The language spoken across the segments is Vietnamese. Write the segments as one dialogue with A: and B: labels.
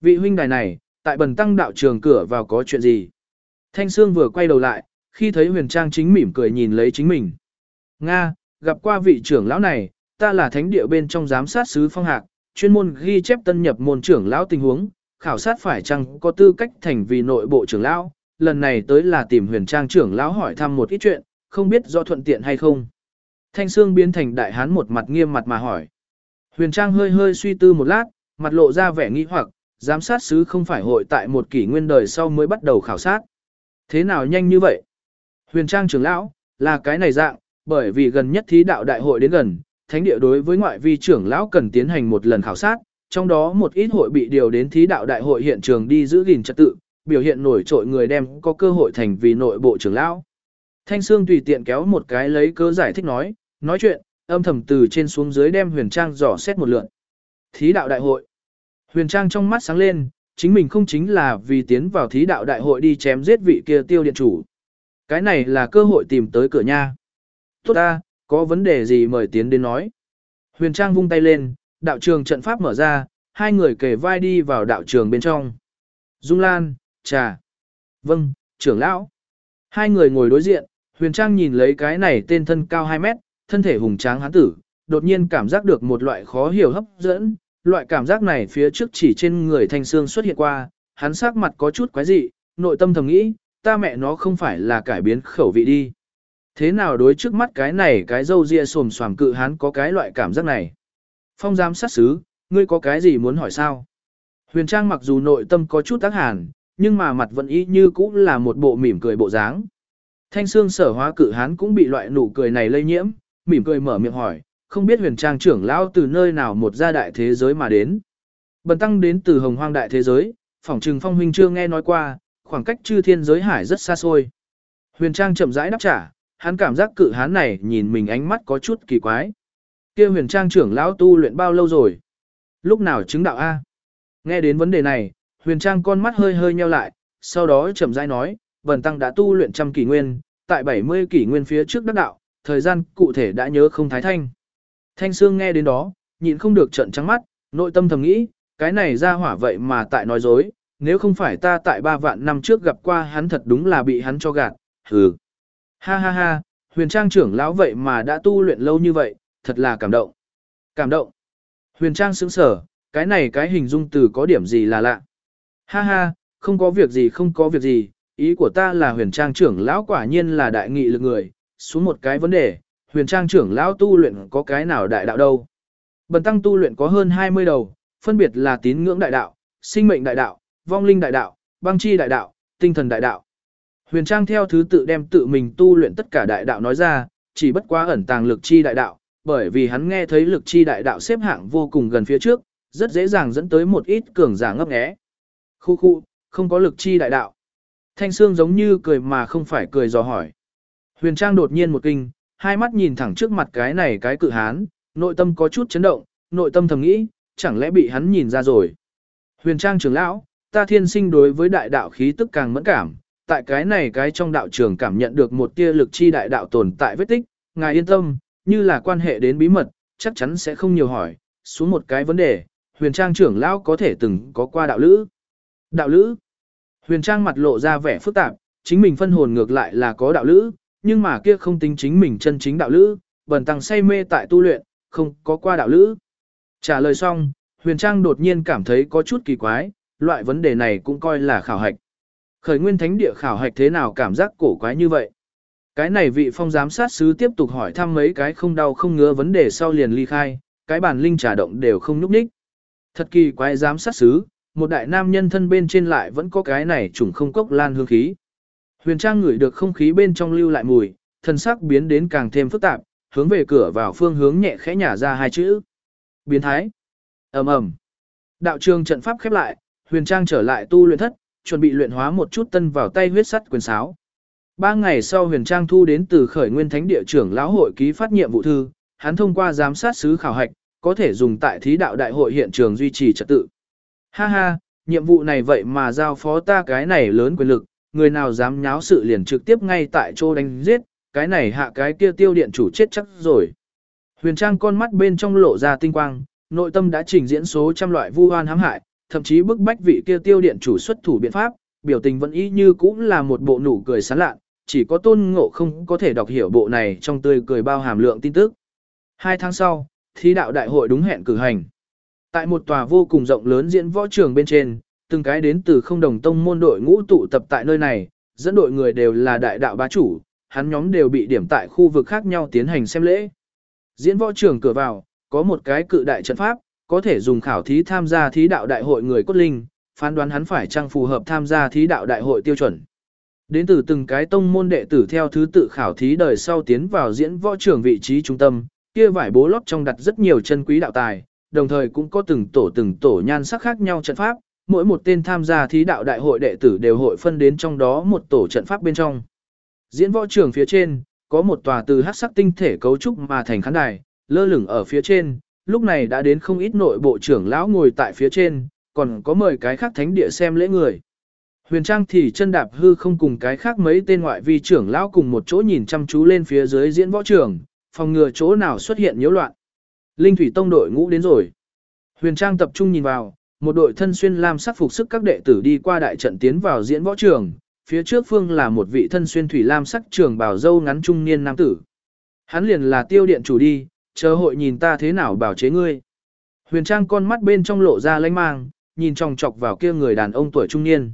A: Vị huynh đài này, tại bần tăng đạo trường cửa vào có chuyện gì? Thanh Sương vừa quay đầu lại, khi thấy huyền trang chính mỉm cười nhìn lấy chính mình. Nga, gặp qua vị trưởng lão này, ta là thánh địa bên trong giám sát sứ phong hạc, chuyên môn ghi chép tân nhập môn trưởng lão tình huống, khảo sát phải chăng có tư cách thành vì nội bộ trưởng lão, lần này tới là tìm huyền trang trưởng lão hỏi thăm một ít chuyện, không biết do thuận tiện hay không. Thanh Sương biến thành đại hán một mặt nghiêm mặt mà hỏi. Huyền trang hơi hơi suy tư một lát, mặt lộ ra vẻ nghi hoặc, giám sát sứ không phải hội tại một kỷ nguyên đời sau mới bắt đầu khảo sát. Thế nào nhanh như vậy? Huyền trang trưởng lão, là cái này dạng, bởi vì gần nhất thí đạo đại hội đến gần, thánh địa đối với ngoại vi trưởng lão cần tiến hành một lần khảo sát, trong đó một ít hội bị điều đến thí đạo đại hội hiện trường đi giữ gìn trật tự, biểu hiện nổi trội người đem có cơ hội thành vì nội bộ trưởng lão. Thanh Sương tùy tiện kéo một cái lấy cơ giải thích nói, nói chuyện, âm thầm từ trên xuống dưới đem huyền trang dò xét một lượt. Thí đạo đại hội. Huyền trang trong mắt sáng lên, chính mình không chính là vì tiến vào thí đạo đại hội đi chém giết vị kia tiêu điện chủ. Cái này là cơ hội tìm tới cửa nha. Tốt ta, có vấn đề gì mời tiến đến nói. Huyền trang vung tay lên, đạo trường trận pháp mở ra, hai người kề vai đi vào đạo trường bên trong. Dung Lan, trà. Vâng, trưởng lão. Hai người ngồi đối diện, huyền trang nhìn lấy cái này tên thân cao 2 mét, thân thể hùng tráng hán tử, đột nhiên cảm giác được một loại khó hiểu hấp dẫn, loại cảm giác này phía trước chỉ trên người thanh xương xuất hiện qua, hắn sắc mặt có chút quái dị, nội tâm thầm nghĩ, ta mẹ nó không phải là cải biến khẩu vị đi. Thế nào đối trước mắt cái này cái dâu ria sồm xoàm cự hắn có cái loại cảm giác này. Phong giám sát sứ, ngươi có cái gì muốn hỏi sao? Huyền Trang mặc dù nội tâm có chút tác hàn, nhưng mà mặt vẫn y như cũng là một bộ mỉm cười bộ dáng. Thanh xương sở hóa cự hán cũng bị loại nụ cười này lây nhiễm, mỉm cười mở miệng hỏi, không biết huyền trang trưởng lão từ nơi nào một gia đại thế giới mà đến. Bần tăng đến từ hồng hoang đại thế giới, phỏng trừng phong huynh chưa nghe nói qua, khoảng cách chư thiên giới hải rất xa xôi. Huyền trang chậm rãi đáp trả, hắn cảm giác cự hán này nhìn mình ánh mắt có chút kỳ quái. kia huyền trang trưởng lão tu luyện bao lâu rồi? Lúc nào chứng đạo A? Nghe đến vấn đề này, huyền trang con mắt hơi hơi nheo lại, sau đó chậm rãi nói, bần tăng đã tu luyện trăm kỷ nguyên, tại 70 kỷ nguyên phía trước đắc đạo, thời gian cụ thể đã nhớ không thái thanh. Thanh Sương nghe đến đó, nhịn không được trận trắng mắt, nội tâm thầm nghĩ, cái này ra hỏa vậy mà tại nói dối, nếu không phải ta tại ba vạn năm trước gặp qua hắn thật đúng là bị hắn cho gạt, hừ. Ha ha ha, huyền trang trưởng lão vậy mà đã tu luyện lâu như vậy, thật là cảm động. Cảm động. Huyền trang sững sở, cái này cái hình dung từ có điểm gì là lạ. Ha ha, không có việc gì không có việc gì, ý của ta là huyền trang trưởng lão quả nhiên là đại nghị lực người, xuống một cái vấn đề, huyền trang trưởng lão tu luyện có cái nào đại đạo đâu. Bần tăng tu luyện có hơn 20 đầu, phân biệt là tín ngưỡng đại đạo, sinh mệnh đại đạo, vong linh đại đạo, băng chi đại đạo, tinh thần đại đạo. Huyền trang theo thứ tự đem tự mình tu luyện tất cả đại đạo nói ra, chỉ bất quá ẩn tàng lực chi đại đạo, bởi vì hắn nghe thấy lực chi đại đạo xếp hạng vô cùng gần phía trước, rất dễ dàng dẫn tới một ít cường giả ngấp nghé. Khu khu, không có lực chi đại đạo. Thanh Sương giống như cười mà không phải cười dò hỏi. Huyền Trang đột nhiên một kinh, hai mắt nhìn thẳng trước mặt cái này cái cự hán, nội tâm có chút chấn động, nội tâm thầm nghĩ, chẳng lẽ bị hắn nhìn ra rồi. Huyền Trang trưởng lão, ta thiên sinh đối với đại đạo khí tức càng mẫn cảm, tại cái này cái trong đạo trường cảm nhận được một tia lực chi đại đạo tồn tại vết tích, ngài yên tâm, như là quan hệ đến bí mật, chắc chắn sẽ không nhiều hỏi, xuống một cái vấn đề, huyền trang trưởng lão có thể từng có qua đạo lữ. Đạo lữ? Huyền trang mặt lộ ra vẻ phức tạp, chính mình phân hồn ngược lại là có đạo lữ, nhưng mà kia không tính chính mình chân chính đạo lữ, bần tăng say mê tại tu luyện, không có qua đạo lữ. Trả lời xong, huyền trang đột nhiên cảm thấy có chút kỳ quái, loại vấn đề này cũng coi là khảo hạch. Khởi nguyên thánh địa khảo hạch thế nào cảm giác cổ quái như vậy? Cái này vị phong giám sát sứ tiếp tục hỏi thăm mấy cái không đau không ngứa vấn đề sau liền ly khai, cái bản linh trả động đều không nhúc nhích. Thật kỳ quái giám sát sứ, một đại nam nhân thân bên trên lại vẫn có cái này trùng không cốc lan hương khí. Huyền Trang ngửi được không khí bên trong lưu lại mùi, thân sắc biến đến càng thêm phức tạp, hướng về cửa vào phương hướng nhẹ khẽ nhả ra hai chữ. Biến thái. ầm ầm. Đạo trường trận pháp khép lại, Huyền Trang trở lại tu luyện thất, chuẩn bị luyện hóa một chút tân vào tay huyết sắt quyền sáo. Ba ngày sau Huyền Trang thu đến từ khởi nguyên thánh địa trưởng lão hội ký phát nhiệm vụ thư, hắn thông qua giám sát sứ khảo hạch, có thể dùng tại thí đạo đại hội hiện trường duy trì trật tự. Ha ha, nhiệm vụ này vậy mà giao phó ta cái này lớn quyền lực, người nào dám nháo sự liền trực tiếp ngay tại chỗ đánh giết, cái này hạ cái kia tiêu điện chủ chết chắc rồi. Huyền Trang con mắt bên trong lộ ra tinh quang, nội tâm đã trình diễn số trăm loại vu oan hãm hại, thậm chí bức bách vị kia tiêu điện chủ xuất thủ biện pháp, biểu tình vẫn y như cũng là một bộ nụ cười sán lạn, chỉ có tôn ngộ không có thể đọc hiểu bộ này trong tươi cười bao hàm lượng tin tức. Hai tháng sau, thí đạo đại hội đúng hẹn cử hành. Tại một tòa vô cùng rộng lớn diễn võ trường bên trên, từng cái đến từ không đồng tông môn đội ngũ tụ tập tại nơi này, dẫn đội người đều là đại đạo bá chủ, hắn nhóm đều bị điểm tại khu vực khác nhau tiến hành xem lễ. Diễn võ trường cửa vào, có một cái cự đại trận pháp, có thể dùng khảo thí tham gia thí đạo đại hội người cốt linh, phán đoán hắn phải trang phù hợp tham gia thí đạo đại hội tiêu chuẩn. Đến từ từng cái tông môn đệ tử theo thứ tự khảo thí đời sau tiến vào diễn võ trường vị trí trung tâm, kia vải bố lót trong đặt rất nhiều chân quý đạo tài, đồng thời cũng có từng tổ từng tổ nhan sắc khác nhau trận pháp, mỗi một tên tham gia thí đạo đại hội đệ tử đều hội phân đến trong đó một tổ trận pháp bên trong. Diễn võ trường phía trên, có một tòa từ hắc sắc tinh thể cấu trúc mà thành khán đài, lơ lửng ở phía trên, lúc này đã đến không ít nội bộ trưởng lão ngồi tại phía trên, còn có mời cái khác thánh địa xem lễ người. Huyền Trang thì chân đạp hư không cùng cái khác mấy tên ngoại vi trưởng lão cùng một chỗ nhìn chăm chú lên phía dưới diễn võ trường, phòng ngừa chỗ nào xuất hiện nhiễu loạn. Linh Thủy Tông đội ngũ đến rồi. Huyền Trang tập trung nhìn vào, một đội thân xuyên lam sắc phục sức các đệ tử đi qua đại trận tiến vào diễn võ trường, phía trước phương là một vị thân xuyên thủy lam sắc trường bảo dâu ngắn trung niên nam tử. Hắn liền là tiêu điện chủ đi, chờ hội nhìn ta thế nào bảo chế ngươi. Huyền Trang con mắt bên trong lộ ra lanh mang, nhìn tròng chọc vào kia người đàn ông tuổi trung niên.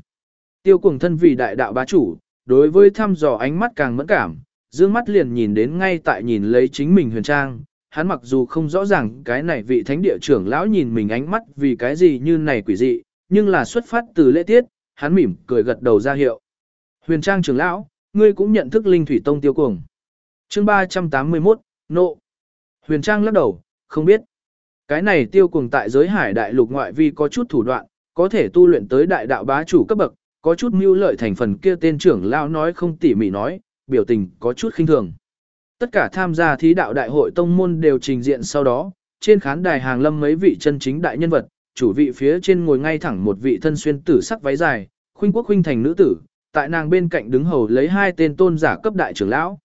A: Tiêu cùng thân vì đại đạo bá chủ, đối với thăm dò ánh mắt càng mẫn cảm, dương mắt liền nhìn đến ngay tại nhìn lấy chính mình huyền trang. Hắn mặc dù không rõ ràng cái này vị thánh địa trưởng lão nhìn mình ánh mắt vì cái gì như này quỷ dị, nhưng là xuất phát từ lễ tiết, hắn mỉm cười gật đầu ra hiệu. Huyền trang trưởng lão, ngươi cũng nhận thức linh thủy tông tiêu cuồng. Chương 381, nộ. Huyền trang lắc đầu, không biết. Cái này tiêu cuồng tại giới hải đại lục ngoại vi có chút thủ đoạn, có thể tu luyện tới đại đạo bá chủ cấp bậc, có chút mưu lợi thành phần kia tên trưởng lão nói không tỉ mỉ nói, biểu tình có chút khinh thường. Tất cả tham gia thí đạo đại hội tông môn đều trình diện sau đó, trên khán đài hàng lâm mấy vị chân chính đại nhân vật, chủ vị phía trên ngồi ngay thẳng một vị thân xuyên tử sắc váy dài, khuynh quốc khuynh thành nữ tử, tại nàng bên cạnh đứng hầu lấy hai tên tôn giả cấp đại trưởng lão.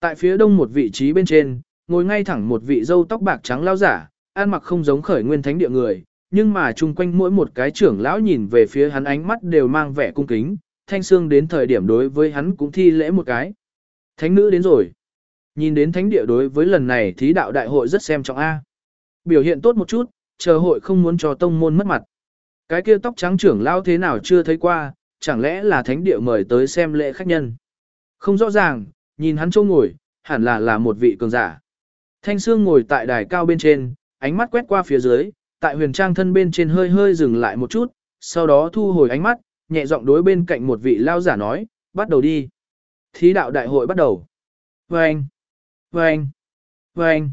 A: Tại phía đông một vị trí bên trên, ngồi ngay thẳng một vị dâu tóc bạc trắng lão giả, ăn mặc không giống khởi nguyên thánh địa người, nhưng mà chung quanh mỗi một cái trưởng lão nhìn về phía hắn ánh mắt đều mang vẻ cung kính, thanh xương đến thời điểm đối với hắn cũng thi lễ một cái. Thánh nữ đến rồi. Nhìn đến thánh địa đối với lần này thí đạo đại hội rất xem trọng A. Biểu hiện tốt một chút, chờ hội không muốn cho tông môn mất mặt. Cái kia tóc trắng trưởng lao thế nào chưa thấy qua, chẳng lẽ là thánh địa mời tới xem lễ khách nhân. Không rõ ràng, nhìn hắn trông ngồi, hẳn là là một vị cường giả. Thanh Sương ngồi tại đài cao bên trên, ánh mắt quét qua phía dưới, tại huyền trang thân bên trên hơi hơi dừng lại một chút, sau đó thu hồi ánh mắt, nhẹ giọng đối bên cạnh một vị lao giả nói, bắt đầu đi. Thí đạo đại hội bắt đầu. Vâng! Vâng! Vâng!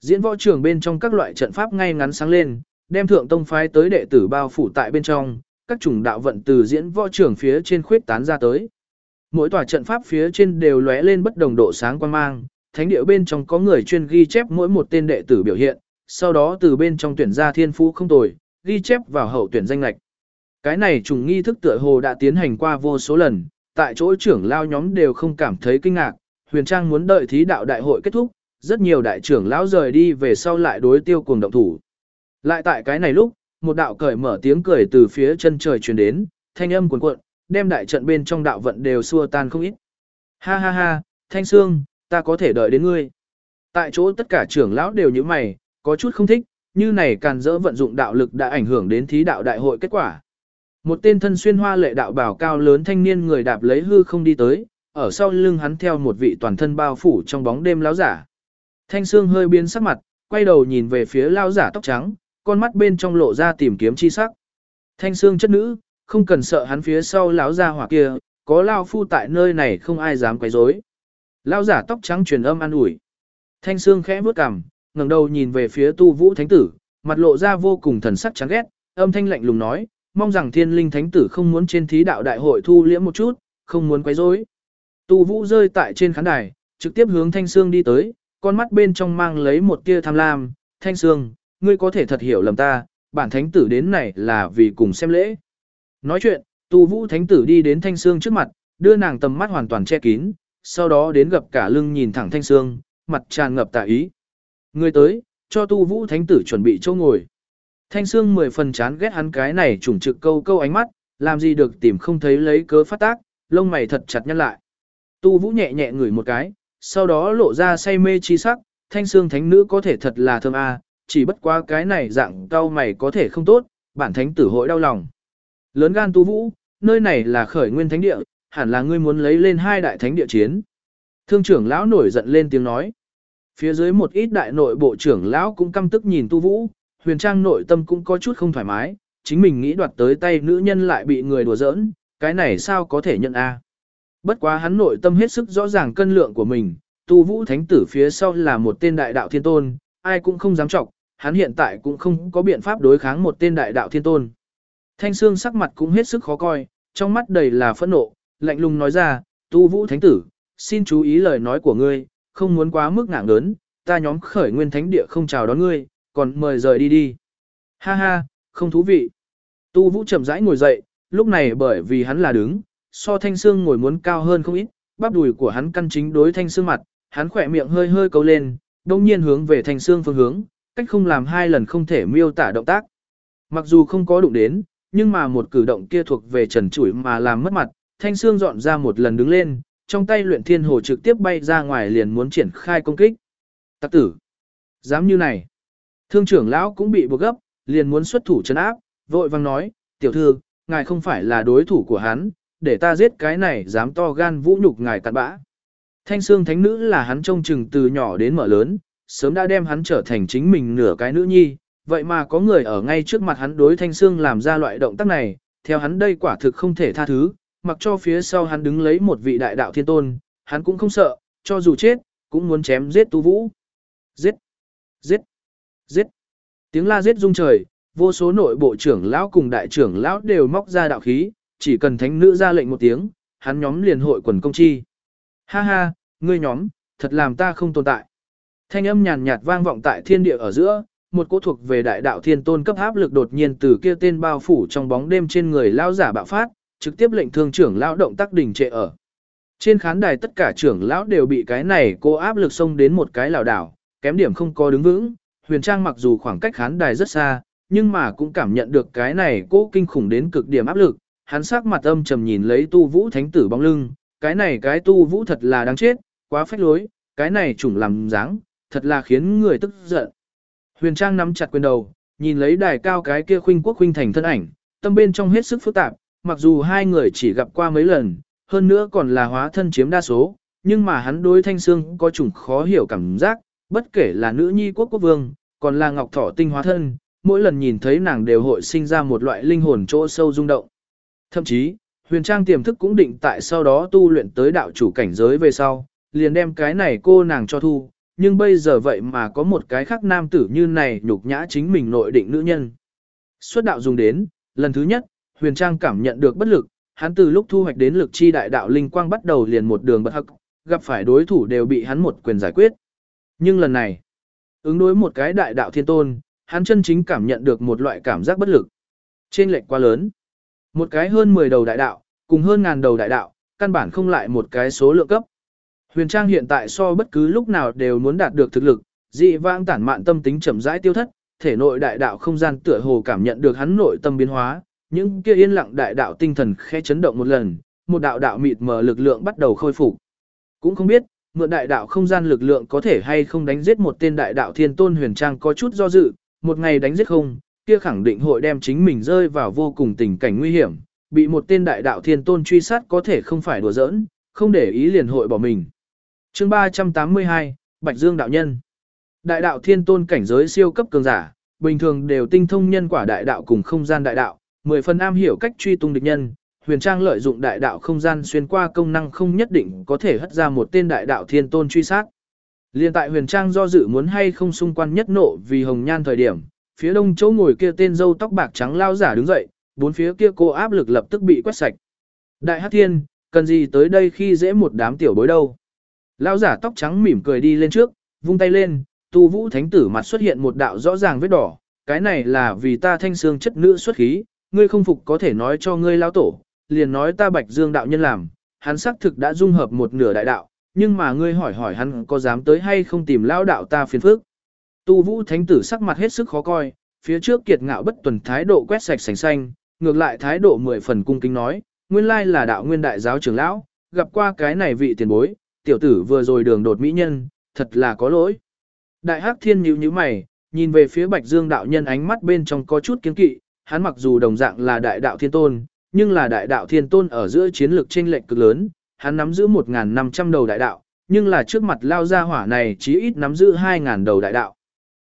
A: Diễn võ trường bên trong các loại trận pháp ngay ngắn sáng lên, đem thượng tông phái tới đệ tử bao phủ tại bên trong, các chủng đạo vận từ diễn võ trường phía trên khuyết tán ra tới. Mỗi tòa trận pháp phía trên đều lóe lên bất đồng độ sáng quan mang, thánh địa bên trong có người chuyên ghi chép mỗi một tên đệ tử biểu hiện, sau đó từ bên trong tuyển ra thiên phú không tồi, ghi chép vào hậu tuyển danh lạch. Cái này trùng nghi thức tựa hồ đã tiến hành qua vô số lần, tại chỗ trưởng lao nhóm đều không cảm thấy kinh ngạc, huyền trang muốn đợi thí đạo đại hội kết thúc, rất nhiều đại trưởng lão rời đi về sau lại đối tiêu cuồng động thủ. Lại tại cái này lúc, một đạo cởi mở tiếng cười từ phía chân trời truyền đến, thanh âm cuồn cuộn, đem đại trận bên trong đạo vận đều xua tan không ít. Ha ha ha, Thanh Sương, ta có thể đợi đến ngươi. Tại chỗ tất cả trưởng lão đều như mày, có chút không thích, như này càn dỡ vận dụng đạo lực đã ảnh hưởng đến thí đạo đại hội kết quả. Một tên thân xuyên hoa lệ đạo bảo cao lớn thanh niên người đạp lấy hư không đi tới, ở sau lưng hắn theo một vị toàn thân bao phủ trong bóng đêm lão giả. Thanh xương hơi biến sắc mặt, quay đầu nhìn về phía lão giả tóc trắng, con mắt bên trong lộ ra tìm kiếm chi sắc. Thanh xương chất nữ, không cần sợ hắn phía sau lão giả hỏa kia, có lao phu tại nơi này không ai dám quấy rối. Lão giả tóc trắng truyền âm an ủi. Thanh xương khẽ bước cằm, ngẩng đầu nhìn về phía tu vũ thánh tử, mặt lộ ra vô cùng thần sắc chán ghét, âm thanh lạnh lùng nói, mong rằng thiên linh thánh tử không muốn trên thí đạo đại hội thu liễm một chút, không muốn quấy rối. Tu vũ rơi tại trên khán đài, trực tiếp hướng thanh Sương đi tới, con mắt bên trong mang lấy một tia tham lam, thanh Sương, ngươi có thể thật hiểu lầm ta, bản thánh tử đến này là vì cùng xem lễ. Nói chuyện, tu vũ thánh tử đi đến thanh Sương trước mặt, đưa nàng tầm mắt hoàn toàn che kín, sau đó đến gặp cả lưng nhìn thẳng thanh Sương, mặt tràn ngập tà ý. Ngươi tới, cho tu vũ thánh tử chuẩn bị chỗ ngồi. Thanh Sương mười phần chán ghét hắn cái này trùng trực câu câu ánh mắt, làm gì được tìm không thấy lấy cớ phát tác, lông mày thật chặt nhăn lại. Tu Vũ nhẹ nhẹ ngửi một cái, sau đó lộ ra say mê chi sắc, Thanh xương thánh nữ có thể thật là thơm a, chỉ bất quá cái này dạng cao mày có thể không tốt, bản thánh tử hội đau lòng. Lớn gan Tu Vũ, nơi này là khởi nguyên thánh địa, hẳn là ngươi muốn lấy lên hai đại thánh địa chiến. Thương trưởng lão nổi giận lên tiếng nói. Phía dưới một ít đại nội bộ trưởng lão cũng căm tức nhìn Tu Vũ, huyền trang nội tâm cũng có chút không thoải mái, chính mình nghĩ đoạt tới tay nữ nhân lại bị người đùa giỡn, cái này sao có thể nhận a? Bất quá hắn nội tâm hết sức rõ ràng cân lượng của mình, Tu Vũ Thánh tử phía sau là một tên đại đạo thiên tôn, ai cũng không dám trọng, hắn hiện tại cũng không có biện pháp đối kháng một tên đại đạo thiên tôn. Thanh Sương sắc mặt cũng hết sức khó coi, trong mắt đầy là phẫn nộ, lạnh lùng nói ra, Tu Vũ Thánh tử, xin chú ý lời nói của ngươi, không muốn quá mức ngạng lớn, ta nhóm khởi nguyên thánh địa không chào đón ngươi, còn mời rời đi đi. Ha ha, không thú vị. Tu Vũ chậm rãi ngồi dậy, lúc này bởi vì hắn là đứng, so thanh xương ngồi muốn cao hơn không ít, bắp đùi của hắn căn chính đối thanh xương mặt, hắn khỏe miệng hơi hơi cấu lên, đồng nhiên hướng về thanh xương phương hướng, cách không làm hai lần không thể miêu tả động tác. Mặc dù không có đụng đến, nhưng mà một cử động kia thuộc về trần chủi mà làm mất mặt, thanh xương dọn ra một lần đứng lên, trong tay luyện thiên hồ trực tiếp bay ra ngoài liền muốn triển khai công kích. Tắc tử, dám như này. Thương trưởng lão cũng bị buộc gấp, liền muốn xuất thủ chấn áp, vội vang nói, tiểu thư, ngài không phải là đối thủ của hắn, để ta giết cái này dám to gan vũ nhục ngài cặn bã. Thanh xương thánh nữ là hắn trông chừng từ nhỏ đến mở lớn, sớm đã đem hắn trở thành chính mình nửa cái nữ nhi, vậy mà có người ở ngay trước mặt hắn đối thanh xương làm ra loại động tác này, theo hắn đây quả thực không thể tha thứ, mặc cho phía sau hắn đứng lấy một vị đại đạo thiên tôn, hắn cũng không sợ, cho dù chết, cũng muốn chém giết tu vũ. Giết! Giết! Giết! Tiếng la giết rung trời, vô số nội bộ trưởng lão cùng đại trưởng lão đều móc ra đạo khí, chỉ cần thánh nữ ra lệnh một tiếng, hắn nhóm liền hội quần công chi. Ha ha, ngươi nhóm, thật làm ta không tồn tại. Thanh âm nhàn nhạt vang vọng tại thiên địa ở giữa, một cỗ thuộc về đại đạo thiên tôn cấp áp lực đột nhiên từ kia tên bao phủ trong bóng đêm trên người lão giả bạo phát, trực tiếp lệnh thương trưởng lão động tác đình trệ ở. Trên khán đài tất cả trưởng lão đều bị cái này cô áp lực xông đến một cái lảo đảo, kém điểm không có đứng vững, huyền trang mặc dù khoảng cách khán đài rất xa, nhưng mà cũng cảm nhận được cái này cô kinh khủng đến cực điểm áp lực, hắn sắc mặt âm trầm nhìn lấy tu vũ thánh tử bóng lưng, cái này cái tu vũ thật là đáng chết, quá phách lối, cái này chủng làm dáng, thật là khiến người tức giận. Huyền trang nắm chặt quyền đầu, nhìn lấy đài cao cái kia khuynh quốc khuynh thành thân ảnh, tâm bên trong hết sức phức tạp, mặc dù hai người chỉ gặp qua mấy lần, hơn nữa còn là hóa thân chiếm đa số, nhưng mà hắn đối thanh xương có chủng khó hiểu cảm giác, bất kể là nữ nhi quốc quốc vương, còn là ngọc thỏ tinh hóa thân, mỗi lần nhìn thấy nàng đều hội sinh ra một loại linh hồn chỗ sâu rung động. Thậm chí, huyền trang tiềm thức cũng định tại sau đó tu luyện tới đạo chủ cảnh giới về sau, liền đem cái này cô nàng cho thu, nhưng bây giờ vậy mà có một cái khác nam tử như này nhục nhã chính mình nội định nữ nhân. Xuất đạo dùng đến, lần thứ nhất, huyền trang cảm nhận được bất lực, hắn từ lúc thu hoạch đến lực chi đại đạo linh quang bắt đầu liền một đường bất hắc, gặp phải đối thủ đều bị hắn một quyền giải quyết. Nhưng lần này, ứng đối một cái đại đạo thiên tôn, hắn chân chính cảm nhận được một loại cảm giác bất lực. Trên lệch quá lớn. Một cái hơn 10 đầu đại đạo, cùng hơn ngàn đầu đại đạo, căn bản không lại một cái số lượng cấp. Huyền Trang hiện tại so bất cứ lúc nào đều muốn đạt được thực lực, dị vãng tản mạn tâm tính chậm rãi tiêu thất, thể nội đại đạo không gian tựa hồ cảm nhận được hắn nội tâm biến hóa, những kia yên lặng đại đạo tinh thần khẽ chấn động một lần, một đạo đạo mịt mờ lực lượng bắt đầu khôi phục. Cũng không biết, mượn đại đạo không gian lực lượng có thể hay không đánh giết một tên đại đạo thiên tôn huyền trang có chút do dự, một ngày đánh giết không, kia khẳng định hội đem chính mình rơi vào vô cùng tình cảnh nguy hiểm, bị một tên đại đạo thiên tôn truy sát có thể không phải đùa giỡn, không để ý liền hội bỏ mình. Chương 382, Bạch Dương đạo nhân. Đại đạo thiên tôn cảnh giới siêu cấp cường giả, bình thường đều tinh thông nhân quả đại đạo cùng không gian đại đạo, mười phần am hiểu cách truy tung địch nhân. Huyền Trang lợi dụng đại đạo không gian xuyên qua công năng không nhất định có thể hất ra một tên đại đạo thiên tôn truy sát. Liên tại Huyền Trang do dự muốn hay không xung quanh nhất nộ vì hồng nhan thời điểm, phía đông chỗ ngồi kia tên dâu tóc bạc trắng lao giả đứng dậy, bốn phía kia cô áp lực lập tức bị quét sạch. Đại Hắc Thiên, cần gì tới đây khi dễ một đám tiểu bối đâu. Lao giả tóc trắng mỉm cười đi lên trước, vung tay lên, tu vũ thánh tử mặt xuất hiện một đạo rõ ràng vết đỏ, cái này là vì ta thanh xương chất nữ xuất khí, ngươi không phục có thể nói cho ngươi lao tổ, liền nói ta bạch dương đạo nhân làm, hắn xác thực đã dung hợp một nửa đại đạo, nhưng mà ngươi hỏi hỏi hắn có dám tới hay không tìm lao đạo ta phiền phức. Tu vũ thánh tử sắc mặt hết sức khó coi, phía trước kiệt ngạo bất tuần thái độ quét sạch sành xanh, ngược lại thái độ mười phần cung kính nói, nguyên lai là đạo nguyên đại giáo trưởng lão, gặp qua cái này vị tiền bối, tiểu tử vừa rồi đường đột mỹ nhân, thật là có lỗi. Đại hắc thiên nhíu nhíu mày, nhìn về phía bạch dương đạo nhân ánh mắt bên trong có chút kiến kỵ, hắn mặc dù đồng dạng là đại đạo thiên tôn, nhưng là đại đạo thiên tôn ở giữa chiến lược chênh lệch cực lớn, hắn nắm giữ 1.500 đầu đại đạo, nhưng là trước mặt lao ra hỏa này chí ít nắm giữ 2000 đầu đại đạo.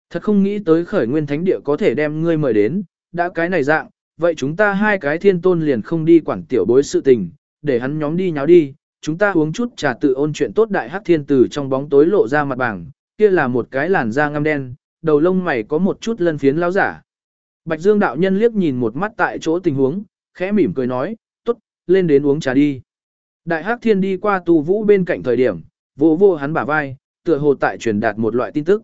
A: Thật không nghĩ tới khởi nguyên thánh địa có thể đem ngươi mời đến, đã cái này dạng, vậy chúng ta hai cái thiên tôn liền không đi quản tiểu bối sự tình, để hắn nhóm đi nháo đi, chúng ta uống chút trà tự ôn chuyện tốt đại hắc thiên tử trong bóng tối lộ ra mặt bảng, kia là một cái làn da ngăm đen, đầu lông mày có một chút lân phiến lão giả. Bạch Dương đạo nhân liếc nhìn một mắt tại chỗ tình huống, khẽ mỉm cười nói, tốt, lên đến uống trà đi. Đại hắc thiên đi qua tu vũ bên cạnh thời điểm, vô vô hắn bả vai, tựa hồ tại truyền đạt một loại tin tức.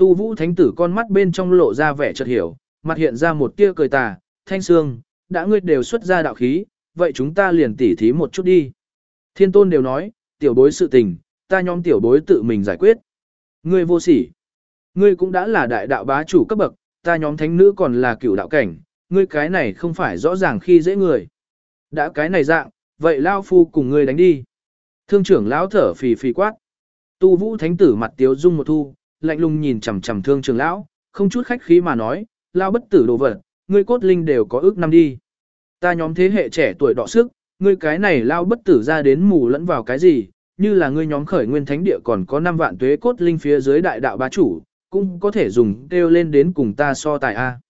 A: Tu vũ thánh tử con mắt bên trong lộ ra vẻ chợt hiểu, mặt hiện ra một tia cười tà, thanh sương, đã ngươi đều xuất ra đạo khí, vậy chúng ta liền tỉ thí một chút đi. Thiên tôn đều nói, tiểu bối sự tình, ta nhóm tiểu bối tự mình giải quyết. Ngươi vô sỉ. Ngươi cũng đã là đại đạo bá chủ cấp bậc, ta nhóm thánh nữ còn là cửu đạo cảnh, ngươi cái này không phải rõ ràng khi dễ người. Đã cái này dạng, vậy lao phu cùng ngươi đánh đi. Thương trưởng lão thở phì phì quát. Tu vũ thánh tử mặt tiếu dung một thu, lạnh lùng nhìn chằm chằm thương trưởng lão, không chút khách khí mà nói, lao bất tử đồ vật, ngươi cốt linh đều có ước năm đi. Ta nhóm thế hệ trẻ tuổi đọ sức, ngươi cái này lao bất tử ra đến mù lẫn vào cái gì, như là ngươi nhóm khởi nguyên thánh địa còn có 5 vạn tuế cốt linh phía dưới đại đạo bá chủ, cũng có thể dùng kêu lên đến cùng ta so tài A.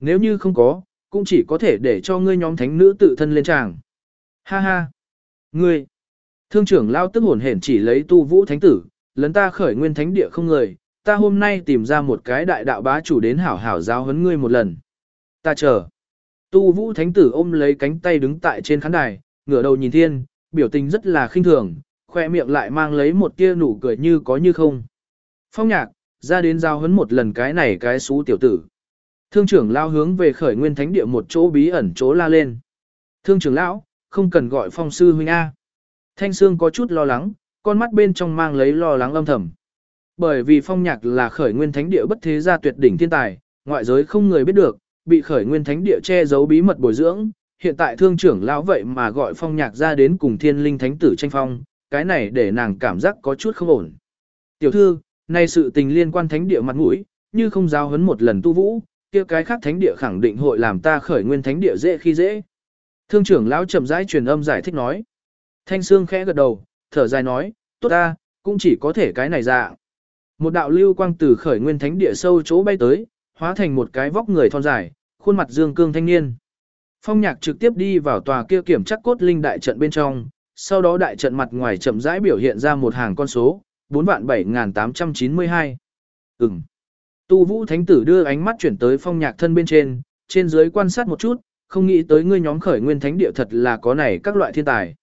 A: Nếu như không có, cũng chỉ có thể để cho ngươi nhóm thánh nữ tự thân lên tràng. Ha ha! Ngươi! Thương trưởng lao tức hồn hển chỉ lấy tu vũ thánh tử, lấn ta khởi nguyên thánh địa không người, ta hôm nay tìm ra một cái đại đạo bá chủ đến hảo hảo giáo huấn ngươi một lần. Ta chờ. Tu vũ thánh tử ôm lấy cánh tay đứng tại trên khán đài, ngửa đầu nhìn thiên, biểu tình rất là khinh thường, khoe miệng lại mang lấy một tia nụ cười như có như không. Phong nhạc, ra đến giao hấn một lần cái này cái xú tiểu tử. Thương trưởng lao hướng về khởi nguyên thánh địa một chỗ bí ẩn chỗ la lên. Thương trưởng lão, không cần gọi phong sư huynh A. Thanh Sương có chút lo lắng, con mắt bên trong mang lấy lo lắng âm thầm. Bởi vì phong nhạc là khởi nguyên thánh địa bất thế gia tuyệt đỉnh thiên tài, ngoại giới không người biết được, bị khởi nguyên thánh địa che giấu bí mật bồi dưỡng, hiện tại thương trưởng lão vậy mà gọi phong nhạc ra đến cùng thiên linh thánh tử tranh phong, cái này để nàng cảm giác có chút không ổn. Tiểu thư, nay sự tình liên quan thánh địa mặt mũi, như không giao hấn một lần tu vũ, kia cái khác thánh địa khẳng định hội làm ta khởi nguyên thánh địa dễ khi dễ. Thương trưởng lão chậm rãi truyền âm giải thích nói. Thanh Sương khẽ gật đầu, thở dài nói, tốt ta, cũng chỉ có thể cái này dạ. Một đạo lưu quang từ khởi nguyên thánh địa sâu chỗ bay tới, hóa thành một cái vóc người thon dài, khuôn mặt dương cương thanh niên. Phong nhạc trực tiếp đi vào tòa kia kiểm chắc cốt linh đại trận bên trong, sau đó đại trận mặt ngoài chậm rãi biểu hiện ra một hàng con số, 47892. Ừm. Tu vũ thánh tử đưa ánh mắt chuyển tới phong nhạc thân bên trên, trên dưới quan sát một chút, không nghĩ tới ngươi nhóm khởi nguyên thánh địa thật là có này các loại thiên tài.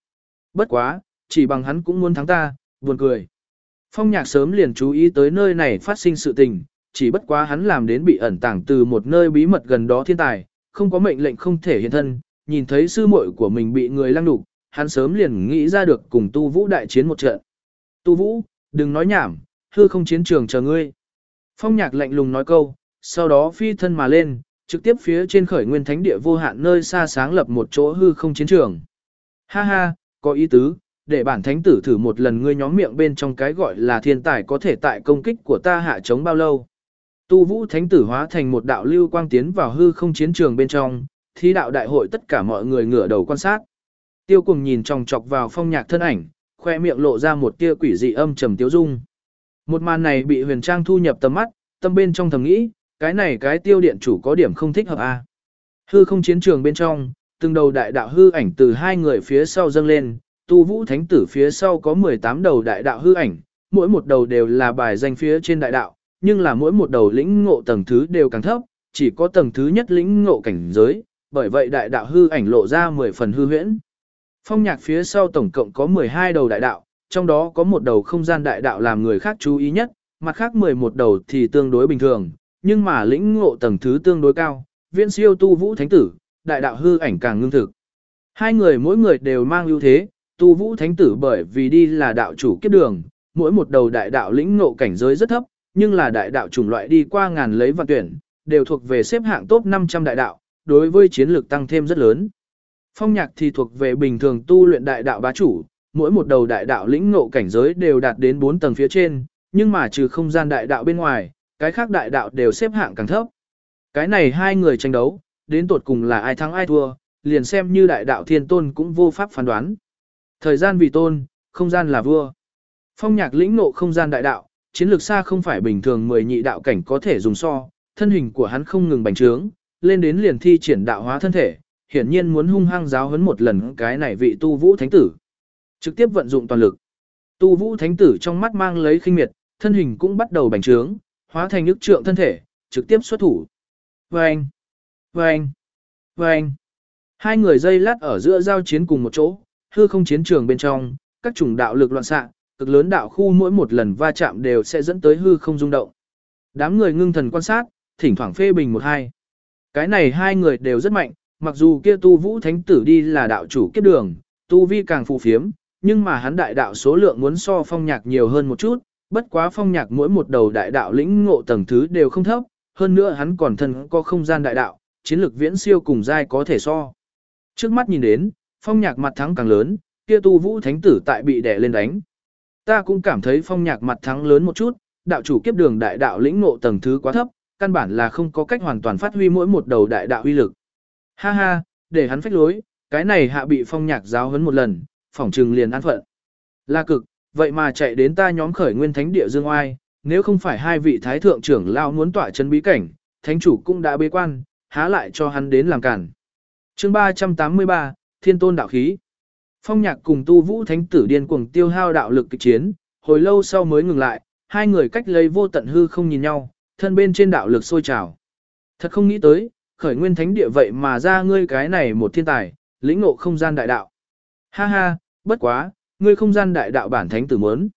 A: Bất quá, chỉ bằng hắn cũng muốn thắng ta, buồn cười. Phong nhạc sớm liền chú ý tới nơi này phát sinh sự tình, chỉ bất quá hắn làm đến bị ẩn tàng từ một nơi bí mật gần đó thiên tài, không có mệnh lệnh không thể hiện thân, nhìn thấy sư muội của mình bị người lăng đục, hắn sớm liền nghĩ ra được cùng Tu Vũ đại chiến một trận. Tu Vũ, đừng nói nhảm, hư không chiến trường chờ ngươi. Phong nhạc lạnh lùng nói câu, sau đó phi thân mà lên, trực tiếp phía trên khởi nguyên thánh địa vô hạn nơi xa sáng lập một chỗ hư không chiến trường. Ha ha, có ý tứ, để bản thánh tử thử một lần ngươi nhóm miệng bên trong cái gọi là thiên tài có thể tại công kích của ta hạ chống bao lâu. Tu vũ thánh tử hóa thành một đạo lưu quang tiến vào hư không chiến trường bên trong, thi đạo đại hội tất cả mọi người ngửa đầu quan sát. Tiêu cùng nhìn tròng chọc vào phong nhạc thân ảnh, khoe miệng lộ ra một tia quỷ dị âm trầm tiêu dung. Một màn này bị huyền trang thu nhập tầm mắt, tâm bên trong thầm nghĩ, cái này cái tiêu điện chủ có điểm không thích hợp a. À. Hư không chiến trường bên trong, từng đầu đại đạo hư ảnh từ hai người phía sau dâng lên, tu vũ thánh tử phía sau có 18 đầu đại đạo hư ảnh, mỗi một đầu đều là bài danh phía trên đại đạo, nhưng là mỗi một đầu lĩnh ngộ tầng thứ đều càng thấp, chỉ có tầng thứ nhất lĩnh ngộ cảnh giới, bởi vậy đại đạo hư ảnh lộ ra 10 phần hư huyễn. Phong nhạc phía sau tổng cộng có 12 đầu đại đạo, trong đó có một đầu không gian đại đạo làm người khác chú ý nhất, mặt khác 11 đầu thì tương đối bình thường, nhưng mà lĩnh ngộ tầng thứ tương đối cao, viễn siêu tu vũ thánh tử, đại đạo hư ảnh càng ngưng thực. Hai người mỗi người đều mang ưu thế, tu vũ thánh tử bởi vì đi là đạo chủ kiếp đường, mỗi một đầu đại đạo lĩnh ngộ cảnh giới rất thấp, nhưng là đại đạo chủng loại đi qua ngàn lấy vạn tuyển, đều thuộc về xếp hạng top 500 đại đạo, đối với chiến lược tăng thêm rất lớn. Phong nhạc thì thuộc về bình thường tu luyện đại đạo bá chủ, mỗi một đầu đại đạo lĩnh ngộ cảnh giới đều đạt đến 4 tầng phía trên, nhưng mà trừ không gian đại đạo bên ngoài, cái khác đại đạo đều xếp hạng càng thấp. Cái này hai người tranh đấu, đến tột cùng là ai thắng ai thua, liền xem như đại đạo thiên tôn cũng vô pháp phán đoán. Thời gian vì tôn, không gian là vua. Phong nhạc lĩnh nộ không gian đại đạo, chiến lược xa không phải bình thường mười nhị đạo cảnh có thể dùng so, thân hình của hắn không ngừng bành trướng, lên đến liền thi triển đạo hóa thân thể, hiển nhiên muốn hung hăng giáo huấn một lần cái này vị tu vũ thánh tử. Trực tiếp vận dụng toàn lực. Tu vũ thánh tử trong mắt mang lấy khinh miệt, thân hình cũng bắt đầu bành trướng, hóa thành ức trượng thân thể, trực tiếp xuất thủ. Vâng! Vâng! Vâng! Hai người dây lát ở giữa giao chiến cùng một chỗ, hư không chiến trường bên trong, các chủng đạo lực loạn xạ, cực lớn đạo khu mỗi một lần va chạm đều sẽ dẫn tới hư không rung động. Đám người ngưng thần quan sát, thỉnh thoảng phê bình một hai. Cái này hai người đều rất mạnh, mặc dù kia tu vũ thánh tử đi là đạo chủ kiếp đường, tu vi càng phù phiếm, nhưng mà hắn đại đạo số lượng muốn so phong nhạc nhiều hơn một chút, bất quá phong nhạc mỗi một đầu đại đạo lĩnh ngộ tầng thứ đều không thấp, hơn nữa hắn còn thân có không gian đại đạo, chiến lược viễn siêu cùng giai có thể so. Trước mắt nhìn đến, phong nhạc mặt thắng càng lớn, kia tu vũ thánh tử tại bị đè lên đánh. Ta cũng cảm thấy phong nhạc mặt thắng lớn một chút, đạo chủ kiếp đường đại đạo lĩnh ngộ tầng thứ quá thấp, căn bản là không có cách hoàn toàn phát huy mỗi một đầu đại đạo uy lực. Ha ha, để hắn phách lối, cái này hạ bị phong nhạc giáo huấn một lần, phỏng trừng liền an phận. La cực, vậy mà chạy đến ta nhóm khởi nguyên thánh địa dương oai, nếu không phải hai vị thái thượng trưởng lao muốn tỏa chân bí cảnh, thánh chủ cũng đã bế quan, há lại cho hắn đến làm cản. chương 383, Thiên Tôn Đạo Khí Phong nhạc cùng tu vũ thánh tử điên cuồng tiêu hao đạo lực kịch chiến, hồi lâu sau mới ngừng lại, hai người cách lấy vô tận hư không nhìn nhau, thân bên trên đạo lực sôi trào. Thật không nghĩ tới, khởi nguyên thánh địa vậy mà ra ngươi cái này một thiên tài, lĩnh ngộ không gian đại đạo. Ha ha, bất quá, ngươi không gian đại đạo bản thánh tử muốn.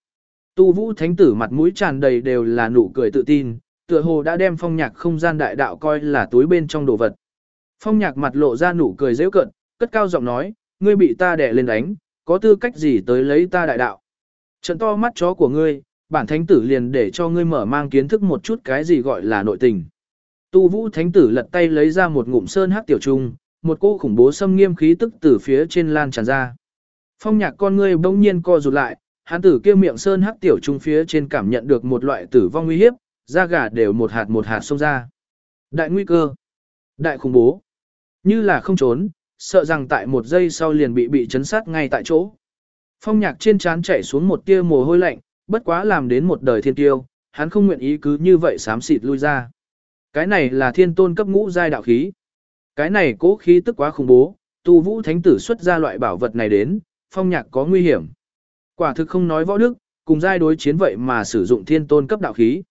A: Tu vũ thánh tử mặt mũi tràn đầy đều là nụ cười tự tin, tựa hồ đã đem phong nhạc không gian đại đạo coi là túi bên trong đồ vật. Phong nhạc mặt lộ ra nụ cười dễ cận, cất cao giọng nói, ngươi bị ta đè lên đánh, có tư cách gì tới lấy ta đại đạo. Trận to mắt chó của ngươi, bản thánh tử liền để cho ngươi mở mang kiến thức một chút cái gì gọi là nội tình. Tu vũ thánh tử lật tay lấy ra một ngụm sơn hắc tiểu trung, một cô khủng bố xâm nghiêm khí tức từ phía trên lan tràn ra. Phong nhạc con ngươi bỗng nhiên co rụt lại, hắn tử kia miệng sơn hắc tiểu trung phía trên cảm nhận được một loại tử vong nguy hiếp, da gà đều một hạt một hạt xông ra. Đại nguy cơ, đại khủng bố, như là không trốn, sợ rằng tại một giây sau liền bị bị chấn sát ngay tại chỗ. Phong nhạc trên trán chảy xuống một tia mồ hôi lạnh, bất quá làm đến một đời thiên tiêu, hắn không nguyện ý cứ như vậy xám xịt lui ra. Cái này là thiên tôn cấp ngũ giai đạo khí. Cái này cố khí tức quá khủng bố, tu vũ thánh tử xuất ra loại bảo vật này đến, phong nhạc có nguy hiểm. Quả thực không nói võ đức, cùng giai đối chiến vậy mà sử dụng thiên tôn cấp đạo khí.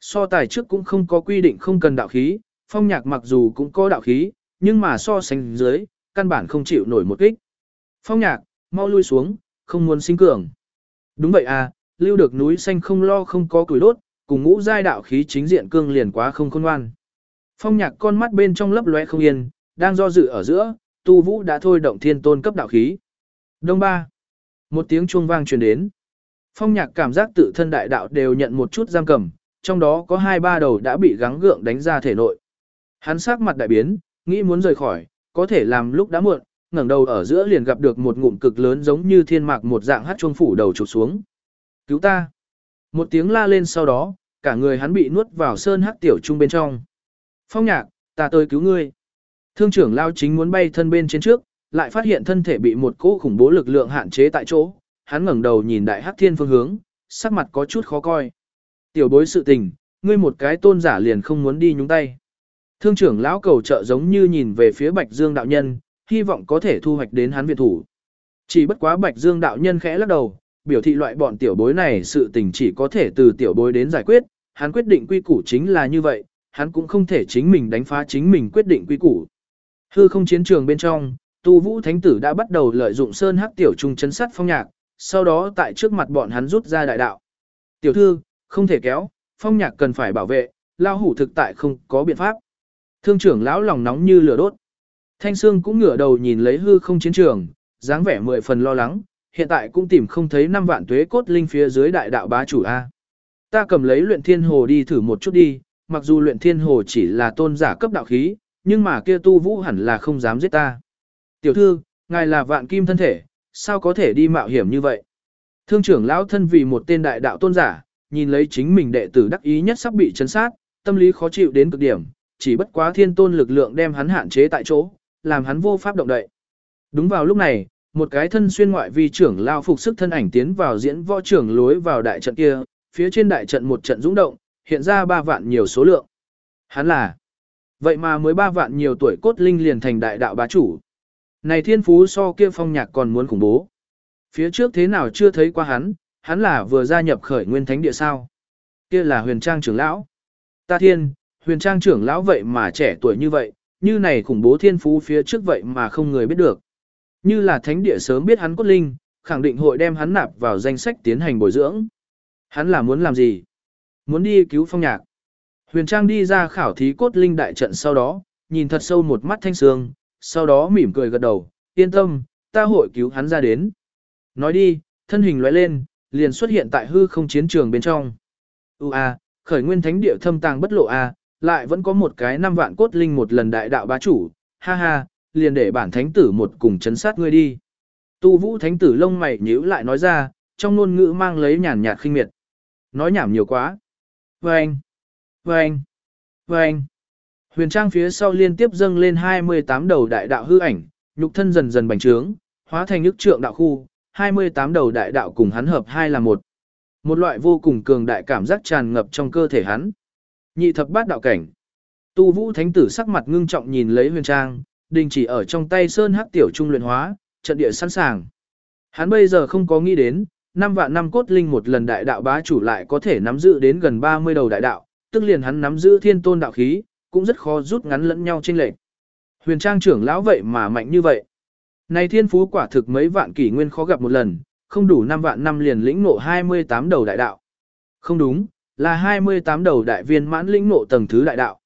A: So tài trước cũng không có quy định không cần đạo khí, phong nhạc mặc dù cũng có đạo khí, nhưng mà so sánh dưới, căn bản không chịu nổi một kích. Phong nhạc, mau lui xuống, không muốn sinh cường. Đúng vậy à, lưu được núi xanh không lo không có củi đốt, cùng ngũ giai đạo khí chính diện cương liền quá không khôn ngoan. Phong nhạc con mắt bên trong lấp lóe không yên, đang do dự ở giữa, tu vũ đã thôi động thiên tôn cấp đạo khí. Đông ba. Một tiếng chuông vang truyền đến. Phong nhạc cảm giác tự thân đại đạo đều nhận một chút giam cầm, trong đó có hai ba đầu đã bị gắng gượng đánh ra thể nội. Hắn sắc mặt đại biến, nghĩ muốn rời khỏi, có thể làm lúc đã muộn, ngẩng đầu ở giữa liền gặp được một ngụm cực lớn giống như thiên mạc một dạng hát chuông phủ đầu chụp xuống. Cứu ta! Một tiếng la lên sau đó, cả người hắn bị nuốt vào sơn hắc tiểu trung bên trong. Phong nhạc, ta tới cứu ngươi. Thương trưởng lao chính muốn bay thân bên trên trước, lại phát hiện thân thể bị một cỗ khủng bố lực lượng hạn chế tại chỗ. Hắn ngẩng đầu nhìn đại hắc thiên phương hướng, sắc mặt có chút khó coi. Tiểu bối sự tình, ngươi một cái tôn giả liền không muốn đi nhúng tay. Thương trưởng lão cầu trợ giống như nhìn về phía Bạch Dương đạo nhân, hy vọng có thể thu hoạch đến hắn viện thủ. Chỉ bất quá Bạch Dương đạo nhân khẽ lắc đầu, biểu thị loại bọn tiểu bối này sự tình chỉ có thể từ tiểu bối đến giải quyết, hắn quyết định quy củ chính là như vậy, hắn cũng không thể chính mình đánh phá chính mình quyết định quy củ. Hư không chiến trường bên trong, Tu Vũ Thánh tử đã bắt đầu lợi dụng sơn hắc tiểu trung chấn sát phong nhạc, sau đó tại trước mặt bọn hắn rút ra đại đạo. Tiểu thư, không thể kéo, phong nhạc cần phải bảo vệ, lao hủ thực tại không có biện pháp. Thương trưởng lão lòng nóng như lửa đốt. Thanh Sương cũng ngửa đầu nhìn lấy hư không chiến trường, dáng vẻ mười phần lo lắng, hiện tại cũng tìm không thấy năm vạn tuế cốt linh phía dưới đại đạo bá chủ A. Ta cầm lấy luyện thiên hồ đi thử một chút đi, mặc dù luyện thiên hồ chỉ là tôn giả cấp đạo khí, nhưng mà kia tu vũ hẳn là không dám giết ta. Tiểu thư, ngài là vạn kim thân thể, sao có thể đi mạo hiểm như vậy? Thương trưởng lão thân vì một tên đại đạo tôn giả, nhìn lấy chính mình đệ tử đắc ý nhất sắp bị chấn sát, tâm lý khó chịu đến cực điểm, chỉ bất quá thiên tôn lực lượng đem hắn hạn chế tại chỗ, làm hắn vô pháp động đậy. Đúng vào lúc này, một cái thân xuyên ngoại vi trưởng lao phục sức thân ảnh tiến vào diễn võ trưởng lối vào đại trận kia, phía trên đại trận một trận dũng động, hiện ra ba vạn nhiều số lượng. Hắn là Vậy mà mới ba vạn nhiều tuổi cốt linh liền thành đại đạo bá chủ. Này thiên phú so kia phong nhạc còn muốn khủng bố. Phía trước thế nào chưa thấy qua hắn, hắn là vừa gia nhập khởi nguyên thánh địa sao. Kia là huyền trang trưởng lão. Ta thiên, huyền trang trưởng lão vậy mà trẻ tuổi như vậy, như này khủng bố thiên phú phía trước vậy mà không người biết được. Như là thánh địa sớm biết hắn cốt linh, khẳng định hội đem hắn nạp vào danh sách tiến hành bồi dưỡng. Hắn là muốn làm gì? Muốn đi cứu phong nhạc. Huyền Trang đi ra khảo thí cốt linh đại trận sau đó, nhìn thật sâu một mắt thanh sương, sau đó mỉm cười gật đầu, yên tâm, ta hội cứu hắn ra đến. Nói đi, thân hình lóe lên, liền xuất hiện tại hư không chiến trường bên trong. U a, khởi nguyên thánh địa thâm tàng bất lộ a, lại vẫn có một cái năm vạn cốt linh một lần đại đạo bá chủ, ha ha, liền để bản thánh tử một cùng chấn sát ngươi đi. Tu vũ thánh tử lông mày nhíu lại nói ra, trong ngôn ngữ mang lấy nhàn nhạt khinh miệt. Nói nhảm nhiều quá. Vâng, vâng, vâng. Huyền trang phía sau liên tiếp dâng lên 28 đầu đại đạo hư ảnh, nhục thân dần dần bành trướng, hóa thành nước trượng đạo khu, 28 đầu đại đạo cùng hắn hợp hai là một. Một loại vô cùng cường đại cảm giác tràn ngập trong cơ thể hắn. Nhị thập bát đạo cảnh. Tu Vũ Thánh tử sắc mặt ngưng trọng nhìn lấy Huyền Trang, đình chỉ ở trong tay sơn hắc tiểu trung luyện hóa, trận địa sẵn sàng. Hắn bây giờ không có nghĩ đến, năm vạn năm cốt linh một lần đại đạo bá chủ lại có thể nắm giữ đến gần 30 đầu đại đạo, tức liền hắn nắm giữ thiên tôn đạo khí, cũng rất khó rút ngắn lẫn nhau trên lệch. Huyền Trang trưởng lão vậy mà mạnh như vậy. Này thiên phú quả thực mấy vạn kỷ nguyên khó gặp một lần, không đủ 5 vạn năm liền lĩnh ngộ 28 đầu đại đạo. Không đúng, là 28 đầu đại viên mãn lĩnh nộ tầng thứ đại đạo.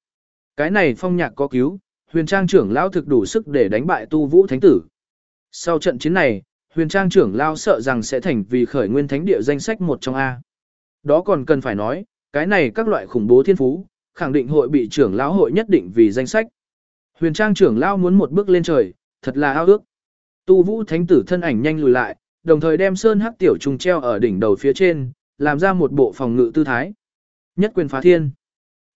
A: Cái này phong nhạc có cứu, huyền trang trưởng lão thực đủ sức để đánh bại tu vũ thánh tử. Sau trận chiến này, huyền trang trưởng lão sợ rằng sẽ thành vì khởi nguyên thánh địa danh sách một trong A. Đó còn cần phải nói, cái này các loại khủng bố thiên phú, khẳng định hội bị trưởng lão hội nhất định vì danh sách. Huyền trang trưởng lão muốn một bước lên trời, thật là ao ước. Tu vũ thánh tử thân ảnh nhanh lùi lại, đồng thời đem sơn hắc tiểu trùng treo ở đỉnh đầu phía trên, làm ra một bộ phòng ngự tư thái. Nhất quyền phá thiên.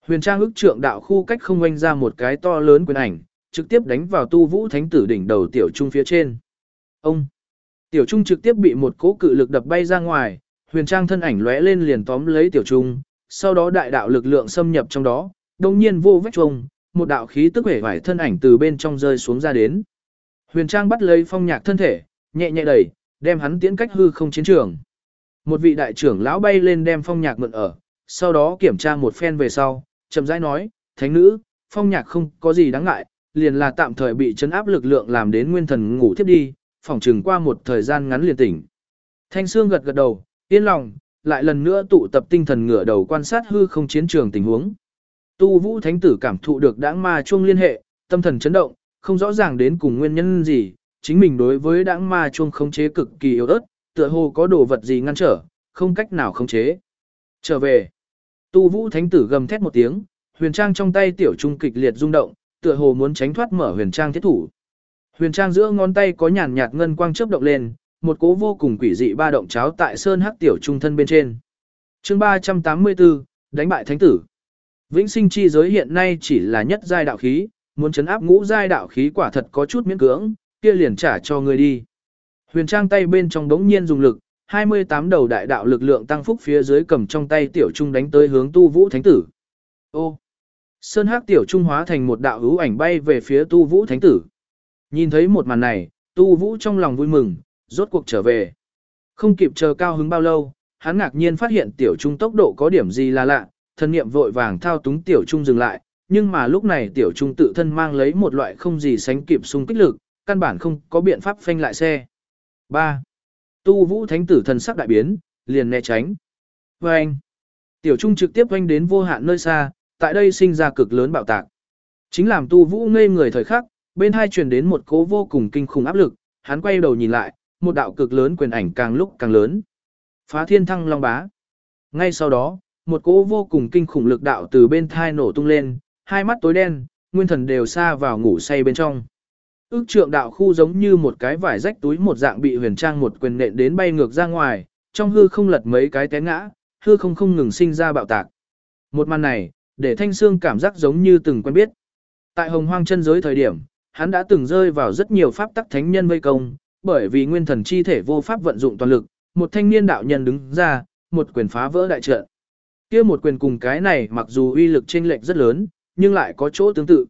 A: Huyền trang ức trượng đạo khu cách không oanh ra một cái to lớn quyền ảnh, trực tiếp đánh vào tu vũ thánh tử đỉnh đầu tiểu trung phía trên. Ông! Tiểu trung trực tiếp bị một cỗ cự lực đập bay ra ngoài, huyền trang thân ảnh lóe lên liền tóm lấy tiểu trung, sau đó đại đạo lực lượng xâm nhập trong đó, đồng nhiên vô vách trông, một đạo khí tức vẻ vải thân ảnh từ bên trong rơi xuống ra đến. Huyền trang bắt lấy phong nhạc thân thể, nhẹ nhẹ đẩy, đem hắn tiến cách hư không chiến trường. Một vị đại trưởng lão bay lên đem phong nhạc mượn ở, sau đó kiểm tra một phen về sau, chậm rãi nói, thánh nữ, phong nhạc không có gì đáng ngại, liền là tạm thời bị chấn áp lực lượng làm đến nguyên thần ngủ thiếp đi, phòng trừng qua một thời gian ngắn liền tỉnh. Thanh Sương gật gật đầu, yên lòng, lại lần nữa tụ tập tinh thần ngửa đầu quan sát hư không chiến trường tình huống. Tu Vũ Thánh tử cảm thụ được đãng ma chuông liên hệ, tâm thần chấn động, không rõ ràng đến cùng nguyên nhân gì, chính mình đối với đãng ma chuông khống chế cực kỳ yếu ớt, tựa hồ có đồ vật gì ngăn trở, không cách nào khống chế. Trở về. Tu Vũ Thánh tử gầm thét một tiếng, huyền trang trong tay tiểu trung kịch liệt rung động, tựa hồ muốn tránh thoát mở huyền trang thiết thủ. Huyền trang giữa ngón tay có nhàn nhạt ngân quang chớp động lên, một cố vô cùng quỷ dị ba động cháo tại sơn hắc tiểu trung thân bên trên. Chương 384, đánh bại thánh tử. Vĩnh sinh chi giới hiện nay chỉ là nhất giai đạo khí, muốn chấn áp ngũ giai đạo khí quả thật có chút miễn cưỡng, kia liền trả cho ngươi đi. Huyền trang tay bên trong đống nhiên dùng lực, 28 đầu đại đạo lực lượng tăng phúc phía dưới cầm trong tay tiểu trung đánh tới hướng tu vũ thánh tử. Ô! Sơn hắc tiểu trung hóa thành một đạo hữu ảnh bay về phía tu vũ thánh tử. Nhìn thấy một màn này, tu vũ trong lòng vui mừng, rốt cuộc trở về. Không kịp chờ cao hứng bao lâu, hắn ngạc nhiên phát hiện tiểu trung tốc độ có điểm gì là lạ, thân niệm vội vàng thao túng tiểu trung dừng lại, nhưng mà lúc này tiểu trung tự thân mang lấy một loại không gì sánh kịp xung kích lực, căn bản không có biện pháp phanh lại xe. 3. Tu vũ thánh tử thần sắc đại biến, liền né tránh. Và anh, tiểu trung trực tiếp quanh đến vô hạn nơi xa, tại đây sinh ra cực lớn bạo tạc. Chính làm tu vũ ngây người thời khắc, bên hai truyền đến một cố vô cùng kinh khủng áp lực, hắn quay đầu nhìn lại, một đạo cực lớn quyền ảnh càng lúc càng lớn. Phá thiên thăng long bá. Ngay sau đó, một cỗ vô cùng kinh khủng lực đạo từ bên thai nổ tung lên, hai mắt tối đen, nguyên thần đều xa vào ngủ say bên trong. Ước trượng đạo khu giống như một cái vải rách túi một dạng bị huyền trang một quyền nện đến bay ngược ra ngoài, trong hư không lật mấy cái té ngã, hư không không ngừng sinh ra bạo tạc. Một màn này, để thanh xương cảm giác giống như từng quen biết. Tại hồng hoang chân giới thời điểm, hắn đã từng rơi vào rất nhiều pháp tắc thánh nhân vây công, bởi vì nguyên thần chi thể vô pháp vận dụng toàn lực, một thanh niên đạo nhân đứng ra, một quyền phá vỡ đại trận. Kia một quyền cùng cái này mặc dù uy lực chênh lệch rất lớn, nhưng lại có chỗ tương tự.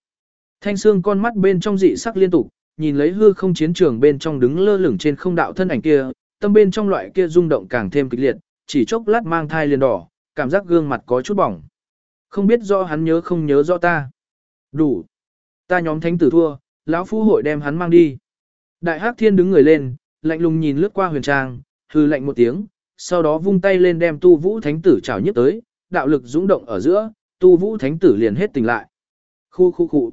A: Thanh xương con mắt bên trong dị sắc liên tục, nhìn lấy hư không chiến trường bên trong đứng lơ lửng trên không đạo thân ảnh kia, tâm bên trong loại kia rung động càng thêm kịch liệt, chỉ chốc lát mang thai liền đỏ, cảm giác gương mặt có chút bỏng. Không biết do hắn nhớ không nhớ rõ ta. Đủ. Ta nhóm thánh tử thua, lão phu hội đem hắn mang đi. Đại Hắc Thiên đứng người lên, lạnh lùng nhìn lướt qua huyền trang, hư lạnh một tiếng, sau đó vung tay lên đem tu vũ thánh tử chảo nhất tới, đạo lực dũng động ở giữa, tu vũ thánh tử liền hết tỉnh lại. Khu khu khu.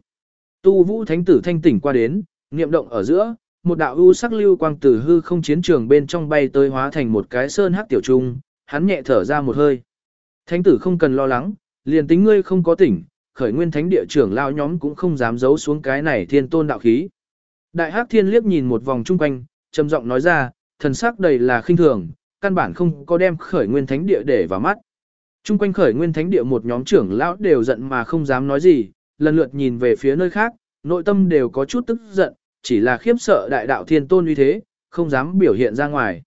A: Tu vũ thánh tử thanh tỉnh qua đến, niệm động ở giữa, một đạo u sắc lưu quang từ hư không chiến trường bên trong bay tới hóa thành một cái sơn hắc tiểu trung, hắn nhẹ thở ra một hơi. Thánh tử không cần lo lắng, liền tính ngươi không có tỉnh, khởi nguyên thánh địa trưởng lao nhóm cũng không dám giấu xuống cái này thiên tôn đạo khí. Đại hắc thiên liếc nhìn một vòng chung quanh, trầm giọng nói ra, thần sắc đầy là khinh thường, căn bản không có đem khởi nguyên thánh địa để vào mắt. Trung quanh khởi nguyên thánh địa một nhóm trưởng lão đều giận mà không dám nói gì, lần lượt nhìn về phía nơi khác, nội tâm đều có chút tức giận, chỉ là khiếp sợ đại đạo thiên tôn uy thế, không dám biểu hiện ra ngoài.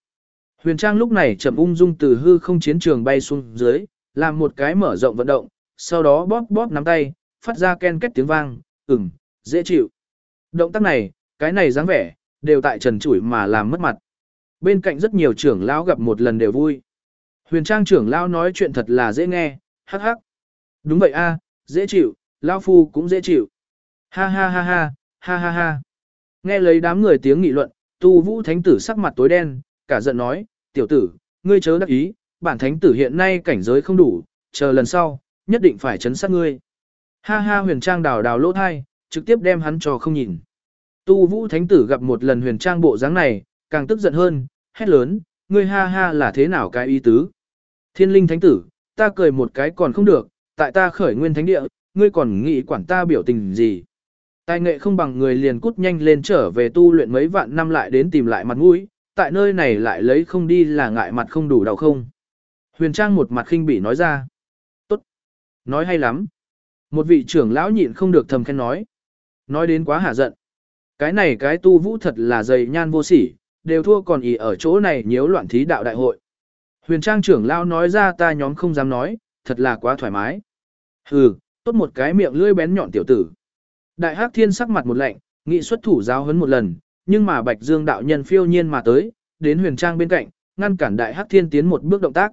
A: Huyền Trang lúc này chậm ung dung từ hư không chiến trường bay xuống dưới, làm một cái mở rộng vận động, sau đó bóp bóp nắm tay, phát ra ken kết tiếng vang, ừm, dễ chịu. Động tác này, cái này dáng vẻ, đều tại trần chủi mà làm mất mặt. Bên cạnh rất nhiều trưởng lão gặp một lần đều vui. Huyền Trang trưởng lão nói chuyện thật là dễ nghe, hắc hắc. Đúng vậy a, dễ chịu, lão phu cũng dễ chịu. Ha ha ha ha, ha ha ha. Nghe lấy đám người tiếng nghị luận, Tu Vũ Thánh tử sắc mặt tối đen, cả giận nói, tiểu tử, ngươi chớ đắc ý, bản thánh tử hiện nay cảnh giới không đủ, chờ lần sau, nhất định phải chấn sát ngươi. Ha ha huyền trang đào đào lỗ thai, trực tiếp đem hắn cho không nhìn. Tu Vũ Thánh tử gặp một lần huyền trang bộ dáng này, càng tức giận hơn, hét lớn, ngươi ha ha là thế nào cái ý tứ? Thiên linh thánh tử, ta cười một cái còn không được, tại ta khởi nguyên thánh địa, ngươi còn nghĩ quản ta biểu tình gì? Tài nghệ không bằng người liền cút nhanh lên trở về tu luyện mấy vạn năm lại đến tìm lại mặt mũi, tại nơi này lại lấy không đi là ngại mặt không đủ đau không. Huyền Trang một mặt khinh bỉ nói ra. Tốt. Nói hay lắm. Một vị trưởng lão nhịn không được thầm khen nói. Nói đến quá hả giận. Cái này cái tu vũ thật là dày nhan vô sỉ, đều thua còn ý ở chỗ này nhiễu loạn thí đạo đại hội. Huyền Trang trưởng lão nói ra ta nhóm không dám nói, thật là quá thoải mái. Hừ, tốt một cái miệng lưỡi bén nhọn tiểu tử. Đại Hắc Thiên sắc mặt một lạnh, nghị xuất thủ giáo huấn một lần, nhưng mà Bạch Dương đạo nhân phiêu nhiên mà tới, đến Huyền Trang bên cạnh, ngăn cản Đại Hắc Thiên tiến một bước động tác.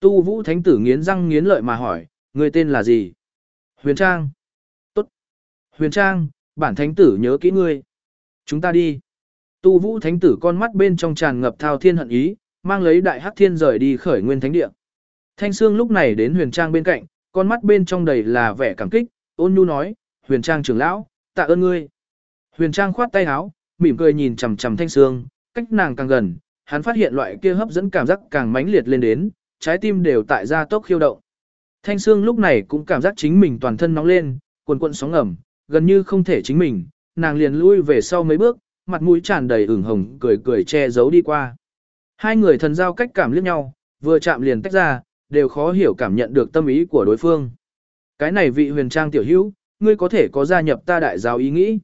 A: Tu Vũ Thánh tử nghiến răng nghiến lợi mà hỏi, người tên là gì? Huyền Trang. Tốt. Huyền Trang, bản thánh tử nhớ kỹ ngươi. Chúng ta đi. Tu Vũ Thánh tử con mắt bên trong tràn ngập thao thiên hận ý, mang lấy Đại Hắc Thiên rời đi khởi nguyên thánh địa. Thanh Sương lúc này đến Huyền Trang bên cạnh, con mắt bên trong đầy là vẻ cảm kích, ôn nhu nói, huyền trang trưởng lão, tạ ơn ngươi. Huyền trang khoát tay áo, mỉm cười nhìn chằm chằm thanh sương, cách nàng càng gần, hắn phát hiện loại kia hấp dẫn cảm giác càng mãnh liệt lên đến, trái tim đều tại gia tốc khiêu động. Thanh sương lúc này cũng cảm giác chính mình toàn thân nóng lên, cuồn cuộn sóng ngầm, gần như không thể chính mình, nàng liền lui về sau mấy bước, mặt mũi tràn đầy ửng hồng, cười cười che giấu đi qua. Hai người thần giao cách cảm liếc nhau, vừa chạm liền tách ra, đều khó hiểu cảm nhận được tâm ý của đối phương. Cái này vị huyền trang tiểu hữu, ngươi có thể có gia nhập ta đại giáo ý nghĩ.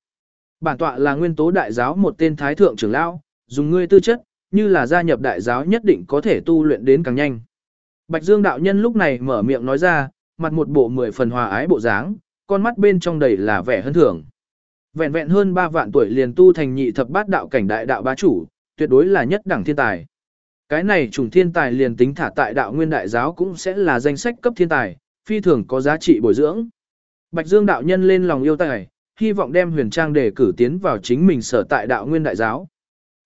A: Bản tọa là nguyên tố đại giáo một tên thái thượng trưởng lão, dùng ngươi tư chất, như là gia nhập đại giáo nhất định có thể tu luyện đến càng nhanh. Bạch Dương đạo nhân lúc này mở miệng nói ra, mặt một bộ mười phần hòa ái bộ dáng, con mắt bên trong đầy là vẻ hân thưởng. Vẹn vẹn hơn 3 vạn tuổi liền tu thành nhị thập bát đạo cảnh đại đạo bá chủ, tuyệt đối là nhất đẳng thiên tài. Cái này trùng thiên tài liền tính thả tại đạo nguyên đại giáo cũng sẽ là danh sách cấp thiên tài, phi thường có giá trị bồi dưỡng. Bạch Dương đạo nhân lên lòng yêu tài, hy vọng đem huyền trang để cử tiến vào chính mình sở tại đạo nguyên đại giáo.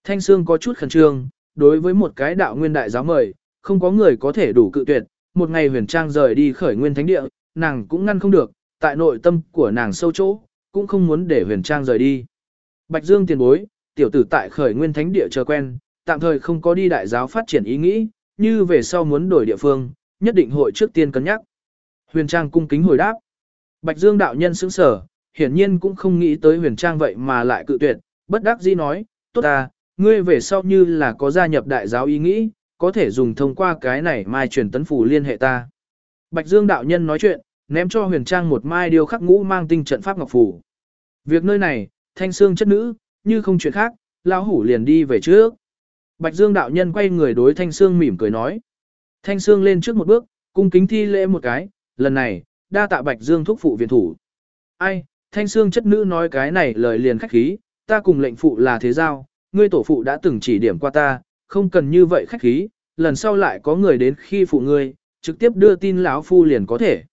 A: Thanh Sương có chút khẩn trương, đối với một cái đạo nguyên đại giáo mời, không có người có thể đủ cự tuyệt, một ngày huyền trang rời đi khởi nguyên thánh địa, nàng cũng ngăn không được, tại nội tâm của nàng sâu chỗ, cũng không muốn để huyền trang rời đi. Bạch Dương tiền bối, tiểu tử tại khởi nguyên thánh địa chờ quen, tạm thời không có đi đại giáo phát triển ý nghĩ, như về sau muốn đổi địa phương, nhất định hội trước tiên cân nhắc. Huyền Trang cung kính hồi đáp. Bạch Dương đạo nhân sững sở, hiển nhiên cũng không nghĩ tới Huyền Trang vậy mà lại cự tuyệt, bất đắc dĩ nói, tốt ta, ngươi về sau như là có gia nhập đại giáo ý nghĩ, có thể dùng thông qua cái này mai truyền tấn phủ liên hệ ta. Bạch Dương đạo nhân nói chuyện, ném cho Huyền Trang một mai điều khắc ngũ mang tinh trận pháp ngọc phủ. Việc nơi này, thanh xương chất nữ, như không chuyện khác, lão hủ liền đi về trước. Bạch Dương đạo nhân quay người đối Thanh Sương mỉm cười nói. Thanh Sương lên trước một bước, cung kính thi lễ một cái, lần này, đa tạ Bạch Dương thúc phụ viện thủ. Ai, Thanh Sương chất nữ nói cái này lời liền khách khí, ta cùng lệnh phụ là thế giao, ngươi tổ phụ đã từng chỉ điểm qua ta, không cần như vậy khách khí, lần sau lại có người đến khi phụ ngươi, trực tiếp đưa tin lão phu liền có thể.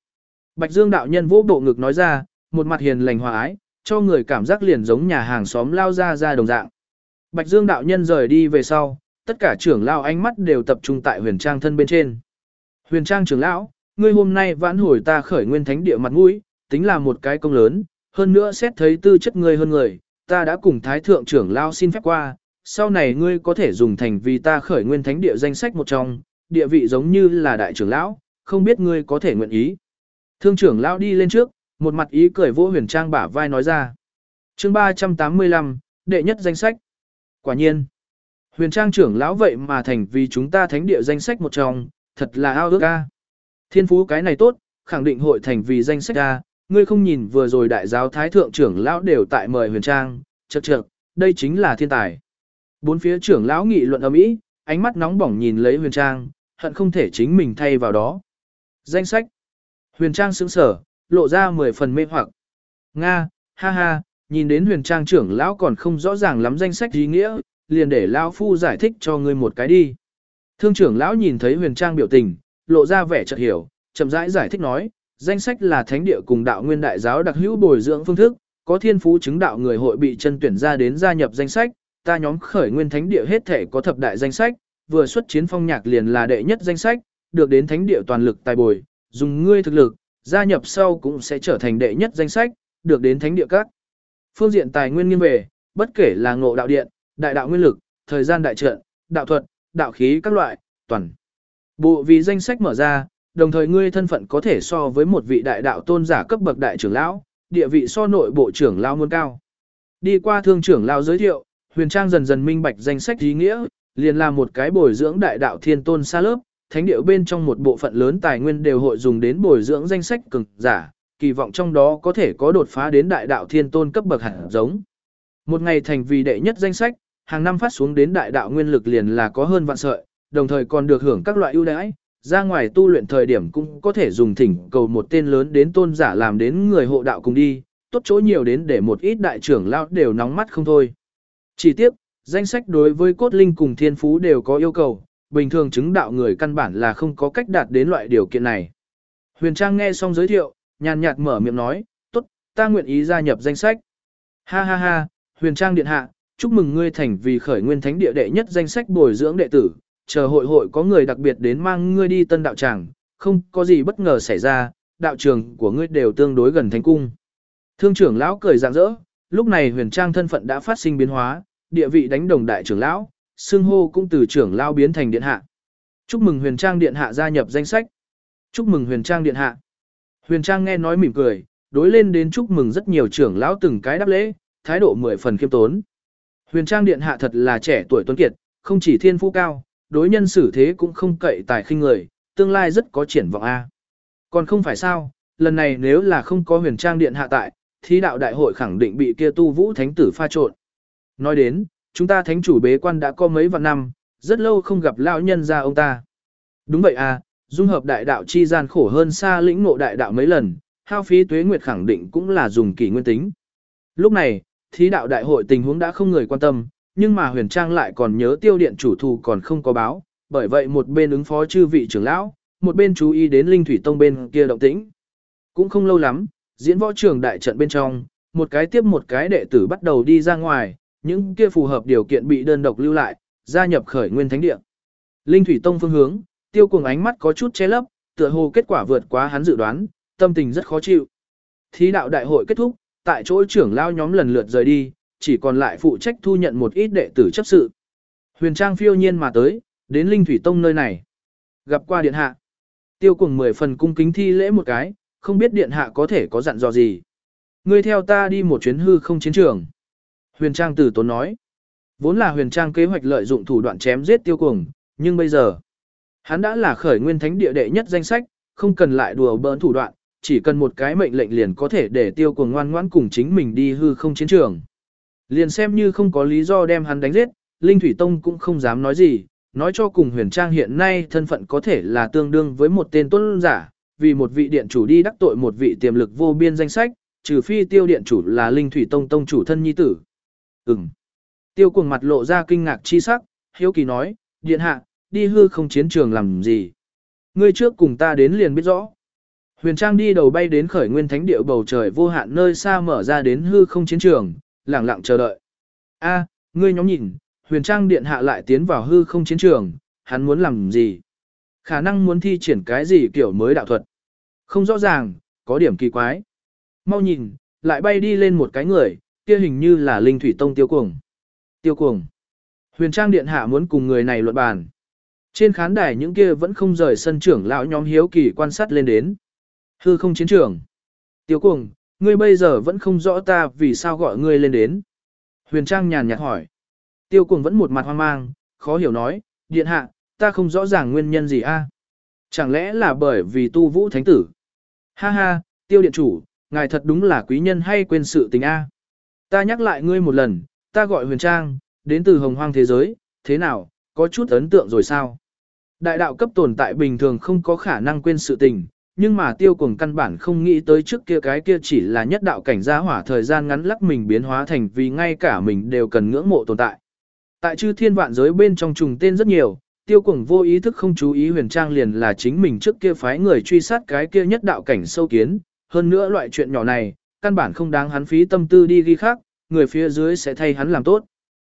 A: Bạch Dương đạo nhân vỗ bộ ngực nói ra, một mặt hiền lành hòa ái, cho người cảm giác liền giống nhà hàng xóm lao ra ra đồng dạng. Bạch Dương đạo nhân rời đi về sau, tất cả trưởng lão ánh mắt đều tập trung tại huyền trang thân bên trên. Huyền trang trưởng lão, ngươi hôm nay vãn hồi ta khởi nguyên thánh địa mặt mũi, tính là một cái công lớn, hơn nữa xét thấy tư chất ngươi hơn người, ta đã cùng thái thượng trưởng lão xin phép qua, sau này ngươi có thể dùng thành vì ta khởi nguyên thánh địa danh sách một trong, địa vị giống như là đại trưởng lão, không biết ngươi có thể nguyện ý. Thương trưởng lão đi lên trước, một mặt ý cười vỗ huyền trang bả vai nói ra. chương 385, đệ nhất danh sách. Quả nhiên, huyền trang trưởng lão vậy mà thành vì chúng ta thánh địa danh sách một trong, thật là ao ước ca. Thiên phú cái này tốt, khẳng định hội thành vì danh sách ca, ngươi không nhìn vừa rồi đại giáo thái thượng trưởng lão đều tại mời huyền trang, chật chật, đây chính là thiên tài. Bốn phía trưởng lão nghị luận ầm ĩ, ánh mắt nóng bỏng nhìn lấy huyền trang, hận không thể chính mình thay vào đó. Danh sách. Huyền trang sững sở, lộ ra mười phần mê hoặc. Nga, ha ha, nhìn đến huyền trang trưởng lão còn không rõ ràng lắm danh sách ý nghĩa, liền để lão phu giải thích cho ngươi một cái đi. Thương trưởng lão nhìn thấy huyền trang biểu tình, lộ ra vẻ chợt hiểu, chậm rãi giải, giải thích nói, danh sách là thánh địa cùng đạo nguyên đại giáo đặc hữu bồi dưỡng phương thức, có thiên phú chứng đạo người hội bị chân tuyển ra đến gia nhập danh sách, ta nhóm khởi nguyên thánh địa hết thể có thập đại danh sách, vừa xuất chiến phong nhạc liền là đệ nhất danh sách, được đến thánh địa toàn lực tài bồi, dùng ngươi thực lực, gia nhập sau cũng sẽ trở thành đệ nhất danh sách, được đến thánh địa các. Phương diện tài nguyên nghiêng về, bất kể là ngộ đạo điện, đại đạo nguyên lực, thời gian đại trận, đạo thuật, đạo khí các loại, toàn. Bộ vì danh sách mở ra, đồng thời ngươi thân phận có thể so với một vị đại đạo tôn giả cấp bậc đại trưởng lão, địa vị so nội bộ trưởng lão muôn cao. Đi qua thương trưởng lão giới thiệu, Huyền Trang dần dần minh bạch danh sách ý nghĩa, liền là một cái bồi dưỡng đại đạo thiên tôn xa lớp, thánh địa bên trong một bộ phận lớn tài nguyên đều hội dùng đến bồi dưỡng danh sách cường giả, kỳ vọng trong đó có thể có đột phá đến đại đạo thiên tôn cấp bậc hẳn giống. Một ngày thành vì đệ nhất danh sách, hàng năm phát xuống đến đại đạo nguyên lực liền là có hơn vạn sợi, đồng thời còn được hưởng các loại ưu đãi, ra ngoài tu luyện thời điểm cũng có thể dùng thỉnh cầu một tên lớn đến tôn giả làm đến người hộ đạo cùng đi, tốt chỗ nhiều đến để một ít đại trưởng lao đều nóng mắt không thôi. Chỉ tiếp, danh sách đối với cốt linh cùng thiên phú đều có yêu cầu, bình thường chứng đạo người căn bản là không có cách đạt đến loại điều kiện này. Huyền Trang nghe xong giới thiệu, nhàn nhạt mở miệng nói, tốt, ta nguyện ý gia nhập danh sách. Ha ha ha, Huyền Trang điện hạ, chúc mừng ngươi thành vì khởi nguyên thánh địa đệ nhất danh sách bồi dưỡng đệ tử, chờ hội hội có người đặc biệt đến mang ngươi đi tân đạo tràng, không có gì bất ngờ xảy ra, đạo trường của ngươi đều tương đối gần thánh cung. Thương trưởng lão cười rạng rỡ, lúc này huyền trang thân phận đã phát sinh biến hóa, địa vị đánh đồng đại trưởng lão, xưng hô cũng từ trưởng lão biến thành điện hạ. Chúc mừng huyền trang điện hạ gia nhập danh sách. Chúc mừng huyền trang điện hạ. Huyền trang nghe nói mỉm cười, đối lên đến chúc mừng rất nhiều trưởng lão từng cái đáp lễ, thái độ mười phần khiêm tốn. Huyền trang điện hạ thật là trẻ tuổi tuấn kiệt, không chỉ thiên phú cao, đối nhân xử thế cũng không cậy tài khinh người, tương lai rất có triển vọng a. Còn không phải sao, lần này nếu là không có huyền trang điện hạ tại, thì đạo đại hội khẳng định bị kia tu vũ thánh tử pha trộn. Nói đến, chúng ta thánh chủ bế quan đã có mấy vạn năm, rất lâu không gặp lão nhân gia ông ta. Đúng vậy à, dung hợp đại đạo chi gian khổ hơn xa lĩnh ngộ đại đạo mấy lần, hao phí tuế nguyệt khẳng định cũng là dùng kỳ nguyên tính. Lúc này, thí đạo đại hội tình huống đã không người quan tâm, nhưng mà huyền trang lại còn nhớ tiêu điện chủ thù còn không có báo, bởi vậy một bên ứng phó chư vị trưởng lão, một bên chú ý đến linh thủy tông bên kia động tĩnh. Cũng không lâu lắm, diễn võ trường đại trận bên trong, một cái tiếp một cái đệ tử bắt đầu đi ra ngoài, những kia phù hợp điều kiện bị đơn độc lưu lại, gia nhập khởi nguyên thánh địa. Linh thủy tông phương hướng, tiêu cuồng ánh mắt có chút che lấp, tựa hồ kết quả vượt quá hắn dự đoán, tâm tình rất khó chịu. Thí đạo đại hội kết thúc, tại chỗ trưởng lao nhóm lần lượt rời đi, chỉ còn lại phụ trách thu nhận một ít đệ tử chấp sự. Huyền Trang phiêu nhiên mà tới, đến Linh Thủy Tông nơi này. Gặp qua điện hạ. Tiêu cuồng mười phần cung kính thi lễ một cái, không biết điện hạ có thể có dặn dò gì. Ngươi theo ta đi một chuyến hư không chiến trường. Huyền Trang tử tốn nói. Vốn là huyền trang kế hoạch lợi dụng thủ đoạn chém giết tiêu cuồng, nhưng bây giờ, hắn đã là khởi nguyên thánh địa đệ nhất danh sách, không cần lại đùa bỡn thủ đoạn, chỉ cần một cái mệnh lệnh liền có thể để tiêu cuồng ngoan ngoãn cùng chính mình đi hư không chiến trường. Liền xem như không có lý do đem hắn đánh giết, Linh Thủy Tông cũng không dám nói gì, nói cho cùng huyền trang hiện nay thân phận có thể là tương đương với một tên tuân giả, vì một vị điện chủ đi đắc tội một vị tiềm lực vô biên danh sách, trừ phi tiêu điện chủ là Linh Thủy Tông Tông chủ thân nhi tử. Ừm. Tiêu cuồng mặt lộ ra kinh ngạc chi sắc, hiếu kỳ nói, điện hạ, đi hư không chiến trường làm gì. Ngươi trước cùng ta đến liền biết rõ. Huyền Trang đi đầu bay đến khởi nguyên thánh địa bầu trời vô hạn nơi xa mở ra đến hư không chiến trường, lặng lặng chờ đợi. A, ngươi nhóm nhìn, Huyền Trang điện hạ lại tiến vào hư không chiến trường, hắn muốn làm gì? Khả năng muốn thi triển cái gì kiểu mới đạo thuật? Không rõ ràng, có điểm kỳ quái. Mau nhìn, lại bay đi lên một cái người, kia hình như là Linh Thủy Tông tiêu cuồng. Tiêu cuồng. Huyền Trang điện hạ muốn cùng người này luận bàn. Trên khán đài những kia vẫn không rời sân trưởng lão nhóm hiếu kỳ quan sát lên đến. Hư không chiến trường. Tiêu cuồng, ngươi bây giờ vẫn không rõ ta vì sao gọi ngươi lên đến. Huyền Trang nhàn nhạt hỏi. Tiêu cuồng vẫn một mặt hoang mang, khó hiểu nói, điện hạ, ta không rõ ràng nguyên nhân gì a. Chẳng lẽ là bởi vì tu vũ thánh tử? Ha ha, tiêu điện chủ, ngài thật đúng là quý nhân hay quên sự tình a. Ta nhắc lại ngươi một lần, ta gọi huyền trang, đến từ hồng hoang thế giới, thế nào, có chút ấn tượng rồi sao? Đại đạo cấp tồn tại bình thường không có khả năng quên sự tình, nhưng mà tiêu cuồng căn bản không nghĩ tới trước kia cái kia chỉ là nhất đạo cảnh gia hỏa thời gian ngắn lắc mình biến hóa thành vì ngay cả mình đều cần ngưỡng mộ tồn tại. Tại chư thiên vạn giới bên trong trùng tên rất nhiều, tiêu cuồng vô ý thức không chú ý huyền trang liền là chính mình trước kia phái người truy sát cái kia nhất đạo cảnh sâu kiến, hơn nữa loại chuyện nhỏ này, căn bản không đáng hắn phí tâm tư đi ghi khác, người phía dưới sẽ thay hắn làm tốt.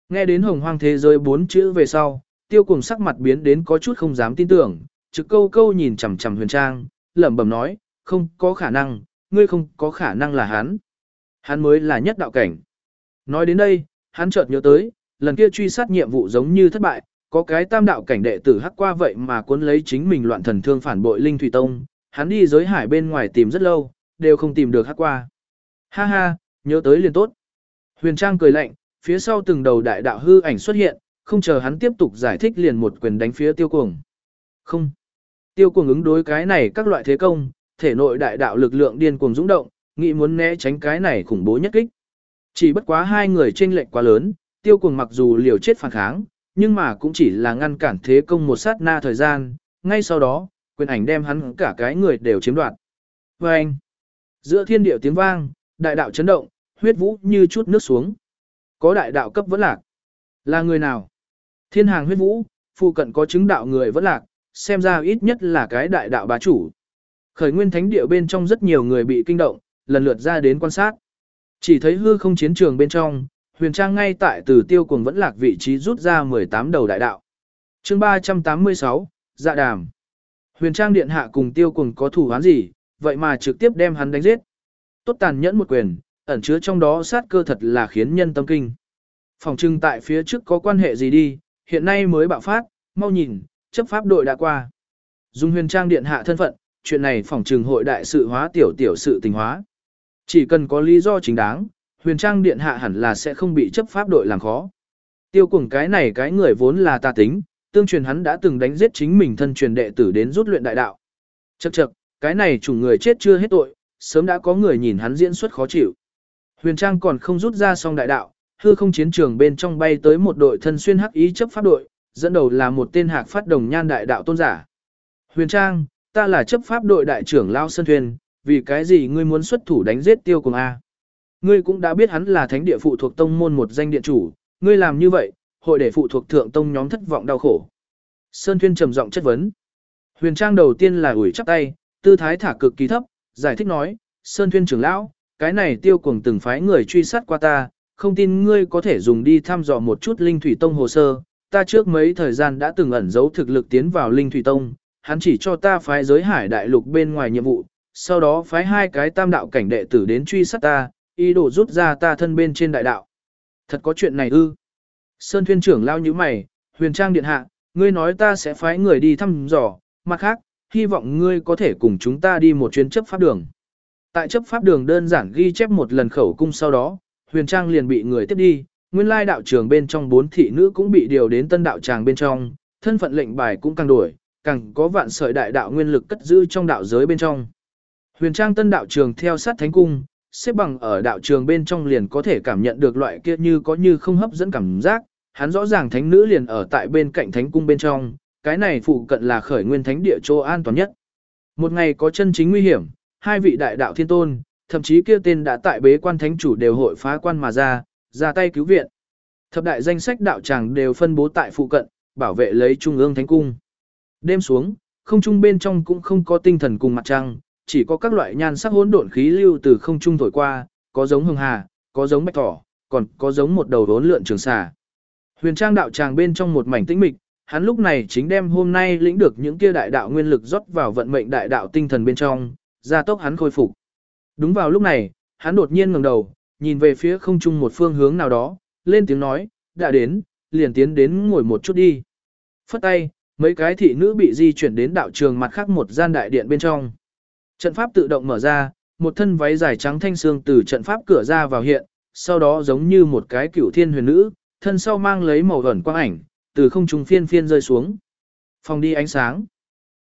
A: Nghe đến hồng hoang thế giới bốn chữ về sau, tiêu cùng sắc mặt biến đến có chút không dám tin tưởng, trực câu câu nhìn chằm chằm huyền trang, lẩm bẩm nói, không có khả năng, ngươi không có khả năng là hắn. Hắn mới là nhất đạo cảnh. Nói đến đây, hắn chợt nhớ tới, lần kia truy sát nhiệm vụ giống như thất bại, có cái tam đạo cảnh đệ tử hắc qua vậy mà cuốn lấy chính mình loạn thần thương phản bội Linh Thủy Tông, hắn đi giới hải bên ngoài tìm rất lâu, đều không tìm được hắc qua. Ha ha, nhớ tới liền tốt. Huyền Trang cười lạnh, phía sau từng đầu đại đạo hư ảnh xuất hiện, không chờ hắn tiếp tục giải thích liền một quyền đánh phía tiêu cuồng. Không. Tiêu cuồng ứng đối cái này các loại thế công, thể nội đại đạo lực lượng điên cuồng dũng động, nghĩ muốn né tránh cái này khủng bố nhất kích. Chỉ bất quá hai người chênh lệch quá lớn, tiêu cuồng mặc dù liều chết phản kháng, nhưng mà cũng chỉ là ngăn cản thế công một sát na thời gian, ngay sau đó, quyền ảnh đem hắn cả cái người đều chiếm đoạt. Và anh, giữa thiên điệu tiếng vang, đại đạo chấn động, huyết vũ như chút nước xuống. Có đại đạo cấp vẫn lạc. Là người nào? Thiên hàng huyết vũ, phụ cận có chứng đạo người vẫn lạc, xem ra ít nhất là cái đại đạo bá chủ. Khởi nguyên thánh địa bên trong rất nhiều người bị kinh động, lần lượt ra đến quan sát. Chỉ thấy hư không chiến trường bên trong, huyền trang ngay tại từ tiêu cuồng vẫn lạc vị trí rút ra 18 đầu đại đạo. chương 386, dạ đàm. Huyền trang điện hạ cùng tiêu cuồng có thủ án gì, vậy mà trực tiếp đem hắn đánh giết. Tốt tàn nhẫn một quyền, ẩn chứa trong đó sát cơ thật là khiến nhân tâm kinh. Phòng trưng tại phía trước có quan hệ gì đi, hiện nay mới bạo phát, mau nhìn, chấp pháp đội đã qua. Dung huyền trang điện hạ thân phận, chuyện này phỏng trừng hội đại sự hóa tiểu tiểu sự tình hóa. Chỉ cần có lý do chính đáng, huyền trang điện hạ hẳn là sẽ không bị chấp pháp đội làm khó. Tiêu cùng cái này cái người vốn là ta tính, tương truyền hắn đã từng đánh giết chính mình thân truyền đệ tử đến rút luyện đại đạo. Chậc chậc, cái này chủ người chết chưa hết tội, sớm đã có người nhìn hắn diễn xuất khó chịu. Huyền Trang còn không rút ra xong đại đạo, hư không chiến trường bên trong bay tới một đội thân xuyên hắc ý chấp pháp đội, dẫn đầu là một tên hạc phát đồng nhan đại đạo tôn giả. Huyền Trang, ta là chấp pháp đội đại trưởng Lao Sơn Thuyền, vì cái gì ngươi muốn xuất thủ đánh giết tiêu cùng A? Ngươi cũng đã biết hắn là thánh địa phụ thuộc tông môn một danh điện chủ, ngươi làm như vậy, hội để phụ thuộc thượng tông nhóm thất vọng đau khổ. Sơn Thuyên trầm giọng chất vấn. Huyền Trang đầu tiên là ủi chắp tay, tư thái thả cực kỳ thấp, giải thích nói, Sơn Thuyên trưởng lão, cái này tiêu cuồng từng phái người truy sát qua ta, không tin ngươi có thể dùng đi thăm dò một chút Linh Thủy Tông hồ sơ, ta trước mấy thời gian đã từng ẩn giấu thực lực tiến vào Linh Thủy Tông, hắn chỉ cho ta phái giới hải đại lục bên ngoài nhiệm vụ, sau đó phái hai cái tam đạo cảnh đệ tử đến truy sát ta, ý đồ rút ra ta thân bên trên đại đạo. Thật có chuyện này ư? Sơn Thuyên trưởng lao như mày, huyền trang điện hạ, ngươi nói ta sẽ phái người đi thăm dò, mặt khác, hy vọng ngươi có thể cùng chúng ta đi một chuyến chấp pháp đường. Tại chấp pháp đường đơn giản ghi chép một lần khẩu cung sau đó, huyền trang liền bị người tiếp đi, nguyên lai đạo trường bên trong bốn thị nữ cũng bị điều đến tân đạo tràng bên trong, thân phận lệnh bài cũng càng đổi, càng có vạn sợi đại đạo nguyên lực cất giữ trong đạo giới bên trong. Huyền trang tân đạo trường theo sát thánh cung, xếp bằng ở đạo trường bên trong liền có thể cảm nhận được loại kia như có như không hấp dẫn cảm giác, hắn rõ ràng thánh nữ liền ở tại bên cạnh thánh cung bên trong, cái này phụ cận là khởi nguyên thánh địa chỗ an toàn nhất. Một ngày có chân chính nguy hiểm, hai vị đại đạo thiên tôn, thậm chí kia tên đã tại bế quan thánh chủ đều hội phá quan mà ra, ra tay cứu viện. Thập đại danh sách đạo tràng đều phân bố tại phụ cận, bảo vệ lấy trung ương thánh cung. Đêm xuống, không trung bên trong cũng không có tinh thần cùng mặt trăng, chỉ có các loại nhan sắc hỗn độn khí lưu từ không trung thổi qua, có giống hồng hà, có giống bạch thỏ, còn có giống một đầu đốn lượn trường xà. Huyền trang đạo tràng bên trong một mảnh tĩnh mịch, hắn lúc này chính đem hôm nay lĩnh được những kia đại đạo nguyên lực rót vào vận mệnh đại đạo tinh thần bên trong, gia tốc hắn khôi phục. Đúng vào lúc này, hắn đột nhiên ngẩng đầu, nhìn về phía không trung một phương hướng nào đó, lên tiếng nói, đã đến, liền tiến đến ngồi một chút đi. Phất tay, mấy cái thị nữ bị di chuyển đến đạo trường mặt khác một gian đại điện bên trong. Trận pháp tự động mở ra, một thân váy dài trắng thanh xương từ trận pháp cửa ra vào hiện, sau đó giống như một cái cửu thiên huyền nữ, thân sau mang lấy màu ẩn quang ảnh, từ không trung phiên phiên rơi xuống. Phòng đi ánh sáng.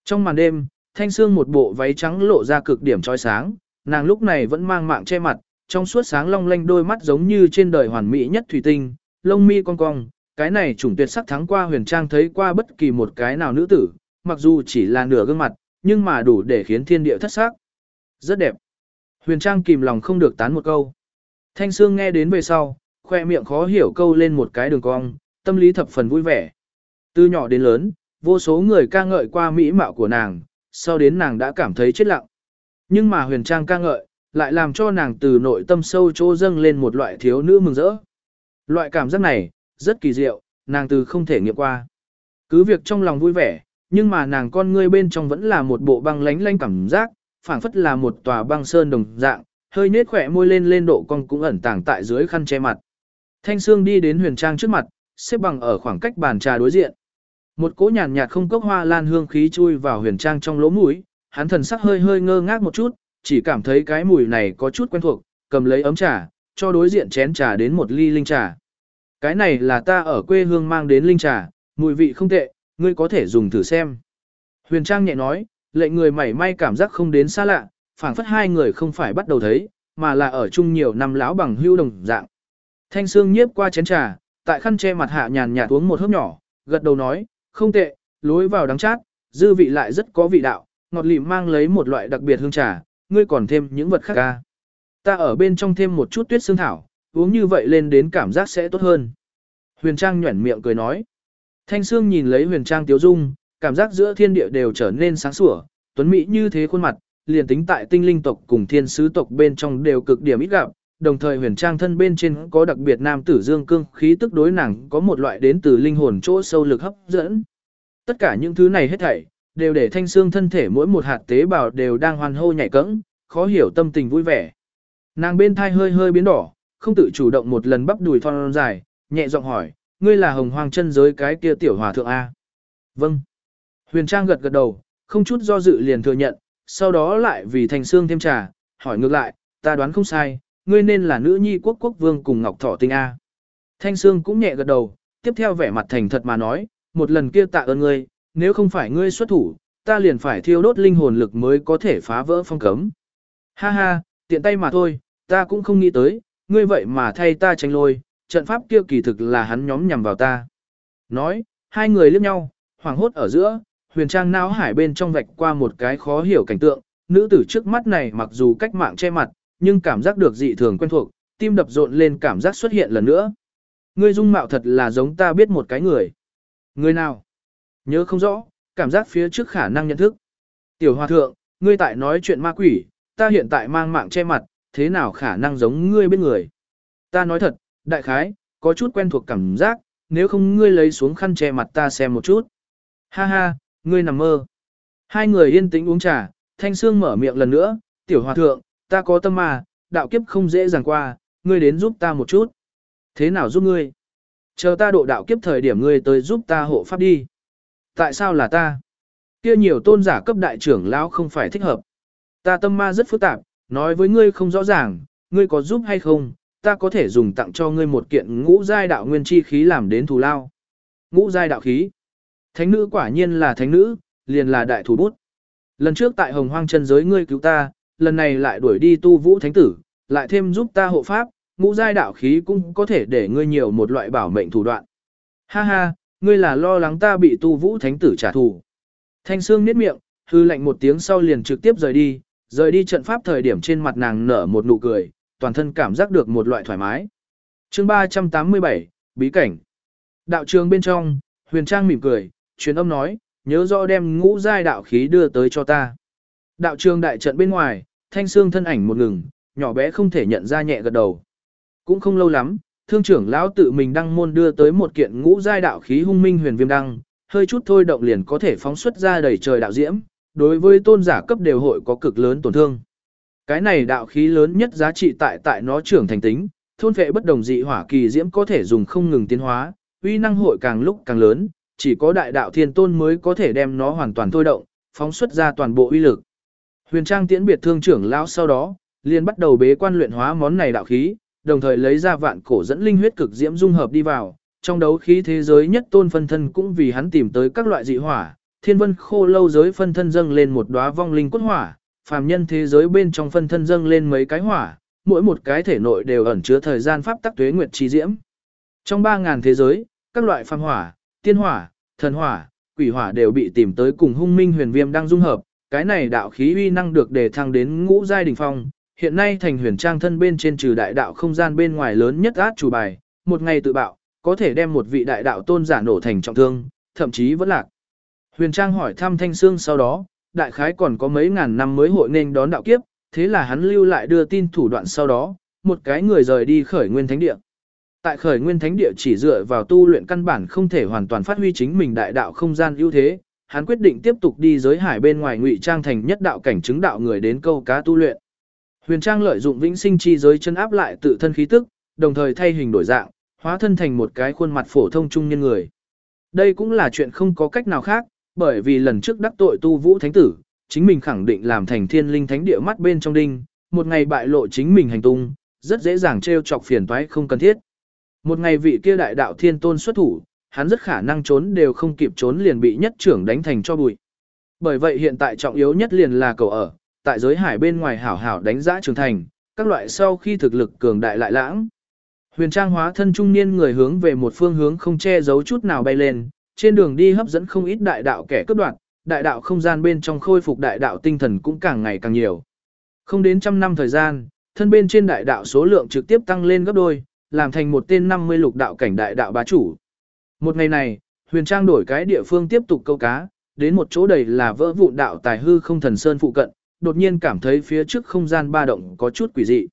A: Trong màn đêm, thanh xương một bộ váy trắng lộ ra cực điểm trói sáng, nàng lúc này vẫn mang mạng che mặt, trong suốt sáng long lanh đôi mắt giống như trên đời hoàn mỹ nhất thủy tinh, lông mi cong cong, cái này chủng tuyệt sắc thắng qua huyền trang thấy qua bất kỳ một cái nào nữ tử, mặc dù chỉ là nửa gương mặt, nhưng mà đủ để khiến thiên địa thất sắc. Rất đẹp. Huyền trang kìm lòng không được tán một câu. Thanh Sương nghe đến về sau, khoe miệng khó hiểu câu lên một cái đường cong, tâm lý thập phần vui vẻ. Từ nhỏ đến lớn, vô số người ca ngợi qua mỹ mạo của nàng, sau đến nàng đã cảm thấy chết lặng. Nhưng mà huyền trang ca ngợi, lại làm cho nàng từ nội tâm sâu chỗ dâng lên một loại thiếu nữ mừng rỡ. Loại cảm giác này, rất kỳ diệu, nàng từ không thể nghiệm qua. Cứ việc trong lòng vui vẻ, nhưng mà nàng con ngươi bên trong vẫn là một bộ băng lánh lanh cảm giác, phảng phất là một tòa băng sơn đồng dạng, hơi nết khỏe môi lên lên độ cong cũng ẩn tàng tại dưới khăn che mặt. Thanh Sương đi đến huyền trang trước mặt, xếp bằng ở khoảng cách bàn trà đối diện. Một cỗ nhàn nhạt không cốc hoa lan hương khí chui vào huyền trang trong lỗ mũi, hắn thần sắc hơi hơi ngơ ngác một chút, chỉ cảm thấy cái mùi này có chút quen thuộc, cầm lấy ấm trà, cho đối diện chén trà đến một ly linh trà. Cái này là ta ở quê hương mang đến linh trà, mùi vị không tệ, ngươi có thể dùng thử xem. Huyền Trang nhẹ nói, lệnh người mảy may cảm giác không đến xa lạ, phảng phất hai người không phải bắt đầu thấy, mà là ở chung nhiều năm lão bằng hưu đồng dạng. Thanh Sương nhiếp qua chén trà, tại khăn che mặt hạ nhàn nhạt uống một hớp nhỏ, gật đầu nói, không tệ, lối vào đắng chát, dư vị lại rất có vị đạo, ngọt lịm mang lấy một loại đặc biệt hương trà, ngươi còn thêm những vật khác ca. Ta ở bên trong thêm một chút tuyết xương thảo, uống như vậy lên đến cảm giác sẽ tốt hơn. Huyền Trang nhuẩn miệng cười nói. Thanh Sương nhìn lấy Huyền Trang tiếu dung, cảm giác giữa thiên địa đều trở nên sáng sủa, tuấn mỹ như thế khuôn mặt, liền tính tại tinh linh tộc cùng thiên sứ tộc bên trong đều cực điểm ít gặp, đồng thời Huyền Trang thân bên trên có đặc biệt nam tử dương cương khí tức đối nàng có một loại đến từ linh hồn chỗ sâu lực hấp dẫn. Tất cả những thứ này hết thảy đều để Thanh xương thân thể mỗi một hạt tế bào đều đang hoàn hô nhảy cẫng, khó hiểu tâm tình vui vẻ. Nàng bên thai hơi hơi biến đỏ, không tự chủ động một lần bắp đùi thon dài, nhẹ giọng hỏi, ngươi là hồng hoang chân giới cái kia tiểu hòa thượng A. Vâng. Huyền Trang gật gật đầu, không chút do dự liền thừa nhận, sau đó lại vì thành xương thêm trà, hỏi ngược lại, ta đoán không sai, ngươi nên là nữ nhi quốc quốc vương cùng Ngọc Thọ Tinh A. Thanh Sương cũng nhẹ gật đầu, tiếp theo vẻ mặt thành thật mà nói, một lần kia tạ ơn ngươi, nếu không phải ngươi xuất thủ, ta liền phải thiêu đốt linh hồn lực mới có thể phá vỡ phong cấm. Ha ha, tiện tay mà thôi, ta cũng không nghĩ tới, ngươi vậy mà thay ta tránh lôi, trận pháp kia kỳ thực là hắn nhóm nhằm vào ta. Nói, hai người liếc nhau, hoàng hốt ở giữa, huyền trang não hải bên trong vạch qua một cái khó hiểu cảnh tượng, nữ tử trước mắt này mặc dù cách mạng che mặt, nhưng cảm giác được dị thường quen thuộc, tim đập rộn lên cảm giác xuất hiện lần nữa. Ngươi dung mạo thật là giống ta biết một cái người. Người nào? Nhớ không rõ, cảm giác phía trước khả năng nhận thức. Tiểu hòa thượng, ngươi tại nói chuyện ma quỷ, ta hiện tại mang mạng che mặt, thế nào khả năng giống ngươi bên người. Ta nói thật, đại khái, có chút quen thuộc cảm giác, nếu không ngươi lấy xuống khăn che mặt ta xem một chút. Ha ha, ngươi nằm mơ. Hai người yên tĩnh uống trà, thanh xương mở miệng lần nữa, tiểu hòa thượng, ta có tâm mà, đạo kiếp không dễ dàng qua, ngươi đến giúp ta một chút. Thế nào giúp ngươi? Chờ ta độ đạo kiếp thời điểm ngươi tới giúp ta hộ pháp đi. Tại sao là ta? kia nhiều tôn giả cấp đại trưởng lão không phải thích hợp. Ta tâm ma rất phức tạp, nói với ngươi không rõ ràng, ngươi có giúp hay không, ta có thể dùng tặng cho ngươi một kiện ngũ giai đạo nguyên chi khí làm đến thù lao. Ngũ giai đạo khí. Thánh nữ quả nhiên là thánh nữ, liền là đại thủ bút. Lần trước tại hồng hoang chân giới ngươi cứu ta, lần này lại đuổi đi tu vũ thánh tử, lại thêm giúp ta hộ pháp, ngũ giai đạo khí cũng có thể để ngươi nhiều một loại bảo mệnh thủ đoạn. Ha ha, ngươi là lo lắng ta bị tu vũ thánh tử trả thù. Thanh Sương niết miệng, hư lạnh một tiếng sau liền trực tiếp rời đi, rời đi trận pháp thời điểm trên mặt nàng nở một nụ cười, toàn thân cảm giác được một loại thoải mái. chương 387, Bí cảnh. Đạo trường bên trong, huyền trang mỉm cười, truyền âm nói, nhớ rõ đem ngũ giai đạo khí đưa tới cho ta. Đạo trường đại trận bên ngoài, thanh xương thân ảnh một ngừng, nhỏ bé không thể nhận ra nhẹ gật đầu. Cũng không lâu lắm, thương trưởng lão tự mình đăng môn đưa tới một kiện ngũ giai đạo khí hung minh huyền viêm đăng, hơi chút thôi động liền có thể phóng xuất ra đầy trời đạo diễm, đối với tôn giả cấp đều hội có cực lớn tổn thương. Cái này đạo khí lớn nhất giá trị tại tại nó trưởng thành tính, thôn vệ bất đồng dị hỏa kỳ diễm có thể dùng không ngừng tiến hóa, uy năng hội càng lúc càng lớn, chỉ có đại đạo thiên tôn mới có thể đem nó hoàn toàn thôi động, phóng xuất ra toàn bộ uy lực. Huyền Trang tiễn biệt thương trưởng lão sau đó, liền bắt đầu bế quan luyện hóa món này đạo khí, đồng thời lấy ra vạn cổ dẫn linh huyết cực diễm dung hợp đi vào, trong đấu khí thế giới nhất tôn phân thân cũng vì hắn tìm tới các loại dị hỏa, thiên vân khô lâu giới phân thân dâng lên một đóa vong linh cốt hỏa, phàm nhân thế giới bên trong phân thân dâng lên mấy cái hỏa, mỗi một cái thể nội đều ẩn chứa thời gian pháp tắc tuế nguyệt chi diễm. Trong 3000 thế giới, các loại phàm hỏa, tiên hỏa, thần hỏa, quỷ hỏa đều bị tìm tới cùng hung minh huyền viêm đang dung hợp, cái này đạo khí uy năng được đề thăng đến ngũ giai đỉnh phong, hiện nay thành huyền trang thân bên trên trừ đại đạo không gian bên ngoài lớn nhất át chủ bài, một ngày tự bạo, có thể đem một vị đại đạo tôn giả nổ thành trọng thương, thậm chí vẫn lạc. Huyền Trang hỏi thăm Thanh xương sau đó, đại khái còn có mấy ngàn năm mới hội nên đón đạo kiếp, thế là hắn lưu lại đưa tin thủ đoạn sau đó, một cái người rời đi khởi nguyên thánh địa. Tại khởi nguyên thánh địa chỉ dựa vào tu luyện căn bản không thể hoàn toàn phát huy chính mình đại đạo không gian ưu thế, hắn quyết định tiếp tục đi giới hải bên ngoài ngụy trang thành nhất đạo cảnh chứng đạo người đến câu cá tu luyện. Huyền Trang lợi dụng vĩnh sinh chi giới chân áp lại tự thân khí tức, đồng thời thay hình đổi dạng, hóa thân thành một cái khuôn mặt phổ thông trung nhân người. Đây cũng là chuyện không có cách nào khác, bởi vì lần trước đắc tội tu vũ thánh tử, chính mình khẳng định làm thành thiên linh thánh địa mắt bên trong đinh, một ngày bại lộ chính mình hành tung, rất dễ dàng trêu chọc phiền toái không cần thiết. Một ngày vị kia đại đạo thiên tôn xuất thủ, hắn rất khả năng trốn đều không kịp trốn liền bị nhất trưởng đánh thành cho bụi. Bởi vậy hiện tại trọng yếu nhất liền là cầu ở, tại giới hải bên ngoài hảo hảo đánh giá trường thành, các loại sau khi thực lực cường đại lại lãng. Huyền trang hóa thân trung niên người hướng về một phương hướng không che giấu chút nào bay lên, trên đường đi hấp dẫn không ít đại đạo kẻ cướp đoạt, đại đạo không gian bên trong khôi phục đại đạo tinh thần cũng càng ngày càng nhiều. Không đến trăm năm thời gian, thân bên trên đại đạo số lượng trực tiếp tăng lên gấp đôi, làm thành một tên 50 lục đạo cảnh đại đạo bá chủ. Một ngày này, Huyền Trang đổi cái địa phương tiếp tục câu cá, đến một chỗ đầy là vỡ vụn đạo tài hư không thần sơn phụ cận, đột nhiên cảm thấy phía trước không gian ba động có chút quỷ dị.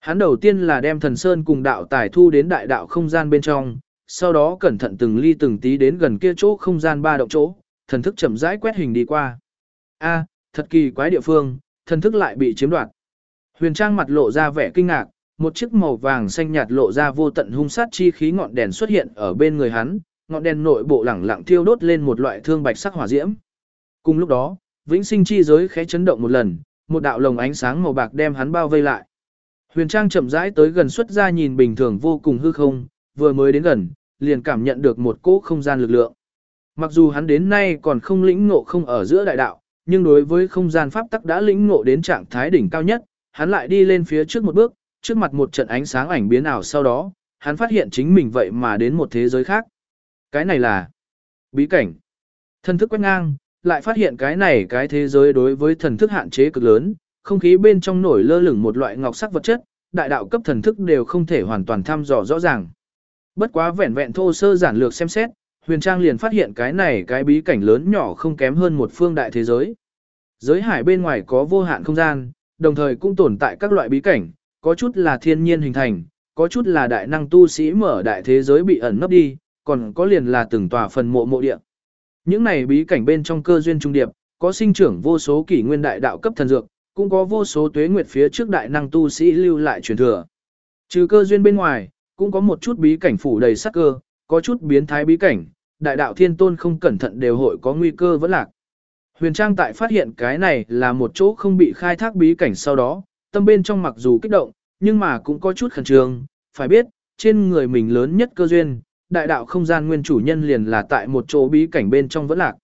A: Hắn đầu tiên là đem thần sơn cùng đạo tài thu đến đại đạo không gian bên trong, sau đó cẩn thận từng ly từng tí đến gần kia chỗ không gian ba động chỗ, thần thức chậm rãi quét hình đi qua. A, thật kỳ quái địa phương, thần thức lại bị chiếm đoạt. Huyền Trang mặt lộ ra vẻ kinh ngạc, một chiếc màu vàng xanh nhạt lộ ra vô tận hung sát chi khí ngọn đèn xuất hiện ở bên người hắn, ngọn đèn nội bộ lẳng lặng thiêu đốt lên một loại thương bạch sắc hỏa diễm. Cùng lúc đó, vĩnh sinh chi giới khẽ chấn động một lần, một đạo lồng ánh sáng màu bạc đem hắn bao vây lại. Huyền Trang chậm rãi tới gần xuất ra nhìn bình thường vô cùng hư không, vừa mới đến gần, liền cảm nhận được một cỗ không gian lực lượng. Mặc dù hắn đến nay còn không lĩnh ngộ không ở giữa đại đạo, nhưng đối với không gian pháp tắc đã lĩnh ngộ đến trạng thái đỉnh cao nhất, hắn lại đi lên phía trước một bước, trước mặt một trận ánh sáng ảnh biến ảo sau đó, hắn phát hiện chính mình vậy mà đến một thế giới khác. Cái này là bí cảnh. thân thức quét ngang, lại phát hiện cái này cái thế giới đối với thần thức hạn chế cực lớn, không khí bên trong nổi lơ lửng một loại ngọc sắc vật chất, đại đạo cấp thần thức đều không thể hoàn toàn thăm dò rõ ràng. Bất quá vẹn vẹn thô sơ giản lược xem xét, Huyền Trang liền phát hiện cái này cái bí cảnh lớn nhỏ không kém hơn một phương đại thế giới. Giới hải bên ngoài có vô hạn không gian, đồng thời cũng tồn tại các loại bí cảnh, có chút là thiên nhiên hình thành, có chút là đại năng tu sĩ mở đại thế giới bị ẩn nấp đi, còn có liền là từng tòa phần mộ mộ địa. Những này bí cảnh bên trong cơ duyên trung điệp, có sinh trưởng vô số kỷ nguyên đại đạo cấp thần dược, cũng có vô số tuế nguyệt phía trước đại năng tu sĩ lưu lại truyền thừa. Trừ cơ duyên bên ngoài, cũng có một chút bí cảnh phủ đầy sắc cơ, có chút biến thái bí cảnh, đại đạo thiên tôn không cẩn thận đều hội có nguy cơ vẫn lạc. Huyền Trang tại phát hiện cái này là một chỗ không bị khai thác bí cảnh sau đó, tâm bên trong mặc dù kích động, nhưng mà cũng có chút khẩn trương, phải biết, trên người mình lớn nhất cơ duyên, đại đạo không gian nguyên chủ nhân liền là tại một chỗ bí cảnh bên trong vẫn lạc.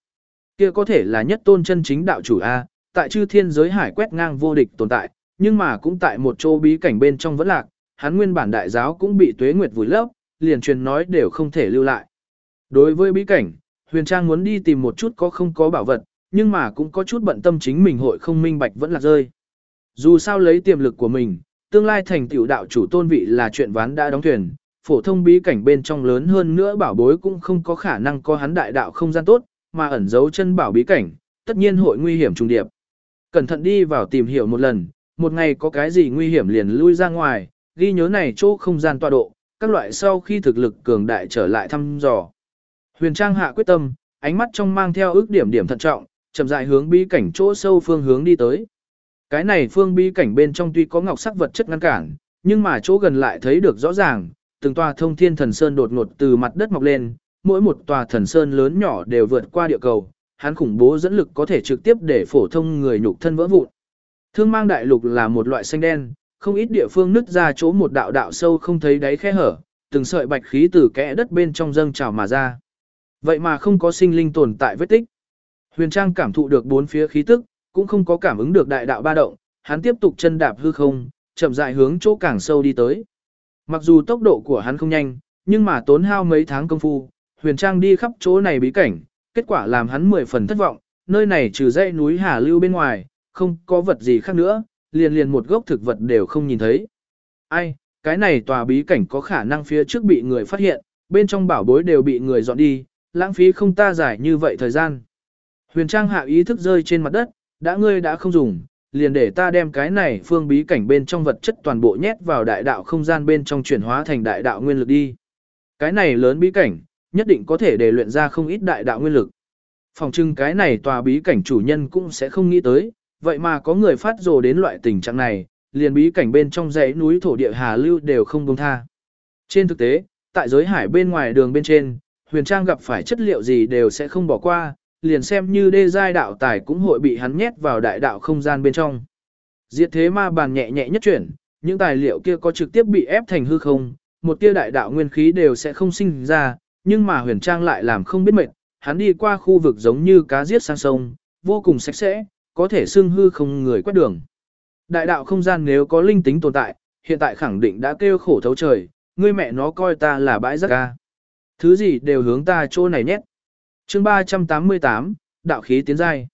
A: Kia có thể là nhất tôn chân chính đạo chủ A, tại chư thiên giới hải quét ngang vô địch tồn tại, nhưng mà cũng tại một chỗ bí cảnh bên trong vẫn lạc, hắn nguyên bản đại giáo cũng bị tuế nguyệt vùi lấp, liền truyền nói đều không thể lưu lại. Đối với bí cảnh, Huyền Trang muốn đi tìm một chút có không có bảo vật, nhưng mà cũng có chút bận tâm chính mình hội không minh bạch vẫn là rơi. Dù sao lấy tiềm lực của mình, tương lai thành tiểu đạo chủ tôn vị là chuyện ván đã đóng thuyền, phổ thông bí cảnh bên trong lớn hơn nữa bảo bối cũng không có khả năng có hắn đại đạo không gian tốt, mà ẩn giấu chân bảo bí cảnh, tất nhiên hội nguy hiểm trùng điệp. Cẩn thận đi vào tìm hiểu một lần, một ngày có cái gì nguy hiểm liền lui ra ngoài, ghi nhớ này chỗ không gian tọa độ, các loại sau khi thực lực cường đại trở lại thăm dò. Huyền Trang hạ quyết tâm, ánh mắt trong mang theo ước điểm điểm thận trọng, chậm rãi hướng bí cảnh chỗ sâu phương hướng đi tới. Cái này phương bí cảnh bên trong tuy có ngọc sắc vật chất ngăn cản, nhưng mà chỗ gần lại thấy được rõ ràng, từng tòa thông thiên thần sơn đột ngột từ mặt đất mọc lên, mỗi một tòa thần sơn lớn nhỏ đều vượt qua địa cầu, hắn khủng bố dẫn lực có thể trực tiếp để phổ thông người nhục thân vỡ vụn. Thương mang đại lục là một loại xanh đen, không ít địa phương nứt ra chỗ một đạo đạo sâu không thấy đáy khe hở, từng sợi bạch khí từ kẽ đất bên trong dâng trào mà ra. Vậy mà không có sinh linh tồn tại vết tích. Huyền Trang cảm thụ được bốn phía khí tức, cũng không có cảm ứng được đại đạo ba động, hắn tiếp tục chân đạp hư không, chậm rãi hướng chỗ càng sâu đi tới. Mặc dù tốc độ của hắn không nhanh, nhưng mà tốn hao mấy tháng công phu, Huyền Trang đi khắp chỗ này bí cảnh, kết quả làm hắn mười phần thất vọng, nơi này trừ dãy núi Hà Lưu bên ngoài, không có vật gì khác nữa, liền liền một gốc thực vật đều không nhìn thấy. Ai, cái này tòa bí cảnh có khả năng phía trước bị người phát hiện, bên trong bảo bối đều bị người dọn đi, lãng phí không ta giải như vậy thời gian. Huyền Trang hạ ý thức rơi trên mặt đất, đã ngươi đã không dùng, liền để ta đem cái này phương bí cảnh bên trong vật chất toàn bộ nhét vào đại đạo không gian bên trong chuyển hóa thành đại đạo nguyên lực đi. Cái này lớn bí cảnh, nhất định có thể để luyện ra không ít đại đạo nguyên lực. Phòng trưng cái này tòa bí cảnh chủ nhân cũng sẽ không nghĩ tới, vậy mà có người phát rồ đến loại tình trạng này, liền bí cảnh bên trong dãy núi thổ địa Hà Lưu đều không buông tha. Trên thực tế, tại giới hải bên ngoài đường bên trên, Huyền Trang gặp phải chất liệu gì đều sẽ không bỏ qua, liền xem như đê giai đạo tài cũng hội bị hắn nhét vào đại đạo không gian bên trong. Diệt thế ma bàn nhẹ nhẹ nhất chuyển, những tài liệu kia có trực tiếp bị ép thành hư không, một tia đại đạo nguyên khí đều sẽ không sinh ra, nhưng mà huyền trang lại làm không biết mệt, hắn đi qua khu vực giống như cá giết sang sông, vô cùng sạch sẽ, có thể xưng hư không người quét đường. Đại đạo không gian nếu có linh tính tồn tại, hiện tại khẳng định đã kêu khổ thấu trời, ngươi mẹ nó coi ta là bãi rác ca. Thứ gì đều hướng ta chỗ này nhét chương 388, đạo khí tiến giai.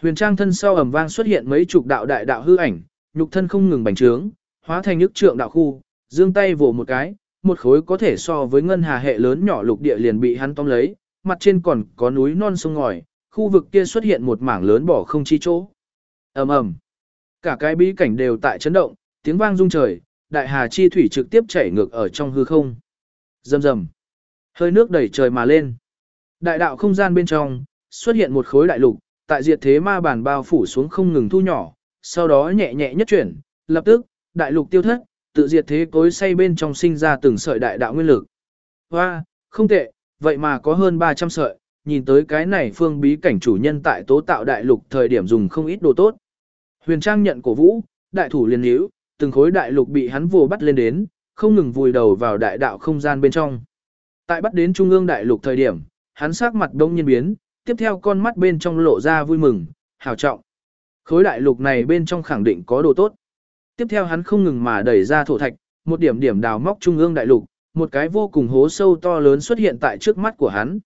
A: Huyền trang thân sau ẩm vang xuất hiện mấy chục đạo đại đạo hư ảnh, nhục thân không ngừng bành trướng, hóa thành nhức trượng đạo khu, dương tay vỗ một cái, một khối có thể so với ngân hà hệ lớn nhỏ lục địa liền bị hắn tóm lấy, mặt trên còn có núi non sông ngòi, khu vực kia xuất hiện một mảng lớn bỏ không chi chỗ. Ầm ầm. Cả cái bí cảnh đều tại chấn động, tiếng vang rung trời, đại hà chi thủy trực tiếp chảy ngược ở trong hư không. Rầm rầm. Hơi nước đẩy trời mà lên. Đại đạo không gian bên trong, xuất hiện một khối đại lục, tại diệt thế ma bản bao phủ xuống không ngừng thu nhỏ, sau đó nhẹ nhẹ nhất chuyển, lập tức, đại lục tiêu thất, tự diệt thế cối say bên trong sinh ra từng sợi đại đạo nguyên lực. Hoa, không tệ, vậy mà có hơn 300 sợi, nhìn tới cái này phương bí cảnh chủ nhân tại tố tạo đại lục thời điểm dùng không ít đồ tốt. Huyền Trang nhận cổ vũ, đại thủ liền hữu, từng khối đại lục bị hắn vồ bắt lên đến, không ngừng vùi đầu vào đại đạo không gian bên trong. Tại bắt đến trung ương đại lục thời điểm, hắn sắc mặt đông nhiên biến, tiếp theo con mắt bên trong lộ ra vui mừng, hào trọng. Khối đại lục này bên trong khẳng định có đồ tốt. Tiếp theo hắn không ngừng mà đẩy ra thổ thạch, một điểm điểm đào móc trung ương đại lục, một cái vô cùng hố sâu to lớn xuất hiện tại trước mắt của hắn.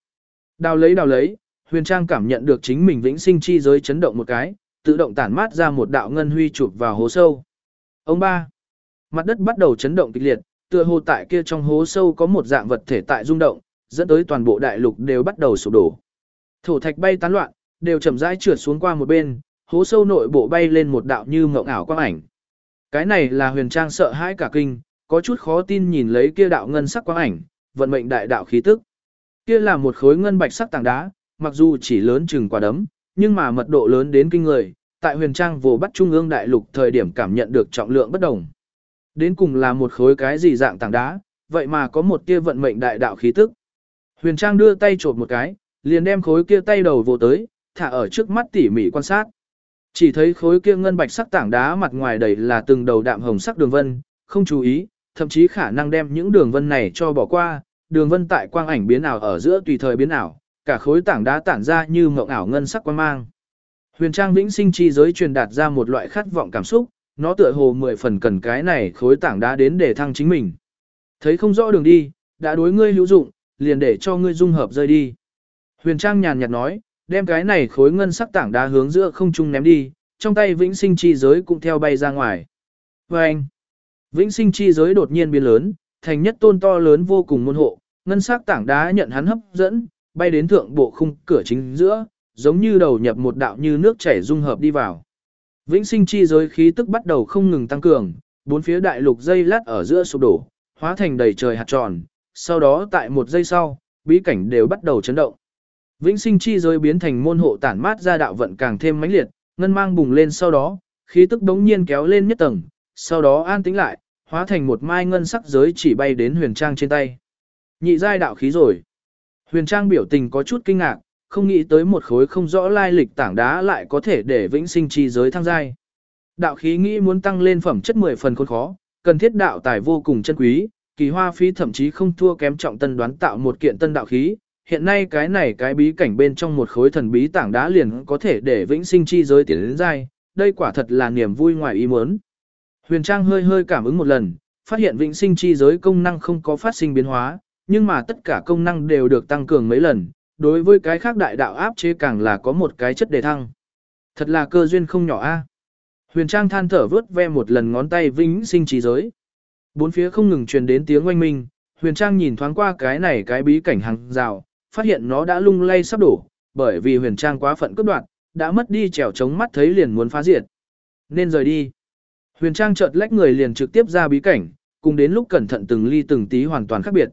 A: Đào lấy đào lấy, Huyền Trang cảm nhận được chính mình vĩnh sinh chi giới chấn động một cái, tự động tản mát ra một đạo ngân huy chụp vào hố sâu. Ông ba, mặt đất bắt đầu chấn động kịch liệt, tựa hồ tại kia trong hố sâu có một dạng vật thể tại rung động, dẫn tới toàn bộ đại lục đều bắt đầu sụp đổ. Thổ thạch bay tán loạn, đều chậm rãi trượt xuống qua một bên, hố sâu nội bộ bay lên một đạo như mộng ảo quang ảnh. Cái này là huyền trang sợ hãi cả kinh, có chút khó tin nhìn lấy kia đạo ngân sắc quang ảnh, vận mệnh đại đạo khí tức. Kia là một khối ngân bạch sắc tảng đá, mặc dù chỉ lớn chừng quả đấm, nhưng mà mật độ lớn đến kinh người, tại huyền trang vồ bắt trung ương đại lục thời điểm cảm nhận được trọng lượng bất đồng. Đến cùng là một khối cái gì dạng tảng đá, vậy mà có một kia vận mệnh đại đạo khí tức. Huyền Trang đưa tay trộm một cái, liền đem khối kia tay đầu vô tới, thả ở trước mắt tỉ mỉ quan sát. Chỉ thấy khối kia ngân bạch sắc tảng đá mặt ngoài đầy là từng đầu đạm hồng sắc đường vân, không chú ý, thậm chí khả năng đem những đường vân này cho bỏ qua, đường vân tại quang ảnh biến ảo ở giữa tùy thời biến ảo, cả khối tảng đá tản ra như mộng ảo ngân sắc quang mang. Huyền Trang Vĩnh Sinh chi giới truyền đạt ra một loại khát vọng cảm xúc, nó tựa hồ mười phần cần cái này khối tảng đá đến để thăng chính mình. Thấy không rõ đường đi, đã đối ngươi hữu dụng, liền để cho ngươi dung hợp rơi đi. Huyền Trang nhàn nhạt nói, đem cái này khối ngân sắc tảng đá hướng giữa không trung ném đi, trong tay Vĩnh Sinh chi giới cũng theo bay ra ngoài. Và anh, Vĩnh Sinh chi giới đột nhiên biến lớn, thành nhất tôn to lớn vô cùng môn hộ, ngân sắc tảng đá nhận hắn hấp dẫn, bay đến thượng bộ khung cửa chính giữa, giống như đầu nhập một đạo như nước chảy dung hợp đi vào. Vĩnh sinh chi giới khí tức bắt đầu không ngừng tăng cường, bốn phía đại lục dây lát ở giữa sụp đổ, hóa thành đầy trời hạt tròn, sau đó tại một giây sau, bí cảnh đều bắt đầu chấn động. Vĩnh sinh chi giới biến thành môn hộ tản mát ra đạo vận càng thêm mãnh liệt, ngân mang bùng lên sau đó, khí tức đống nhiên kéo lên nhất tầng, sau đó an tĩnh lại, hóa thành một mai ngân sắc giới chỉ bay đến huyền trang trên tay. Nhị giai đạo khí rồi. Huyền trang biểu tình có chút kinh ngạc, không nghĩ tới một khối không rõ lai lịch tảng đá lại có thể để vĩnh sinh chi giới thăng giai. Đạo khí nghĩ muốn tăng lên phẩm chất 10 phần khốn khó, cần thiết đạo tài vô cùng chân quý, kỳ hoa phí thậm chí không thua kém trọng tân đoán tạo một kiện tân đạo khí. Hiện nay cái này cái bí cảnh bên trong một khối thần bí tảng đá liền có thể để vĩnh sinh chi giới tiến đến dai, đây quả thật là niềm vui ngoài ý muốn. Huyền Trang hơi hơi cảm ứng một lần, phát hiện vĩnh sinh chi giới công năng không có phát sinh biến hóa, nhưng mà tất cả công năng đều được tăng cường mấy lần, đối với cái khác đại đạo áp chế càng là có một cái chất đề thăng. Thật là cơ duyên không nhỏ a. Huyền Trang than thở vớt ve một lần ngón tay vĩnh sinh trí giới. Bốn phía không ngừng truyền đến tiếng oanh minh, Huyền Trang nhìn thoáng qua cái này cái bí cảnh hàng rào, phát hiện nó đã lung lay sắp đổ, bởi vì Huyền Trang quá phận cướp đoạt, đã mất đi trèo chống mắt thấy liền muốn phá diệt. Nên rời đi. Huyền Trang chợt lách người liền trực tiếp ra bí cảnh, cùng đến lúc cẩn thận từng ly từng tí hoàn toàn khác biệt.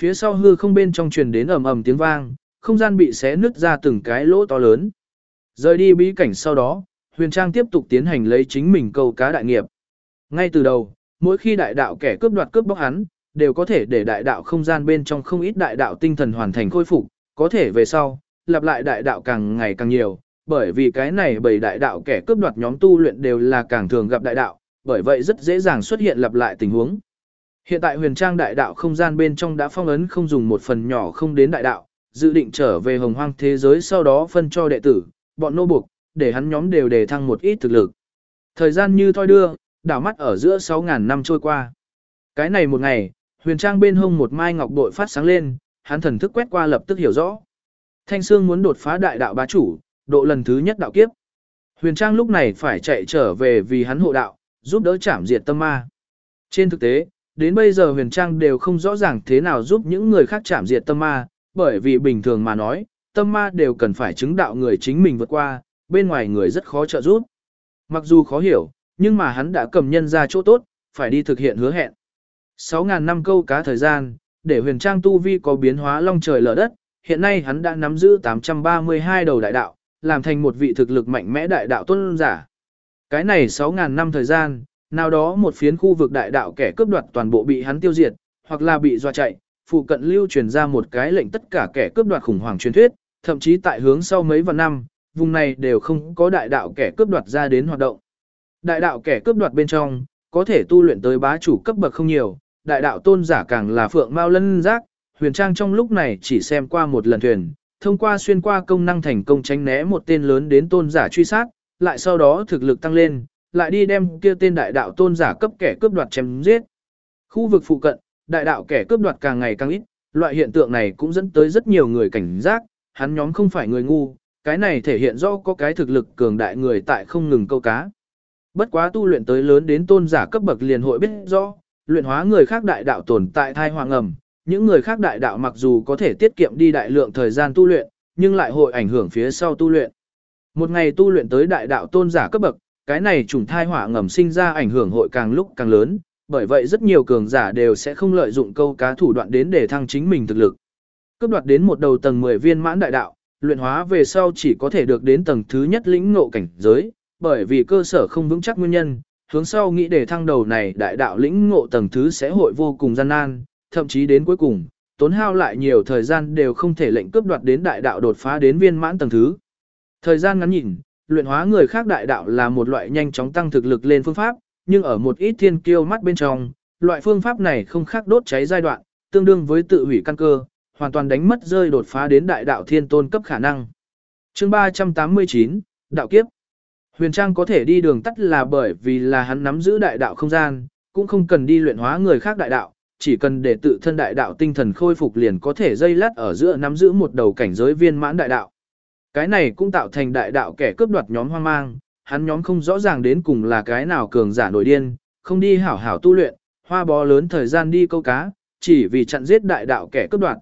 A: Phía sau hư không bên trong truyền đến ầm ầm tiếng vang, không gian bị xé nứt ra từng cái lỗ to lớn. Rời đi bí cảnh sau đó, Huyền Trang tiếp tục tiến hành lấy chính mình câu cá đại nghiệp. Ngay từ đầu, mỗi khi đại đạo kẻ cướp đoạt cướp bóc hắn, đều có thể để đại đạo không gian bên trong không ít đại đạo tinh thần hoàn thành khôi phục, có thể về sau, lặp lại đại đạo càng ngày càng nhiều, bởi vì cái này bởi đại đạo kẻ cướp đoạt nhóm tu luyện đều là càng thường gặp đại đạo, bởi vậy rất dễ dàng xuất hiện lặp lại tình huống. Hiện tại huyền trang đại đạo không gian bên trong đã phong ấn không dùng một phần nhỏ không đến đại đạo, dự định trở về hồng hoang thế giới sau đó phân cho đệ tử, bọn nô buộc, để hắn nhóm đều đề thăng một ít thực lực. Thời gian như thoi đưa, đảo mắt ở giữa 6.000 năm trôi qua. Cái này một ngày, huyền trang bên hông một mai ngọc bội phát sáng lên, hắn thần thức quét qua lập tức hiểu rõ. Thanh Sương muốn đột phá đại đạo bá chủ, độ lần thứ nhất đạo kiếp. Huyền trang lúc này phải chạy trở về vì hắn hộ đạo, giúp đỡ chảm diệt tâm ma. Trên thực tế, đến bây giờ huyền trang đều không rõ ràng thế nào giúp những người khác chảm diệt tâm ma, bởi vì bình thường mà nói, tâm ma đều cần phải chứng đạo người chính mình vượt qua, bên ngoài người rất khó trợ giúp. Mặc dù khó hiểu, nhưng mà hắn đã cầm nhân ra chỗ tốt, phải đi thực hiện hứa hẹn. 6.000 năm câu cá thời gian, để huyền trang tu vi có biến hóa long trời lở đất, hiện nay hắn đã nắm giữ 832 đầu đại đạo, làm thành một vị thực lực mạnh mẽ đại đạo tôn giả. Cái này 6.000 năm thời gian, nào đó một phiến khu vực đại đạo kẻ cướp đoạt toàn bộ bị hắn tiêu diệt, hoặc là bị dọa chạy, phụ cận lưu truyền ra một cái lệnh tất cả kẻ cướp đoạt khủng hoảng truyền thuyết, thậm chí tại hướng sau mấy vạn năm, vùng này đều không có đại đạo kẻ cướp đoạt ra đến hoạt động. Đại đạo kẻ cướp đoạt bên trong, có thể tu luyện tới bá chủ cấp bậc không nhiều, đại đạo tôn giả càng là phượng mao lân giác, huyền trang trong lúc này chỉ xem qua một lần thuyền, thông qua xuyên qua công năng thành công tránh né một tên lớn đến tôn giả truy sát, lại sau đó thực lực tăng lên, lại đi đem kia tên đại đạo tôn giả cấp kẻ cướp đoạt chém giết. Khu vực phụ cận, đại đạo kẻ cướp đoạt càng ngày càng ít, loại hiện tượng này cũng dẫn tới rất nhiều người cảnh giác, hắn nhóm không phải người ngu, cái này thể hiện rõ có cái thực lực cường đại người tại không ngừng câu cá. Bất quá tu luyện tới lớn đến tôn giả cấp bậc liền hội biết rõ, luyện hóa người khác đại đạo tồn tại thai hoàng ẩm, những người khác đại đạo mặc dù có thể tiết kiệm đi đại lượng thời gian tu luyện, nhưng lại hội ảnh hưởng phía sau tu luyện. Một ngày tu luyện tới đại đạo tôn giả cấp bậc, cái này trùng thai hỏa ngầm sinh ra ảnh hưởng hội càng lúc càng lớn, bởi vậy rất nhiều cường giả đều sẽ không lợi dụng câu cá thủ đoạn đến để thăng chính mình thực lực. Cấp đoạt đến một đầu tầng 10 viên mãn đại đạo, luyện hóa về sau chỉ có thể được đến tầng thứ nhất lĩnh ngộ cảnh giới, bởi vì cơ sở không vững chắc nguyên nhân, hướng sau nghĩ để thăng đầu này đại đạo lĩnh ngộ tầng thứ sẽ hội vô cùng gian nan, thậm chí đến cuối cùng, tốn hao lại nhiều thời gian đều không thể lệnh cướp đoạt đến đại đạo đột phá đến viên mãn tầng thứ. Thời gian ngắn nhìn, luyện hóa người khác đại đạo là một loại nhanh chóng tăng thực lực lên phương pháp, nhưng ở một ít thiên kiêu mắt bên trong, loại phương pháp này không khác đốt cháy giai đoạn, tương đương với tự hủy căn cơ, hoàn toàn đánh mất rơi đột phá đến đại đạo thiên tôn cấp khả năng. Chương 389, Đạo kiếp. Huyền Trang có thể đi đường tắt là bởi vì là hắn nắm giữ đại đạo không gian, cũng không cần đi luyện hóa người khác đại đạo, chỉ cần để tự thân đại đạo tinh thần khôi phục liền có thể dây lát ở giữa nắm giữ một đầu cảnh giới viên mãn đại đạo. Cái này cũng tạo thành đại đạo kẻ cướp đoạt nhóm hoang mang, hắn nhóm không rõ ràng đến cùng là cái nào cường giả nổi điên, không đi hảo hảo tu luyện, hoa bó lớn thời gian đi câu cá, chỉ vì chặn giết đại đạo kẻ cướp đoạt.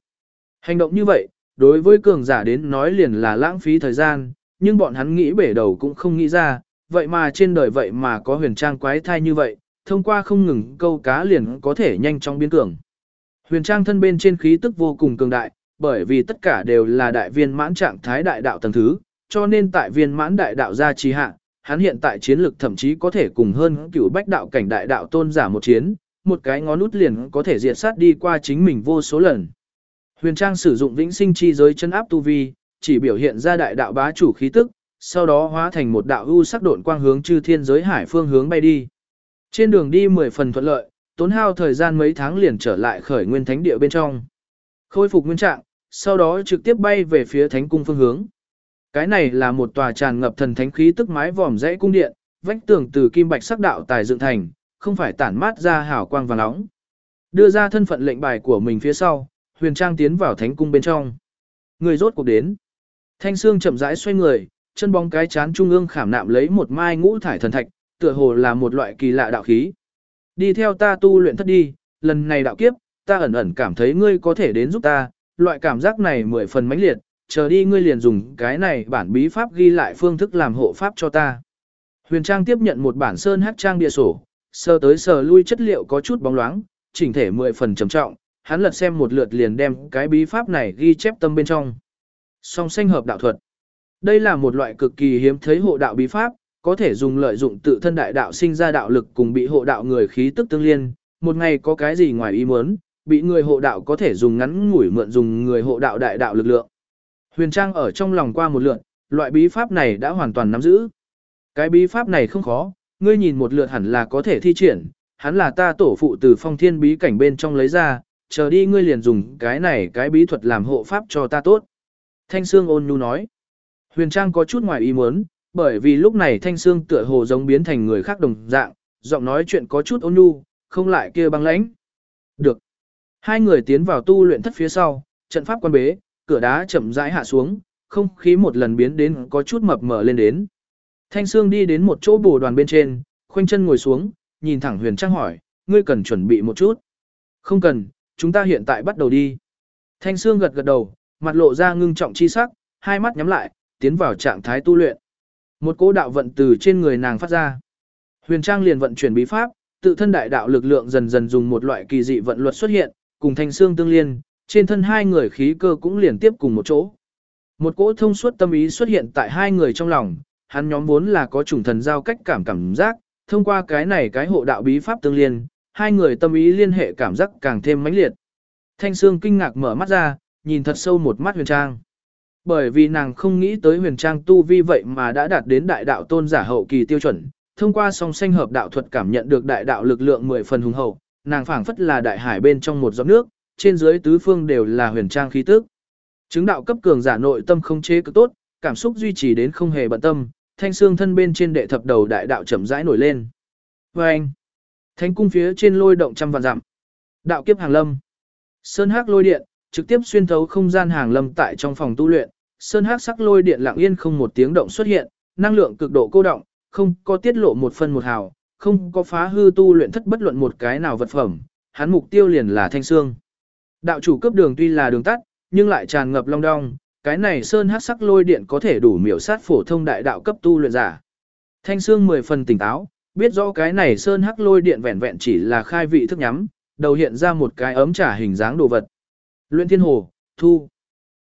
A: Hành động như vậy, đối với cường giả đến nói liền là lãng phí thời gian, nhưng bọn hắn nghĩ bể đầu cũng không nghĩ ra, vậy mà trên đời vậy mà có huyền trang quái thai như vậy, thông qua không ngừng câu cá liền có thể nhanh chóng biến cường. Huyền trang thân bên trên khí tức vô cùng cường đại, bởi vì tất cả đều là đại viên mãn trạng thái đại đạo tầng thứ, cho nên tại viên mãn đại đạo gia trì hạ, hắn hiện tại chiến lực thậm chí có thể cùng hơn cửu bách đạo cảnh đại đạo tôn giả một chiến, một cái ngón út liền có thể diệt sát đi qua chính mình vô số lần. Huyền Trang sử dụng vĩnh sinh chi giới chân áp tu vi, chỉ biểu hiện ra đại đạo bá chủ khí tức, sau đó hóa thành một đạo u sắc độn quang hướng chư thiên giới hải phương hướng bay đi. Trên đường đi 10 phần thuận lợi, tốn hao thời gian mấy tháng liền trở lại khởi nguyên thánh địa bên trong. Khôi phục nguyên trạng, sau đó trực tiếp bay về phía thánh cung phương hướng. Cái này là một tòa tràn ngập thần thánh khí tức mái vòm dãy cung điện, vách tường từ kim bạch sắc đạo tài dựng thành, không phải tản mát ra hào quang vàng nóng. Đưa ra thân phận lệnh bài của mình phía sau, Huyền Trang tiến vào thánh cung bên trong. Người rốt cuộc đến. Thanh xương chậm rãi xoay người, chân bóng cái chán trung ương khảm nạm lấy một mai ngũ thải thần thạch, tựa hồ là một loại kỳ lạ đạo khí. Đi theo ta tu luyện thất đi, lần này đạo kiếp, ta ẩn ẩn cảm thấy ngươi có thể đến giúp ta, loại cảm giác này mười phần mãnh liệt, chờ đi ngươi liền dùng cái này bản bí pháp ghi lại phương thức làm hộ pháp cho ta. Huyền Trang tiếp nhận một bản sơn hắc trang bìa sổ, sơ tới sờ lui chất liệu có chút bóng loáng, chỉnh thể mười phần trầm trọng, hắn lật xem một lượt liền đem cái bí pháp này ghi chép tâm bên trong. Song sanh hợp đạo thuật. Đây là một loại cực kỳ hiếm thấy hộ đạo bí pháp, có thể dùng lợi dụng tự thân đại đạo sinh ra đạo lực cùng bị hộ đạo người khí tức tương liên, một ngày có cái gì ngoài ý muốn, bị người hộ đạo có thể dùng ngắn ngủi mượn dùng người hộ đạo đại đạo lực lượng. Huyền Trang ở trong lòng qua một lượt, loại bí pháp này đã hoàn toàn nắm giữ. Cái bí pháp này không khó, ngươi nhìn một lượt hẳn là có thể thi triển, hắn là ta tổ phụ từ phong thiên bí cảnh bên trong lấy ra, chờ đi ngươi liền dùng cái này cái bí thuật làm hộ pháp cho ta tốt. Thanh Sương ôn nhu nói. Huyền Trang có chút ngoài ý muốn, bởi vì lúc này Thanh Sương tựa hồ giống biến thành người khác đồng dạng, giọng nói chuyện có chút ôn nhu, không lại kia băng lãnh. Được. Hai người tiến vào tu luyện thất phía sau, trận pháp quan bế, cửa đá chậm rãi hạ xuống, không khí một lần biến đến có chút mập mờ lên đến. Thanh Sương đi đến một chỗ bồ đoàn bên trên, khoanh chân ngồi xuống, nhìn thẳng Huyền Trang hỏi, ngươi cần chuẩn bị một chút. Không cần, chúng ta hiện tại bắt đầu đi. Thanh Sương gật gật đầu, mặt lộ ra ngưng trọng chi sắc, hai mắt nhắm lại, tiến vào trạng thái tu luyện. Một cỗ đạo vận từ trên người nàng phát ra. Huyền Trang liền vận chuyển bí pháp, tự thân đại đạo lực lượng dần dần dùng một loại kỳ dị vận luật xuất hiện, cùng thanh xương tương liên, trên thân hai người khí cơ cũng liền tiếp cùng một chỗ. Một cỗ thông suốt tâm ý xuất hiện tại hai người trong lòng, hắn nhóm vốn là có chủng thần giao cách cảm cảm giác, thông qua cái này cái hộ đạo bí pháp tương liên, hai người tâm ý liên hệ cảm giác càng thêm mãnh liệt. Thanh Sương kinh ngạc mở mắt ra, nhìn thật sâu một mắt huyền trang. Bởi vì nàng không nghĩ tới huyền trang tu vi vậy mà đã đạt đến đại đạo tôn giả hậu kỳ tiêu chuẩn, thông qua song sanh hợp đạo thuật cảm nhận được đại đạo lực lượng mười phần hùng hậu, nàng phảng phất là đại hải bên trong một giọt nước, trên dưới tứ phương đều là huyền trang khí tức. Chứng đạo cấp cường giả nội tâm không chế cực tốt, cảm xúc duy trì đến không hề bận tâm, thanh xương thân bên trên đệ thập đầu đại đạo chậm rãi nổi lên. Và anh, thánh cung phía trên lôi động trăm vạn dặm. Đạo kiếp hàng lâm. Sơn hắc lôi điện, trực tiếp xuyên thấu không gian hàng lâm tại trong phòng tu luyện, sơn hắc sắc lôi điện lặng yên không một tiếng động xuất hiện, năng lượng cực độ cô động, không có tiết lộ một phân một hào, không có phá hư tu luyện thất bất luận một cái nào vật phẩm, hắn mục tiêu liền là thanh xương. Đạo chủ cấp đường tuy là đường tắt, nhưng lại tràn ngập long đong, cái này sơn hắc sắc lôi điện có thể đủ miểu sát phổ thông đại đạo cấp tu luyện giả. Thanh xương mười phần tỉnh táo, biết rõ cái này sơn hắc lôi điện vẹn vẹn chỉ là khai vị thức nhắm, đầu hiện ra một cái ấm trả hình dáng đồ vật. Luyện thiên hồ, thu.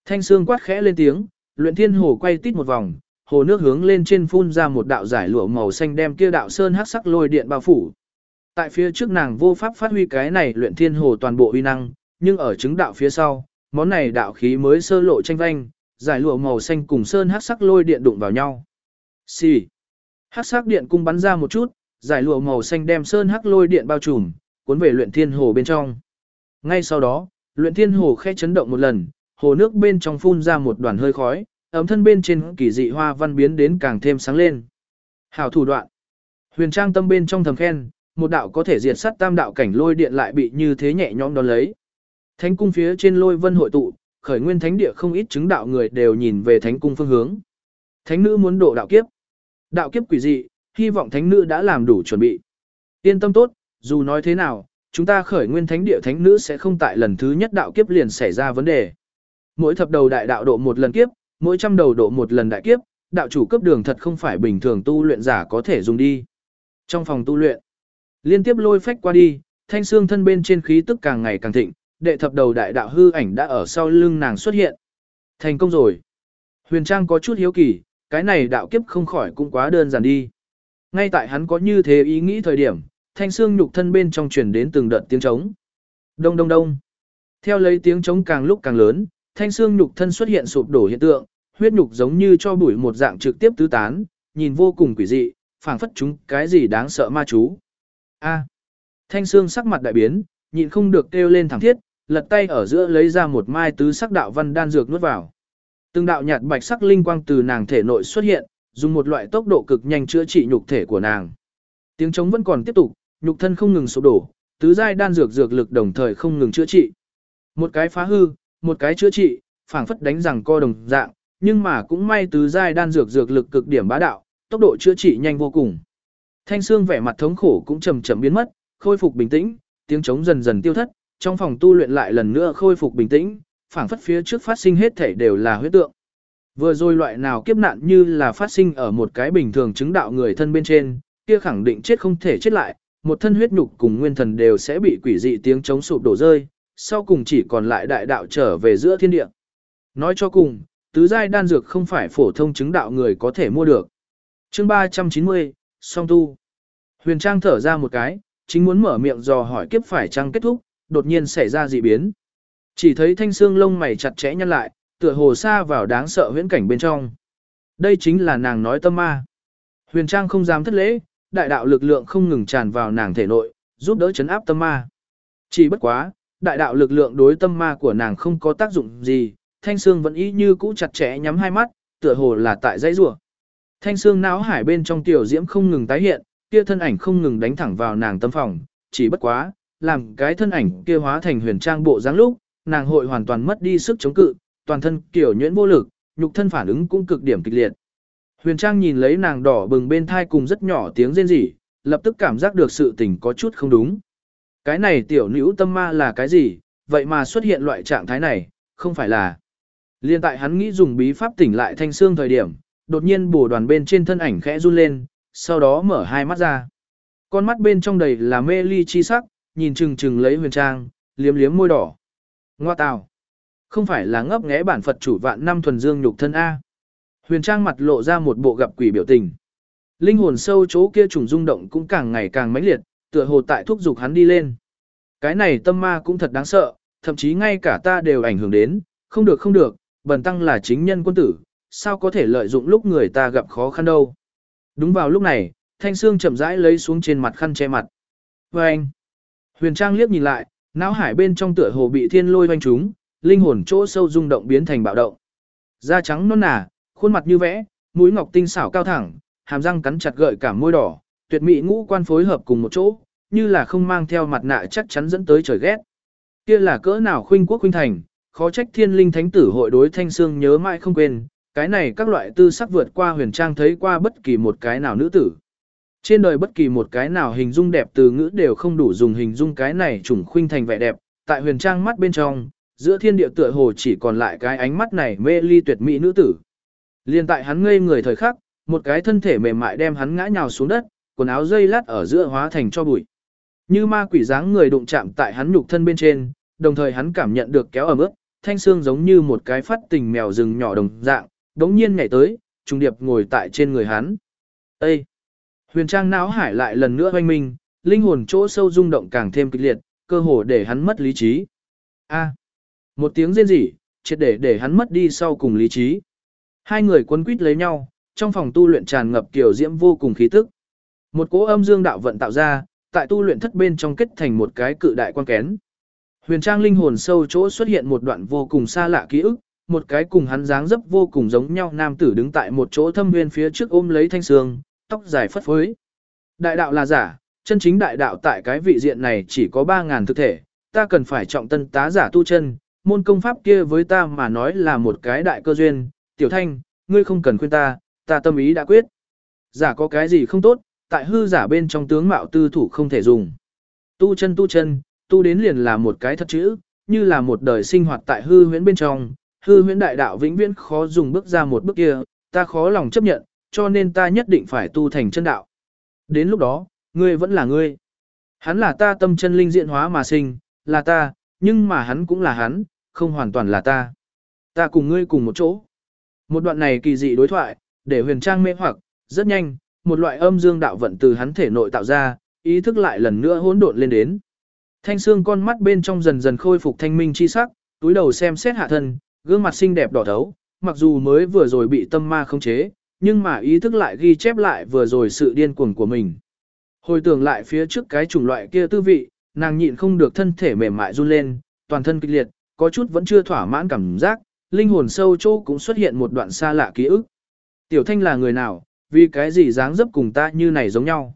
A: Thanh xương quát khẽ lên tiếng, luyện thiên hồ quay tít một vòng, hồ nước hướng lên trên phun ra một đạo giải lụa màu xanh đem kia đạo sơn hắc sắc lôi điện bao phủ. Tại phía trước nàng vô pháp phát huy cái này luyện thiên hồ toàn bộ uy năng, nhưng ở chứng đạo phía sau, món này đạo khí mới sơ lộ tranh vanh, giải lụa màu xanh cùng sơn hắc sắc lôi điện đụng vào nhau. Xì. Hắc sắc điện cung bắn ra một chút, giải lụa màu xanh đem sơn hắc lôi điện bao trùm, cuốn về luyện thiên hồ bên trong. Ngay sau đó, luyện thiên hồ khẽ chấn động một lần, hồ nước bên trong phun ra một đoàn hơi khói, ấm thân bên trên kỳ dị hoa văn biến đến càng thêm sáng lên. Hảo thủ đoạn. Huyền Trang tâm bên trong thầm khen, một đạo có thể diệt sát tam đạo cảnh lôi điện lại bị như thế nhẹ nhõm đón lấy. Thánh cung phía trên lôi vân hội tụ, khởi nguyên thánh địa không ít chứng đạo người đều nhìn về thánh cung phương hướng. Thánh nữ muốn độ đạo kiếp. Đạo kiếp quỷ dị, hy vọng thánh nữ đã làm đủ chuẩn bị. Yên tâm tốt, dù nói thế nào, chúng ta khởi nguyên thánh địa thánh nữ sẽ không tại lần thứ nhất đạo kiếp liền xảy ra vấn đề. Mỗi thập đầu đại đạo độ một lần kiếp, mỗi trăm đầu độ một lần đại kiếp, đạo chủ cấp đường thật không phải bình thường tu luyện giả có thể dùng đi. Trong phòng tu luyện, liên tiếp lôi phách qua đi, thanh xương thân bên trên khí tức càng ngày càng thịnh, đệ thập đầu đại đạo hư ảnh đã ở sau lưng nàng xuất hiện. Thành công rồi. Huyền Trang có chút hiếu kỳ, cái này đạo kiếp không khỏi cũng quá đơn giản đi. Ngay tại hắn có như thế ý nghĩ thời điểm, thanh xương nhục thân bên trong truyền đến từng đợt tiếng trống. Đông đông đông. Theo lấy tiếng trống càng lúc càng lớn, thanh xương nhục thân xuất hiện sụp đổ hiện tượng, huyết nhục giống như cho bụi một dạng trực tiếp tứ tán, nhìn vô cùng quỷ dị, phảng phất chúng cái gì đáng sợ ma chú. A. Thanh xương sắc mặt đại biến, nhịn không được kêu lên thẳng thiết, lật tay ở giữa lấy ra một mai tứ sắc đạo văn đan dược nuốt vào. Từng đạo nhạt bạch sắc linh quang từ nàng thể nội xuất hiện, dùng một loại tốc độ cực nhanh chữa trị nhục thể của nàng. Tiếng trống vẫn còn tiếp tục, nhục thân không ngừng sụp đổ, tứ giai đan dược dược lực đồng thời không ngừng chữa trị. Một cái phá hư, một cái chữa trị, phảng phất đánh rằng co đồng dạng, nhưng mà cũng may tứ giai đan dược dược lực cực điểm bá đạo, tốc độ chữa trị nhanh vô cùng. Thanh xương vẻ mặt thống khổ cũng chậm chậm biến mất, khôi phục bình tĩnh, tiếng trống dần dần tiêu thất, trong phòng tu luyện lại lần nữa khôi phục bình tĩnh, phảng phất phía trước phát sinh hết thể đều là huyết tượng. Vừa rồi loại nào kiếp nạn như là phát sinh ở một cái bình thường chứng đạo người thân bên trên, kia khẳng định chết không thể chết lại, một thân huyết nhục cùng nguyên thần đều sẽ bị quỷ dị tiếng chống sụp đổ rơi, sau cùng chỉ còn lại đại đạo trở về giữa thiên địa. Nói cho cùng, tứ giai đan dược không phải phổ thông chứng đạo người có thể mua được. Chương 390, song tu. Huyền Trang thở ra một cái, chính muốn mở miệng dò hỏi kiếp phải chăng kết thúc, đột nhiên xảy ra dị biến. Chỉ thấy thanh xương lông mày chặt chẽ nhăn lại, tựa hồ xa vào đáng sợ huyễn cảnh bên trong. Đây chính là nàng nói tâm ma. Huyền Trang không dám thất lễ, đại đạo lực lượng không ngừng tràn vào nàng thể nội, giúp đỡ chấn áp tâm ma. Chỉ bất quá, đại đạo lực lượng đối tâm ma của nàng không có tác dụng gì, thanh xương vẫn ý như cũ chặt chẽ nhắm hai mắt, tựa hồ là tại dãy rủa. Thanh xương não hải bên trong tiểu diễm không ngừng tái hiện, kia thân ảnh không ngừng đánh thẳng vào nàng tâm phòng, chỉ bất quá, làm cái thân ảnh kia hóa thành huyền trang bộ dáng lúc, nàng hội hoàn toàn mất đi sức chống cự, toàn thân kiểu nhuyễn vô lực, nhục thân phản ứng cũng cực điểm kịch liệt. Huyền Trang nhìn lấy nàng đỏ bừng bên thai cùng rất nhỏ tiếng rên rỉ, lập tức cảm giác được sự tình có chút không đúng. Cái này tiểu nữ tâm ma là cái gì, vậy mà xuất hiện loại trạng thái này, không phải là. Liên tại hắn nghĩ dùng bí pháp tỉnh lại thanh xương thời điểm, đột nhiên bổ đoàn bên trên thân ảnh khẽ run lên, sau đó mở hai mắt ra. Con mắt bên trong đầy là mê ly chi sắc, nhìn chừng chừng lấy huyền trang, liếm liếm môi đỏ. Ngoa tào. Không phải là ngấp nghé bản Phật chủ vạn năm thuần dương nhục thân A. Huyền trang mặt lộ ra một bộ gặp quỷ biểu tình. Linh hồn sâu chỗ kia trùng rung động cũng càng ngày càng mãnh liệt, tựa hồ tại thúc dục hắn đi lên. Cái này tâm ma cũng thật đáng sợ, thậm chí ngay cả ta đều ảnh hưởng đến, không được không được, bần tăng là chính nhân quân tử, sao có thể lợi dụng lúc người ta gặp khó khăn đâu. Đúng vào lúc này, thanh xương chậm rãi lấy xuống trên mặt khăn che mặt. Và anh, huyền trang liếc nhìn lại, não hải bên trong tựa hồ bị thiên lôi hoanh trúng, linh hồn chỗ sâu rung động biến thành bạo động. Da trắng non nà, khuôn mặt như vẽ, mũi ngọc tinh xảo cao thẳng, hàm răng cắn chặt gợi cả môi đỏ, tuyệt mỹ ngũ quan phối hợp cùng một chỗ, như là không mang theo mặt nạ chắc chắn dẫn tới trời ghét. Kia là cỡ nào khuynh quốc khuynh thành, khó trách thiên linh thánh tử hội đối thanh xương nhớ mãi không quên, cái này các loại tư sắc vượt qua huyền trang thấy qua bất kỳ một cái nào nữ tử. Trên đời bất kỳ một cái nào hình dung đẹp từ ngữ đều không đủ dùng hình dung cái này trùng khuynh thành vẻ đẹp, tại huyền trang mắt bên trong, giữa thiên địa tựa hồ chỉ còn lại cái ánh mắt này mê ly tuyệt mỹ nữ tử. Liên tại hắn ngây người thời khắc, một cái thân thể mềm mại đem hắn ngã nhào xuống đất, quần áo dây lát ở giữa hóa thành cho bụi. Như ma quỷ dáng người đụng chạm tại hắn nhục thân bên trên, đồng thời hắn cảm nhận được kéo ở mức, thanh xương giống như một cái phát tình mèo rừng nhỏ đồng dạng, đống nhiên nhảy tới, trùng điệp ngồi tại trên người hắn. Ê! Huyền trang não hải lại lần nữa hoanh minh, linh hồn chỗ sâu rung động càng thêm kịch liệt, cơ hồ để hắn mất lý trí. A! Một tiếng rên rỉ, triệt để để hắn mất đi sau cùng lý trí. Hai người quấn quýt lấy nhau, trong phòng tu luyện tràn ngập kiểu diễm vô cùng khí tức. Một cỗ âm dương đạo vận tạo ra, tại tu luyện thất bên trong kết thành một cái cự đại quan kén. Huyền Trang linh hồn sâu chỗ xuất hiện một đoạn vô cùng xa lạ ký ức, một cái cùng hắn dáng dấp vô cùng giống nhau nam tử đứng tại một chỗ thâm nguyên phía trước ôm lấy thanh sương, tóc dài phất phới. Đại đạo là giả, chân chính đại đạo tại cái vị diện này chỉ có 3.000 thực thể, ta cần phải trọng tân tá giả tu chân, môn công pháp kia với ta mà nói là một cái đại cơ duyên, tiểu thanh, ngươi không cần khuyên ta, ta tâm ý đã quyết. Giả có cái gì không tốt, tại hư giả bên trong tướng mạo tư thủ không thể dùng. Tu chân tu chân, tu đến liền là một cái thật chữ, như là một đời sinh hoạt tại hư huyễn bên trong, hư huyễn đại đạo vĩnh viễn khó dùng bước ra một bước kia, ta khó lòng chấp nhận, cho nên ta nhất định phải tu thành chân đạo. Đến lúc đó, ngươi vẫn là ngươi. Hắn là ta tâm chân linh diện hóa mà sinh, là ta, nhưng mà hắn cũng là hắn, không hoàn toàn là ta. Ta cùng ngươi cùng một chỗ. Một đoạn này kỳ dị đối thoại, để huyền trang mê hoặc, rất nhanh, một loại âm dương đạo vận từ hắn thể nội tạo ra, ý thức lại lần nữa hỗn độn lên đến. Thanh xương con mắt bên trong dần dần khôi phục thanh minh chi sắc, túi đầu xem xét hạ thân, gương mặt xinh đẹp đỏ thấu, mặc dù mới vừa rồi bị tâm ma khống chế, nhưng mà ý thức lại ghi chép lại vừa rồi sự điên cuồng của mình. Hồi tưởng lại phía trước cái chủng loại kia tư vị, nàng nhịn không được thân thể mềm mại run lên, toàn thân kịch liệt, có chút vẫn chưa thỏa mãn cảm giác, linh hồn sâu chỗ cũng xuất hiện một đoạn xa lạ ký ức. Tiểu thanh là người nào, vì cái gì dáng dấp cùng ta như này giống nhau.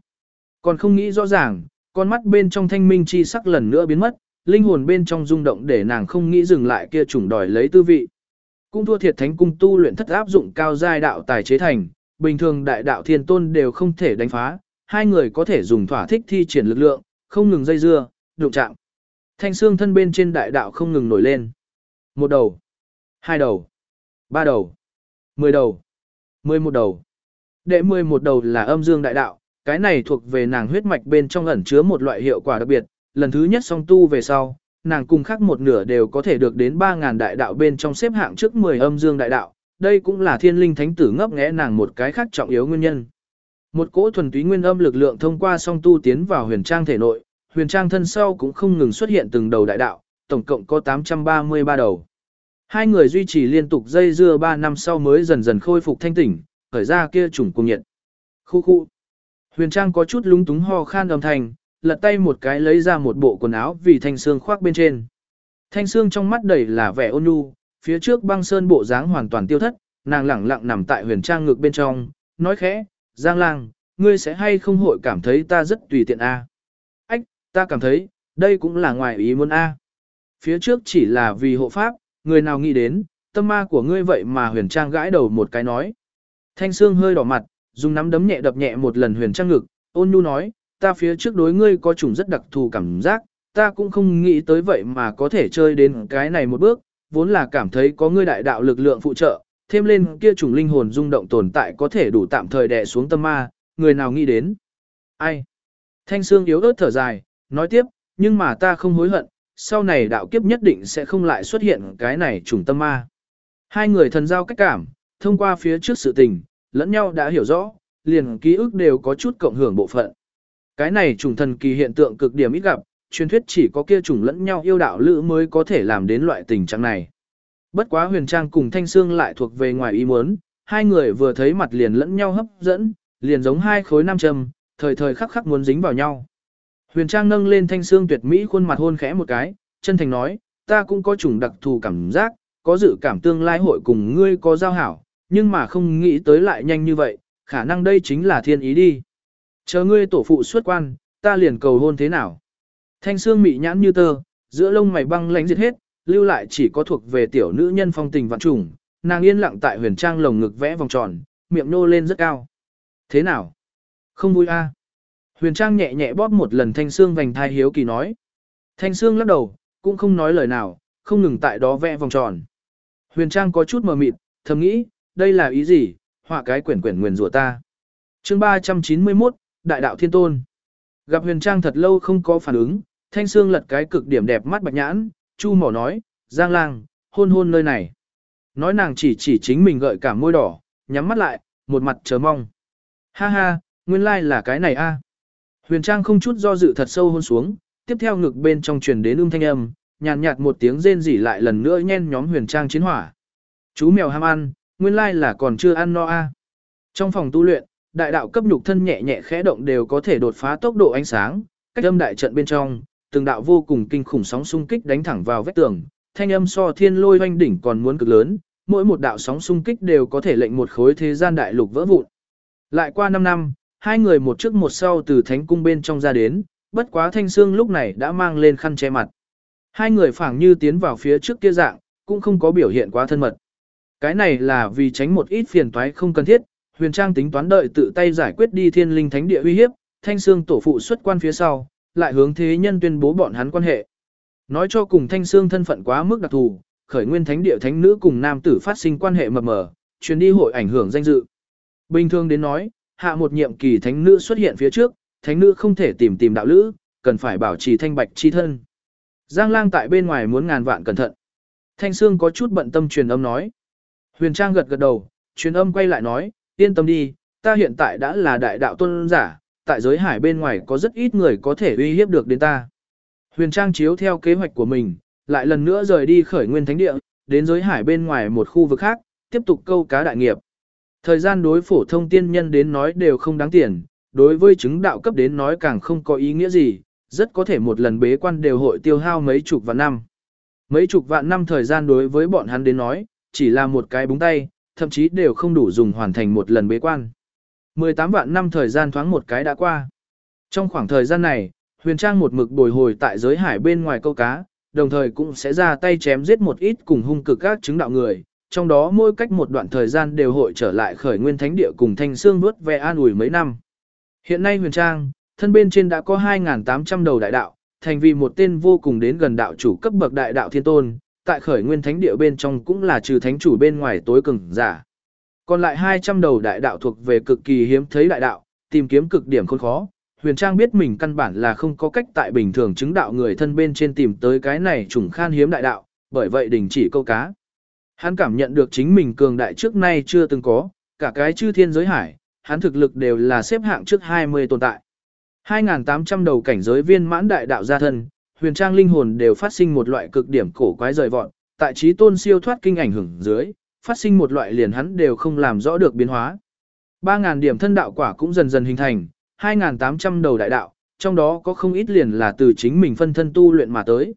A: Còn không nghĩ rõ ràng, con mắt bên trong thanh minh chi sắc lần nữa biến mất, linh hồn bên trong rung động để nàng không nghĩ dừng lại kia chủng đòi lấy tư vị. Cũng thua thiệt thánh cung tu luyện thất áp dụng cao giai đạo tài chế thành, bình thường đại đạo thiên tôn đều không thể đánh phá, hai người có thể dùng thỏa thích thi triển lực lượng, không ngừng dây dưa, đụng chạm. Thanh xương thân bên trên đại đạo không ngừng nổi lên. Một đầu, hai đầu, ba đầu, mười đầu, mười một đầu. Đệ mười một đầu là âm dương đại đạo, cái này thuộc về nàng huyết mạch bên trong ẩn chứa một loại hiệu quả đặc biệt, lần thứ nhất song tu về sau, nàng cùng khác một nửa đều có thể được đến 3.000 đại đạo bên trong xếp hạng trước 10 âm dương đại đạo, đây cũng là thiên linh thánh tử ngấp nghẽ nàng một cái khác trọng yếu nguyên nhân. Một cỗ thuần túy nguyên âm lực lượng thông qua song tu tiến vào huyền trang thể nội, huyền trang thân sau cũng không ngừng xuất hiện từng đầu đại đạo, tổng cộng có 833 đầu. Hai người duy trì liên tục dây dưa 3 năm sau mới dần dần khôi phục thanh tỉnh, khởi ra kia trùng cùng nhiệt. Khu khu. Huyền trang có chút lúng túng ho khan âm thanh, lật tay một cái lấy ra một bộ quần áo vì thanh xương khoác bên trên. Thanh xương trong mắt đầy là vẻ ôn nhu, phía trước băng sơn bộ dáng hoàn toàn tiêu thất, nàng lẳng lặng nằm tại huyền trang ngực bên trong, nói khẽ, Giang lang, ngươi sẽ hay không hội cảm thấy ta rất tùy tiện a? Ách, ta cảm thấy, đây cũng là ngoài ý muốn a. Phía trước chỉ là vì hộ pháp, người nào nghĩ đến, tâm ma của ngươi vậy mà huyền trang gãi đầu một cái nói. Thanh Sương hơi đỏ mặt, dùng nắm đấm nhẹ đập nhẹ một lần huyền trang ngực, ôn nhu nói, ta phía trước đối ngươi có chủng rất đặc thù cảm giác, ta cũng không nghĩ tới vậy mà có thể chơi đến cái này một bước, vốn là cảm thấy có ngươi đại đạo lực lượng phụ trợ, thêm lên kia chủng linh hồn rung động tồn tại có thể đủ tạm thời đè xuống tâm ma, người nào nghĩ đến. Ai? Thanh Sương yếu ớt thở dài, nói tiếp, nhưng mà ta không hối hận, sau này đạo kiếp nhất định sẽ không lại xuất hiện cái này trùng tâm ma. Hai người thần giao cách cảm, thông qua phía trước sự tình, lẫn nhau đã hiểu rõ, liền ký ức đều có chút cộng hưởng bộ phận. Cái này trùng thần kỳ hiện tượng cực điểm ít gặp, truyền thuyết chỉ có kia trùng lẫn nhau yêu đạo lữ mới có thể làm đến loại tình trạng này. Bất quá huyền trang cùng thanh xương lại thuộc về ngoài ý muốn, hai người vừa thấy mặt liền lẫn nhau hấp dẫn, liền giống hai khối nam châm, thời thời khắc khắc muốn dính vào nhau. Huyền trang nâng lên thanh xương tuyệt mỹ khuôn mặt hôn khẽ một cái, chân thành nói, ta cũng có trùng đặc thù cảm giác, có dự cảm tương lai hội cùng ngươi có giao hảo, nhưng mà không nghĩ tới lại nhanh như vậy, khả năng đây chính là thiên ý đi. Chờ ngươi tổ phụ xuất quan, ta liền cầu hôn thế nào. Thanh xương mị nhãn như tơ, giữa lông mày băng lánh diệt hết, lưu lại chỉ có thuộc về tiểu nữ nhân phong tình vạn trùng, nàng yên lặng tại huyền trang lồng ngực vẽ vòng tròn, miệng nô lên rất cao. Thế nào? Không vui a? À? Huyền trang nhẹ nhẹ bóp một lần thanh xương vành thai hiếu kỳ nói. Thanh xương lắc đầu, cũng không nói lời nào, không ngừng tại đó vẽ vòng tròn. Huyền trang có chút mờ mịt, thầm nghĩ, đây là ý gì, họa cái quyển quyển nguyền rủa ta. chương 391, Đại đạo thiên tôn. Gặp huyền trang thật lâu không có phản ứng, thanh xương lật cái cực điểm đẹp mắt bạch nhãn, chu mỏ nói, giang lang, hôn hôn nơi này. Nói nàng chỉ chỉ chính mình gợi cả môi đỏ, nhắm mắt lại, một mặt chờ mong. Ha ha, nguyên lai like là cái này a. Huyền trang không chút do dự thật sâu hôn xuống, tiếp theo ngực bên trong truyền đến ưm thanh âm, nhàn nhạt, một tiếng rên rỉ lại lần nữa nhen nhóm huyền trang chiến hỏa. Chú mèo ham ăn, nguyên lai là còn chưa ăn no a. Trong phòng tu luyện, đại đạo cấp nhục thân nhẹ nhẹ khẽ động đều có thể đột phá tốc độ ánh sáng, cách âm đại trận bên trong, từng đạo vô cùng kinh khủng sóng xung kích đánh thẳng vào vách tường, thanh âm so thiên lôi hoanh đỉnh còn muốn cực lớn, mỗi một đạo sóng xung kích đều có thể lệnh một khối thế gian đại lục vỡ vụn. Lại qua 5 năm, hai người một trước một sau từ thánh cung bên trong ra đến, bất quá thanh xương lúc này đã mang lên khăn che mặt. Hai người phảng như tiến vào phía trước kia dạng, cũng không có biểu hiện quá thân mật. Cái này là vì tránh một ít phiền toái không cần thiết, huyền trang tính toán đợi tự tay giải quyết đi thiên linh thánh địa uy hiếp, thanh xương tổ phụ xuất quan phía sau, lại hướng thế nhân tuyên bố bọn hắn quan hệ. Nói cho cùng thanh xương thân phận quá mức đặc thù, khởi nguyên thánh địa thánh nữ cùng nam tử phát sinh quan hệ mập mờ, truyền đi hội ảnh hưởng danh dự. Bình thường đến nói, hạ một nhiệm kỳ thánh nữ xuất hiện phía trước, thánh nữ không thể tìm tìm đạo lữ, cần phải bảo trì thanh bạch chi thân. Giang lang tại bên ngoài muốn ngàn vạn cẩn thận. Thanh Sương có chút bận tâm truyền âm nói. Huyền Trang gật gật đầu, truyền âm quay lại nói, yên tâm đi, ta hiện tại đã là đại đạo tôn giả, tại giới hải bên ngoài có rất ít người có thể uy hiếp được đến ta. Huyền Trang chiếu theo kế hoạch của mình, lại lần nữa rời đi khởi nguyên thánh địa, đến giới hải bên ngoài một khu vực khác, tiếp tục câu cá đại nghiệp. Thời gian đối phổ thông tiên nhân đến nói đều không đáng tiền, đối với chứng đạo cấp đến nói càng không có ý nghĩa gì, rất có thể một lần bế quan đều hội tiêu hao mấy chục vạn năm. Mấy chục vạn năm thời gian đối với bọn hắn đến nói, chỉ là một cái búng tay, thậm chí đều không đủ dùng hoàn thành một lần bế quan. 18 vạn năm thời gian thoáng một cái đã qua. Trong khoảng thời gian này, Huyền Trang một mực bồi hồi tại giới hải bên ngoài câu cá, đồng thời cũng sẽ ra tay chém giết một ít cùng hung cực các chứng đạo người, trong đó mỗi cách một đoạn thời gian đều hội trở lại khởi nguyên thánh địa cùng thanh xương vuốt ve an ủi mấy năm. Hiện nay Huyền Trang, thân bên trên đã có 2.800 đầu đại đạo, thành vì một tên vô cùng đến gần đạo chủ cấp bậc đại đạo thiên tôn, tại khởi nguyên thánh địa bên trong cũng là trừ thánh chủ bên ngoài tối cường giả. Còn lại 200 đầu đại đạo thuộc về cực kỳ hiếm thấy đại đạo, tìm kiếm cực điểm khốn khó. Huyền Trang biết mình căn bản là không có cách tại bình thường chứng đạo người thân bên trên tìm tới cái này trùng khan hiếm đại đạo, bởi vậy đình chỉ câu cá. Hắn cảm nhận được chính mình cường đại trước nay chưa từng có, cả cái chư thiên giới hải, hắn thực lực đều là xếp hạng trước 20 tồn tại. 2.800 đầu cảnh giới viên mãn đại đạo gia thân, huyền trang linh hồn đều phát sinh một loại cực điểm cổ quái rời vọt, tại trí tôn siêu thoát kinh ảnh hưởng dưới, phát sinh một loại liền hắn đều không làm rõ được biến hóa. 3.000 điểm thân đạo quả cũng dần dần hình thành, 2.800 đầu đại đạo, trong đó có không ít liền là từ chính mình phân thân tu luyện mà tới.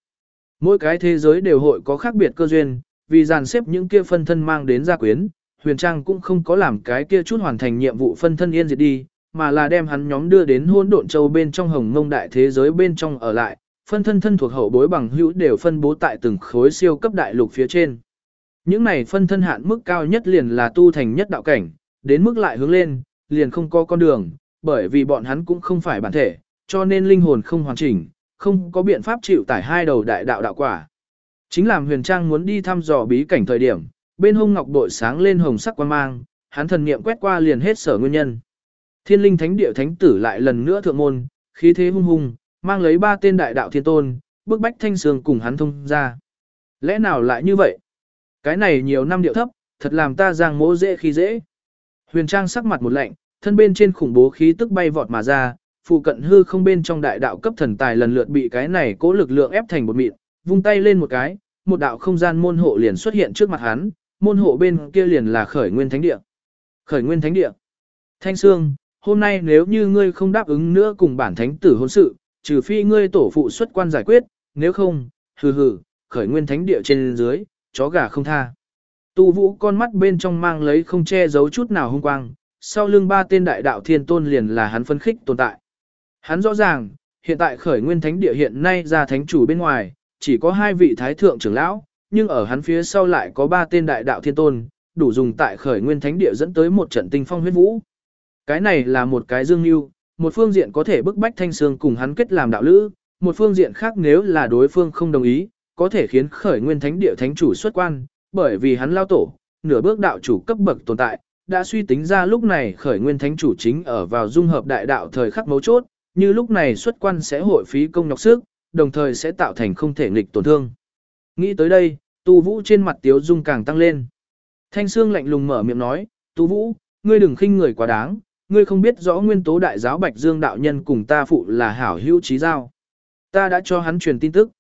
A: Mỗi cái thế giới đều hội có khác biệt cơ duyên, vì dàn xếp những kia phân thân mang đến gia quyến, huyền trang cũng không có làm cái kia chút hoàn thành nhiệm vụ phân thân yên diệt đi, mà là đem hắn nhóm đưa đến hôn độn châu bên trong hồng ngông đại thế giới bên trong ở lại, phân thân thân thuộc hậu bối bằng hữu đều phân bố tại từng khối siêu cấp đại lục phía trên. Những này phân thân hạn mức cao nhất liền là tu thành nhất đạo cảnh, đến mức lại hướng lên, liền không có con đường, bởi vì bọn hắn cũng không phải bản thể, cho nên linh hồn không hoàn chỉnh, không có biện pháp chịu tải hai đầu đại đạo đạo quả. Chính làm huyền trang muốn đi thăm dò bí cảnh thời điểm, bên hông ngọc bội sáng lên hồng sắc quan mang, hắn thần niệm quét qua liền hết sở nguyên nhân. Thiên linh thánh địa thánh tử lại lần nữa thượng môn, khí thế hung hung, mang lấy ba tên đại đạo thiên tôn, bước bách thanh sương cùng hắn thông ra. Lẽ nào lại như vậy? Cái này nhiều năm điệu thấp, thật làm ta giang mỗ dễ khi dễ. Huyền Trang sắc mặt một lạnh, thân bên trên khủng bố khí tức bay vọt mà ra, phụ cận hư không bên trong đại đạo cấp thần tài lần lượt bị cái này cố lực lượng ép thành một mịn, vung tay lên một cái, một đạo không gian môn hộ liền xuất hiện trước mặt hắn, môn hộ bên kia liền là khởi nguyên thánh địa. Khởi nguyên thánh địa. Thanh Sương, hôm nay nếu như ngươi không đáp ứng nữa cùng bản thánh tử hôn sự, trừ phi ngươi tổ phụ xuất quan giải quyết, nếu không, hừ hừ, khởi nguyên thánh địa trên dưới, chó gà không tha. Tu vũ con mắt bên trong mang lấy không che giấu chút nào hung quang, sau lưng ba tên đại đạo thiên tôn liền là hắn phân khích tồn tại. Hắn rõ ràng, hiện tại khởi nguyên thánh địa hiện nay ra thánh chủ bên ngoài, chỉ có hai vị thái thượng trưởng lão, nhưng ở hắn phía sau lại có ba tên đại đạo thiên tôn, đủ dùng tại khởi nguyên thánh địa dẫn tới một trận tinh phong huyết vũ. Cái này là một cái dương lưu, một phương diện có thể bức bách thanh sương cùng hắn kết làm đạo lữ, một phương diện khác nếu là đối phương không đồng ý, có thể khiến khởi nguyên thánh địa thánh chủ xuất quan, bởi vì hắn lao tổ, nửa bước đạo chủ cấp bậc tồn tại, đã suy tính ra lúc này khởi nguyên thánh chủ chính ở vào dung hợp đại đạo thời khắc mấu chốt, như lúc này xuất quan sẽ hội phí công nhọc sức, đồng thời sẽ tạo thành không thể nghịch tổn thương. Nghĩ tới đây, Tu Vũ trên mặt tiếu dung càng tăng lên. Thanh Sương lạnh lùng mở miệng nói, Tu Vũ, ngươi đừng khinh người quá đáng, ngươi không biết rõ nguyên tố đại giáo Bạch Dương đạo nhân cùng ta phụ là hảo hữu trí giao. Ta đã cho hắn truyền tin tức.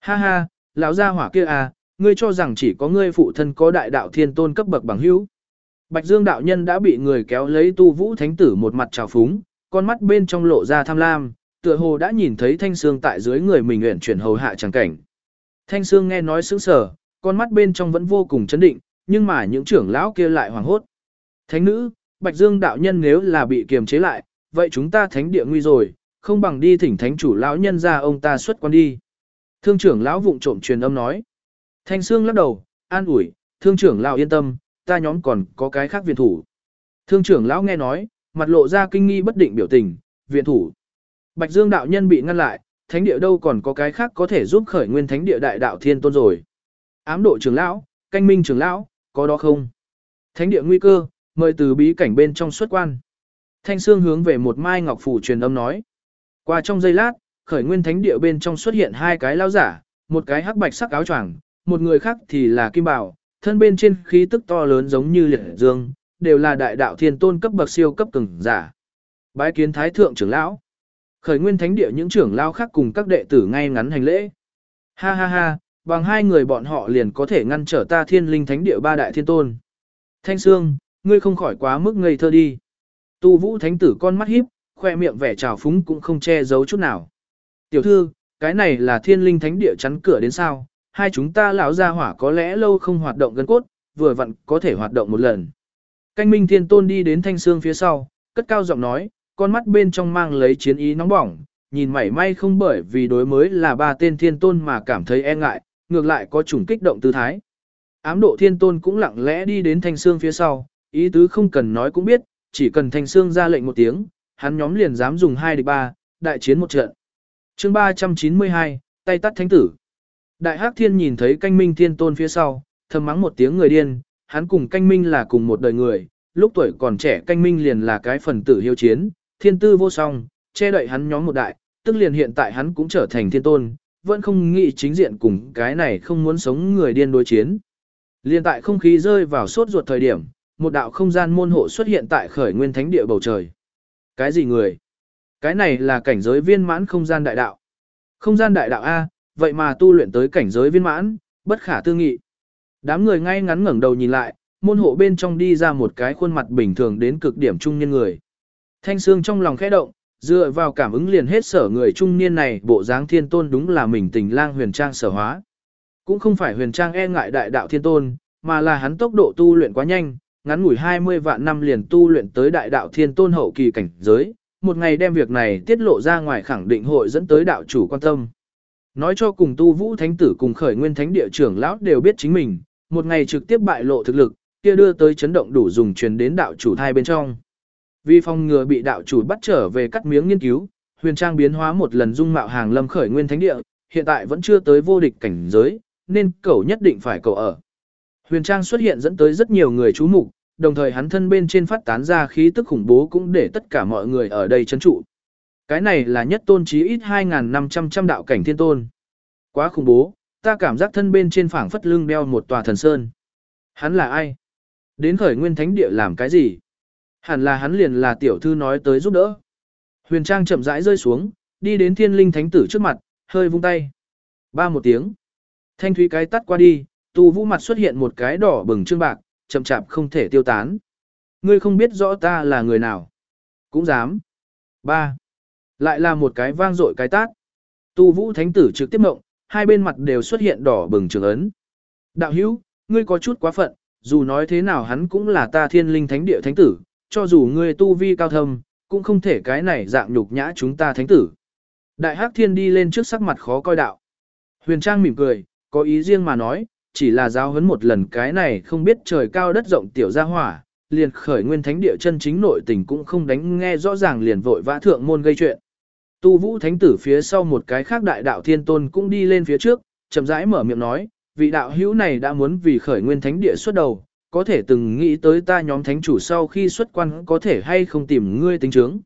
A: Ha ha, lão gia hỏa kia à, ngươi cho rằng chỉ có ngươi phụ thân có đại đạo thiên tôn cấp bậc bằng hữu. Bạch Dương đạo nhân đã bị người kéo lấy tu vũ thánh tử một mặt trào phúng, con mắt bên trong lộ ra tham lam, tựa hồ đã nhìn thấy thanh xương tại dưới người mình nguyện chuyển hầu hạ chẳng cảnh. Thanh xương nghe nói sững sờ, con mắt bên trong vẫn vô cùng chấn định, nhưng mà những trưởng lão kia lại hoảng hốt. Thánh nữ, Bạch Dương đạo nhân nếu là bị kiềm chế lại, vậy chúng ta thánh địa nguy rồi, không bằng đi thỉnh thánh chủ lão nhân ra ông ta xuất quan đi. Thương trưởng lão vụng trộm truyền âm nói. Thanh xương lắc đầu, an ủi, thương trưởng lão yên tâm, ta nhóm còn có cái khác viện thủ. Thương trưởng lão nghe nói, mặt lộ ra kinh nghi bất định biểu tình, viện thủ. Bạch Dương đạo nhân bị ngăn lại, thánh địa đâu còn có cái khác có thể giúp khởi nguyên thánh địa đại đạo thiên tôn rồi. Ám độ trưởng lão, canh minh trưởng lão, có đó không? Thánh địa nguy cơ, mời từ bí cảnh bên trong xuất quan. Thanh Sương hướng về một mai ngọc phủ truyền âm nói. Qua trong giây lát, khởi nguyên thánh địa bên trong xuất hiện hai cái lao giả, một cái hắc bạch sắc áo choàng, một người khác thì là kim bảo, thân bên trên khí tức to lớn giống như liệt dương, đều là đại đạo thiên tôn cấp bậc siêu cấp cường giả. Bái kiến thái thượng trưởng lão. Khởi nguyên thánh địa những trưởng lao khác cùng các đệ tử ngay ngắn hành lễ. Ha ha ha, bằng hai người bọn họ liền có thể ngăn trở ta thiên linh thánh địa ba đại thiên tôn. Thanh Sương, ngươi không khỏi quá mức ngây thơ đi. Tu vũ thánh tử con mắt híp, khoe miệng vẻ trào phúng cũng không che giấu chút nào. Tiểu thư, cái này là thiên linh thánh địa chắn cửa đến sao, hai chúng ta lão gia hỏa có lẽ lâu không hoạt động gân cốt, vừa vặn có thể hoạt động một lần. Canh minh thiên tôn đi đến thanh xương phía sau, cất cao giọng nói, con mắt bên trong mang lấy chiến ý nóng bỏng, nhìn mảy may không bởi vì đối mới là ba tên thiên tôn mà cảm thấy e ngại, ngược lại có chủng kích động tư thái. Ám độ thiên tôn cũng lặng lẽ đi đến thanh xương phía sau, ý tứ không cần nói cũng biết, chỉ cần thanh xương ra lệnh một tiếng, hắn nhóm liền dám dùng hai địch ba, đại chiến một trận. chương 392, tay tắt thánh tử. Đại hắc thiên nhìn thấy canh minh thiên tôn phía sau, thầm mắng một tiếng người điên, hắn cùng canh minh là cùng một đời người, lúc tuổi còn trẻ canh minh liền là cái phần tử hiếu chiến, thiên tư vô song, che đậy hắn nhóm một đại, tức liền hiện tại hắn cũng trở thành thiên tôn, vẫn không nghĩ chính diện cùng cái này không muốn sống người điên đối chiến. Liên tại không khí rơi vào sốt ruột thời điểm, một đạo không gian môn hộ xuất hiện tại khởi nguyên thánh địa bầu trời. Cái gì người? Cái này là cảnh giới viên mãn không gian đại đạo. Không gian đại đạo A, vậy mà tu luyện tới cảnh giới viên mãn, bất khả tư nghị. Đám người ngay ngắn ngẩng đầu nhìn lại, môn hộ bên trong đi ra một cái khuôn mặt bình thường đến cực điểm trung nhân người. Thanh xương trong lòng khẽ động, dựa vào cảm ứng liền hết sở người trung niên này bộ dáng thiên tôn đúng là mình tình lang huyền trang sở hóa. Cũng không phải huyền trang e ngại đại đạo thiên tôn, mà là hắn tốc độ tu luyện quá nhanh, ngắn ngủi 20 vạn năm liền tu luyện tới đại đạo thiên tôn hậu kỳ cảnh giới, một ngày đem việc này tiết lộ ra ngoài khẳng định hội dẫn tới đạo chủ quan tâm. Nói cho cùng tu vũ thánh tử cùng khởi nguyên thánh địa trưởng lão đều biết chính mình, một ngày trực tiếp bại lộ thực lực, kia đưa tới chấn động đủ dùng truyền đến đạo chủ thai bên trong. Vì phòng ngừa bị đạo chủ bắt trở về cắt miếng nghiên cứu, huyền trang biến hóa một lần dung mạo hàng lâm khởi nguyên thánh địa, hiện tại vẫn chưa tới vô địch cảnh giới, nên cậu nhất định phải cậu ở. Huyền trang xuất hiện dẫn tới rất nhiều người chú mục, đồng thời hắn thân bên trên phát tán ra khí tức khủng bố cũng để tất cả mọi người ở đây chấn trụ. Cái này là nhất tôn chí ít 2.500 trăm đạo cảnh thiên tôn. Quá khủng bố, ta cảm giác thân bên trên phảng phất lưng đeo một tòa thần sơn. Hắn là ai? Đến khởi nguyên thánh địa làm cái gì? Hẳn là hắn liền là tiểu thư nói tới giúp đỡ. Huyền Trang chậm rãi rơi xuống, đi đến thiên linh thánh tử trước mặt, hơi vung tay. Ba một tiếng. Thanh thúy cái tắt qua đi, tu vũ mặt xuất hiện một cái đỏ bừng trương bạc, chậm chạp không thể tiêu tán. Ngươi không biết rõ ta là người nào. Cũng dám. Ba. Lại là một cái vang dội cái tát. Tu vũ thánh tử trực tiếp mộng, hai bên mặt đều xuất hiện đỏ bừng trường ấn. Đạo hữu, ngươi có chút quá phận, dù nói thế nào hắn cũng là ta thiên linh thánh địa thánh tử, cho dù ngươi tu vi cao thâm, cũng không thể cái này dạng nhục nhã chúng ta thánh tử. Đại hắc thiên đi lên trước sắc mặt khó coi đạo. Huyền Trang mỉm cười, có ý riêng mà nói, chỉ là giáo huấn một lần cái này không biết trời cao đất rộng tiểu gia hỏa, liền khởi nguyên thánh địa chân chính nội tình cũng không đánh nghe rõ ràng liền vội vã thượng môn gây chuyện. Tu vũ thánh tử phía sau một cái khác đại đạo thiên tôn cũng đi lên phía trước, chậm rãi mở miệng nói, vị đạo hữu này đã muốn vì khởi nguyên thánh địa xuất đầu, có thể từng nghĩ tới ta nhóm thánh chủ sau khi xuất quan có thể hay không tìm ngươi tính chứng.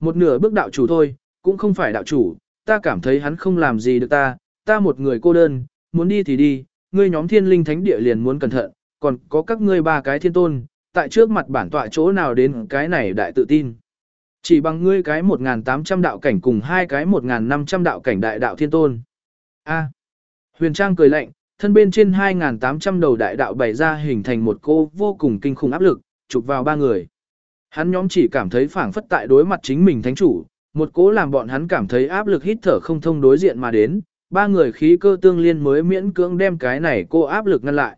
A: Một nửa bước đạo chủ thôi, cũng không phải đạo chủ, ta cảm thấy hắn không làm gì được ta, ta một người cô đơn, muốn đi thì đi, ngươi nhóm thiên linh thánh địa liền muốn cẩn thận, còn có các ngươi ba cái thiên tôn, tại trước mặt bản tọa chỗ nào đến cái này đại tự tin. Chỉ bằng ngươi cái 1.800 đạo cảnh cùng hai cái 1.500 đạo cảnh đại đạo thiên tôn. A. Huyền Trang cười lạnh, thân bên trên 2.800 đầu đại đạo bày ra hình thành một cô vô cùng kinh khủng áp lực, chụp vào ba người. Hắn nhóm chỉ cảm thấy phảng phất tại đối mặt chính mình thánh chủ, một cố làm bọn hắn cảm thấy áp lực hít thở không thông đối diện mà đến, ba người khí cơ tương liên mới miễn cưỡng đem cái này cô áp lực ngăn lại.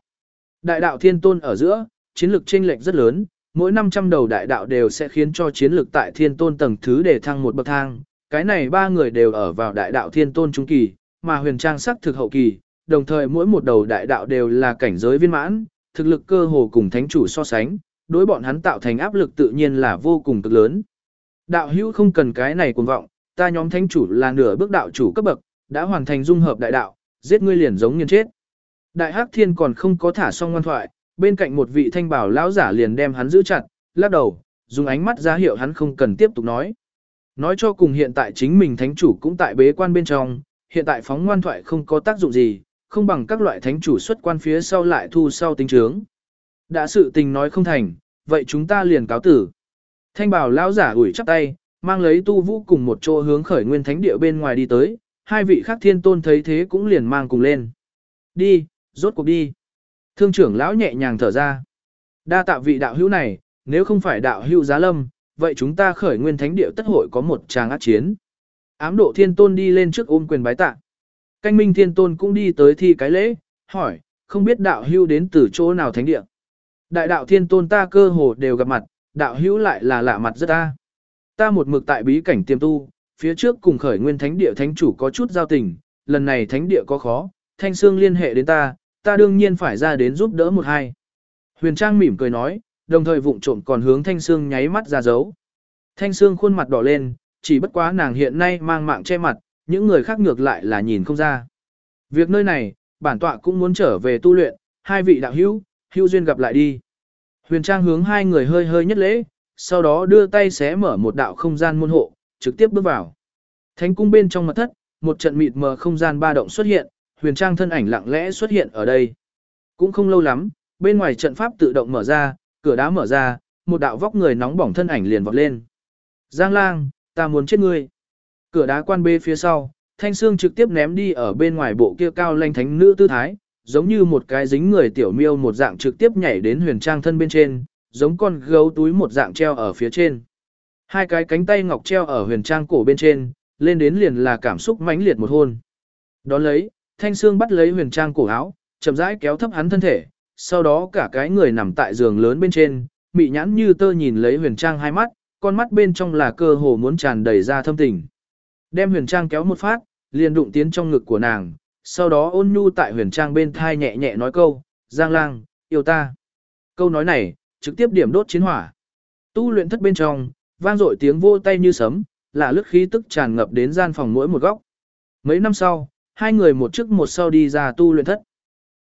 A: Đại đạo thiên tôn ở giữa, chiến lực chênh lệch rất lớn, mỗi 500 đầu đại đạo đều sẽ khiến cho chiến lực tại thiên tôn tầng thứ để thăng một bậc thang. Cái này ba người đều ở vào đại đạo thiên tôn trung kỳ, mà huyền trang sắc thực hậu kỳ, đồng thời mỗi một đầu đại đạo đều là cảnh giới viên mãn, thực lực cơ hồ cùng thánh chủ so sánh, đối bọn hắn tạo thành áp lực tự nhiên là vô cùng cực lớn. Đạo hữu không cần cái này cuồng vọng, ta nhóm thánh chủ là nửa bước đạo chủ cấp bậc, đã hoàn thành dung hợp đại đạo, giết ngươi liền giống như chết. Đại Hắc Thiên còn không có thả xong ngoan thoại, bên cạnh một vị thanh bảo lão giả liền đem hắn giữ chặt, lắc đầu, dùng ánh mắt ra hiệu hắn không cần tiếp tục nói. Nói cho cùng hiện tại chính mình thánh chủ cũng tại bế quan bên trong, hiện tại phóng ngoan thoại không có tác dụng gì, không bằng các loại thánh chủ xuất quan phía sau lại thu sau tính trướng. Đã sự tình nói không thành, vậy chúng ta liền cáo tử. Thanh bảo lão giả ủi chắp tay, mang lấy tu vũ cùng một chỗ hướng khởi nguyên thánh địa bên ngoài đi tới, hai vị khác thiên tôn thấy thế cũng liền mang cùng lên. Đi, rốt cuộc đi. Thương trưởng lão nhẹ nhàng thở ra. Đa tạ vị đạo hữu này, nếu không phải đạo hữu giá lâm, vậy chúng ta khởi nguyên thánh địa tất hội có một tràng ác chiến. Ám độ thiên tôn đi lên trước ôm quyền bái tạ. Canh minh thiên tôn cũng đi tới thi cái lễ, hỏi, không biết đạo hữu đến từ chỗ nào thánh địa. Đại đạo thiên tôn ta cơ hồ đều gặp mặt, đạo hữu lại là lạ mặt rất ta. Ta một mực tại bí cảnh tiềm tu, phía trước cùng khởi nguyên thánh địa thánh chủ có chút giao tình, lần này thánh địa có khó, thanh xương liên hệ đến ta, ta đương nhiên phải ra đến giúp đỡ một hai. Huyền Trang mỉm cười nói, đồng thời vụng trộm còn hướng Thanh xương nháy mắt ra dấu. Thanh xương khuôn mặt đỏ lên, chỉ bất quá nàng hiện nay mang mạng che mặt, những người khác ngược lại là nhìn không ra. Việc nơi này, bản tọa cũng muốn trở về tu luyện, hai vị đạo hữu, hữu duyên gặp lại đi. Huyền Trang hướng hai người hơi hơi nhất lễ, sau đó đưa tay xé mở một đạo không gian môn hộ, trực tiếp bước vào. Thánh cung bên trong mật thất, một trận mịt mờ không gian ba động xuất hiện, huyền trang thân ảnh lặng lẽ xuất hiện ở đây. Cũng không lâu lắm, bên ngoài trận pháp tự động mở ra, cửa đá mở ra, một đạo vóc người nóng bỏng thân ảnh liền vọt lên. Giang lang, ta muốn chết ngươi. Cửa đá quan bê phía sau, thanh xương trực tiếp ném đi ở bên ngoài bộ kia cao lanh thánh nữ tư thái, giống như một cái dính người tiểu miêu một dạng trực tiếp nhảy đến huyền trang thân bên trên, giống con gấu túi một dạng treo ở phía trên. Hai cái cánh tay ngọc treo ở huyền trang cổ bên trên, lên đến liền là cảm xúc mãnh liệt một hôn. Đón lấy, Thanh Sương bắt lấy huyền trang cổ áo, chậm rãi kéo thấp hắn thân thể, sau đó cả cái người nằm tại giường lớn bên trên, mị nhãn như tơ nhìn lấy huyền trang hai mắt, con mắt bên trong là cơ hồ muốn tràn đầy ra thâm tình. Đem huyền trang kéo một phát, liền đụng tiến trong ngực của nàng, sau đó ôn nhu tại huyền trang bên thai nhẹ nhẹ nói câu, Giang lang, yêu ta. Câu nói này, trực tiếp điểm đốt chiến hỏa. Tu luyện thất bên trong, vang dội tiếng vô tay như sấm, là lướt khí tức tràn ngập đến gian phòng mỗi một góc. Mấy năm sau, hai người một trước một sau đi ra tu luyện thất.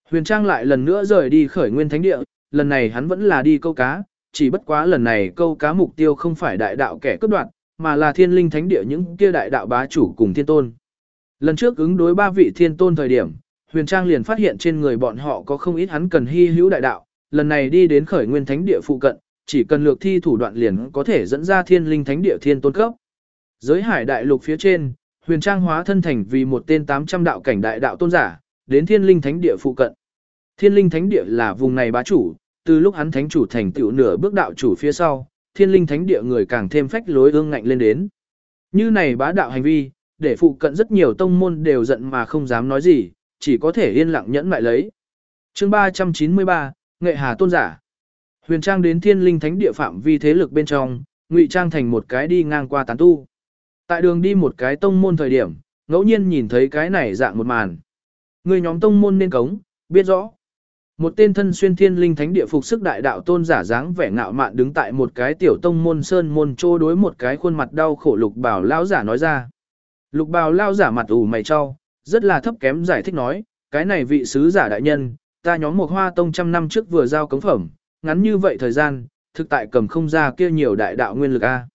A: Huyền Trang lại lần nữa rời đi khởi nguyên thánh địa, lần này hắn vẫn là đi câu cá, chỉ bất quá lần này câu cá mục tiêu không phải đại đạo kẻ cướp đoạt, mà là thiên linh thánh địa những kia đại đạo bá chủ cùng thiên tôn. Lần trước ứng đối ba vị thiên tôn thời điểm, Huyền Trang liền phát hiện trên người bọn họ có không ít hắn cần hy hữu đại đạo, lần này đi đến khởi nguyên thánh địa phụ cận, chỉ cần lược thi thủ đoạn liền có thể dẫn ra thiên linh thánh địa thiên tôn cấp. Giới hải đại lục phía trên, huyền trang hóa thân thành vì một tên 800 đạo cảnh đại đạo tôn giả, đến thiên linh thánh địa phụ cận. Thiên linh thánh địa là vùng này bá chủ, từ lúc hắn thánh chủ thành tựu nửa bước đạo chủ phía sau, thiên linh thánh địa người càng thêm phách lối ương ngạnh lên đến. Như này bá đạo hành vi, để phụ cận rất nhiều tông môn đều giận mà không dám nói gì, chỉ có thể yên lặng nhẫn lại lấy. chương 393, Nghệ Hà Tôn Giả Huyền Trang đến thiên linh thánh địa phạm vi thế lực bên trong, ngụy trang thành một cái đi ngang qua tán tu. Tại đường đi một cái tông môn thời điểm, ngẫu nhiên nhìn thấy cái này dạng một màn. Người nhóm tông môn nên cống, biết rõ. Một tên thân xuyên thiên linh thánh địa phục sức đại đạo tôn giả dáng vẻ ngạo mạn đứng tại một cái tiểu tông môn sơn môn trô đối một cái khuôn mặt đau khổ lục bảo lao giả nói ra. Lục bào lao giả mặt ủ mày cho, rất là thấp kém giải thích nói, cái này vị sứ giả đại nhân, ta nhóm một hoa tông trăm năm trước vừa giao cống phẩm, ngắn như vậy thời gian, thực tại cầm không ra kia nhiều đại đạo nguyên lực a.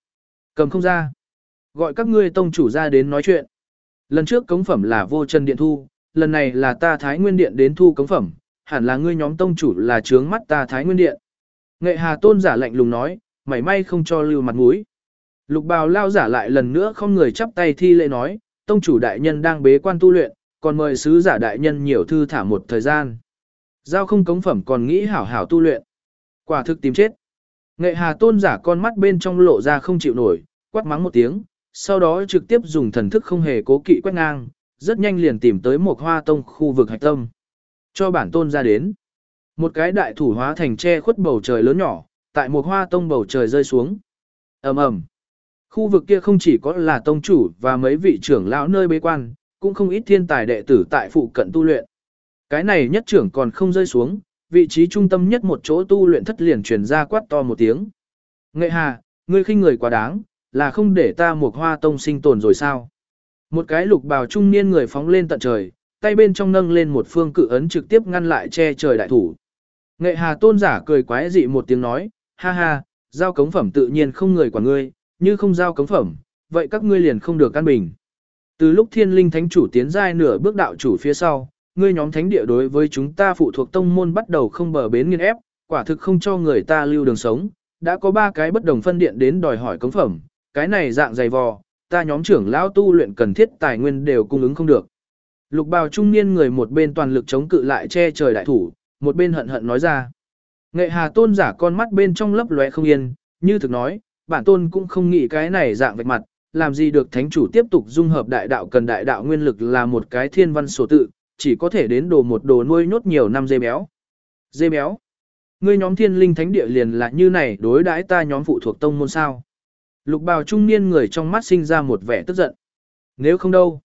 A: Cầm không ra. Gọi các ngươi tông chủ ra đến nói chuyện. Lần trước cống phẩm là vô chân điện thu, lần này là ta Thái Nguyên Điện đến thu cống phẩm, hẳn là ngươi nhóm tông chủ là trướng mắt ta Thái Nguyên Điện. Nghệ Hà Tôn giả lạnh lùng nói, mảy may không cho lưu mặt mũi. Lục bào lao giả lại lần nữa không người chắp tay thi lễ nói, tông chủ đại nhân đang bế quan tu luyện, còn mời sứ giả đại nhân nhiều thư thả một thời gian. Giao không cống phẩm còn nghĩ hảo hảo tu luyện. Quả thực tìm chết. Nghệ hà tôn giả con mắt bên trong lộ ra không chịu nổi, quát mắng một tiếng, sau đó trực tiếp dùng thần thức không hề cố kỵ quét ngang, rất nhanh liền tìm tới một hoa tông khu vực hạch tâm. Cho bản tôn ra đến. Một cái đại thủ hóa thành che khuất bầu trời lớn nhỏ, tại một hoa tông bầu trời rơi xuống. ầm ầm Khu vực kia không chỉ có là tông chủ và mấy vị trưởng lão nơi bế quan, cũng không ít thiên tài đệ tử tại phụ cận tu luyện. Cái này nhất trưởng còn không rơi xuống, vị trí trung tâm nhất một chỗ tu luyện thất liền truyền ra quát to một tiếng. Nghệ hà, ngươi khinh người quá đáng, là không để ta một hoa tông sinh tồn rồi sao? Một cái lục bào trung niên người phóng lên tận trời, tay bên trong nâng lên một phương cự ấn trực tiếp ngăn lại che trời đại thủ. Nghệ hà tôn giả cười quái dị một tiếng nói, ha ha, giao cống phẩm tự nhiên không người quản ngươi, như không giao cống phẩm, vậy các ngươi liền không được căn bình. Từ lúc thiên linh thánh chủ tiến giai nửa bước đạo chủ phía sau, ngươi nhóm thánh địa đối với chúng ta phụ thuộc tông môn bắt đầu không bờ bến nghiên ép, quả thực không cho người ta lưu đường sống, đã có ba cái bất đồng phân điện đến đòi hỏi cống phẩm, cái này dạng dày vò, ta nhóm trưởng lão tu luyện cần thiết tài nguyên đều cung ứng không được. Lục bào trung niên người một bên toàn lực chống cự lại che trời đại thủ, một bên hận hận nói ra. Nghệ hà tôn giả con mắt bên trong lấp lóe không yên, như thực nói, bản tôn cũng không nghĩ cái này dạng vạch mặt, làm gì được thánh chủ tiếp tục dung hợp đại đạo cần đại đạo nguyên lực là một cái thiên văn số tự, chỉ có thể đến đồ một đồ nuôi nhốt nhiều năm dê béo. Dê béo. Ngươi nhóm thiên linh thánh địa liền là như này đối đãi ta nhóm phụ thuộc tông môn sao. Lục bào trung niên người trong mắt sinh ra một vẻ tức giận. Nếu không đâu.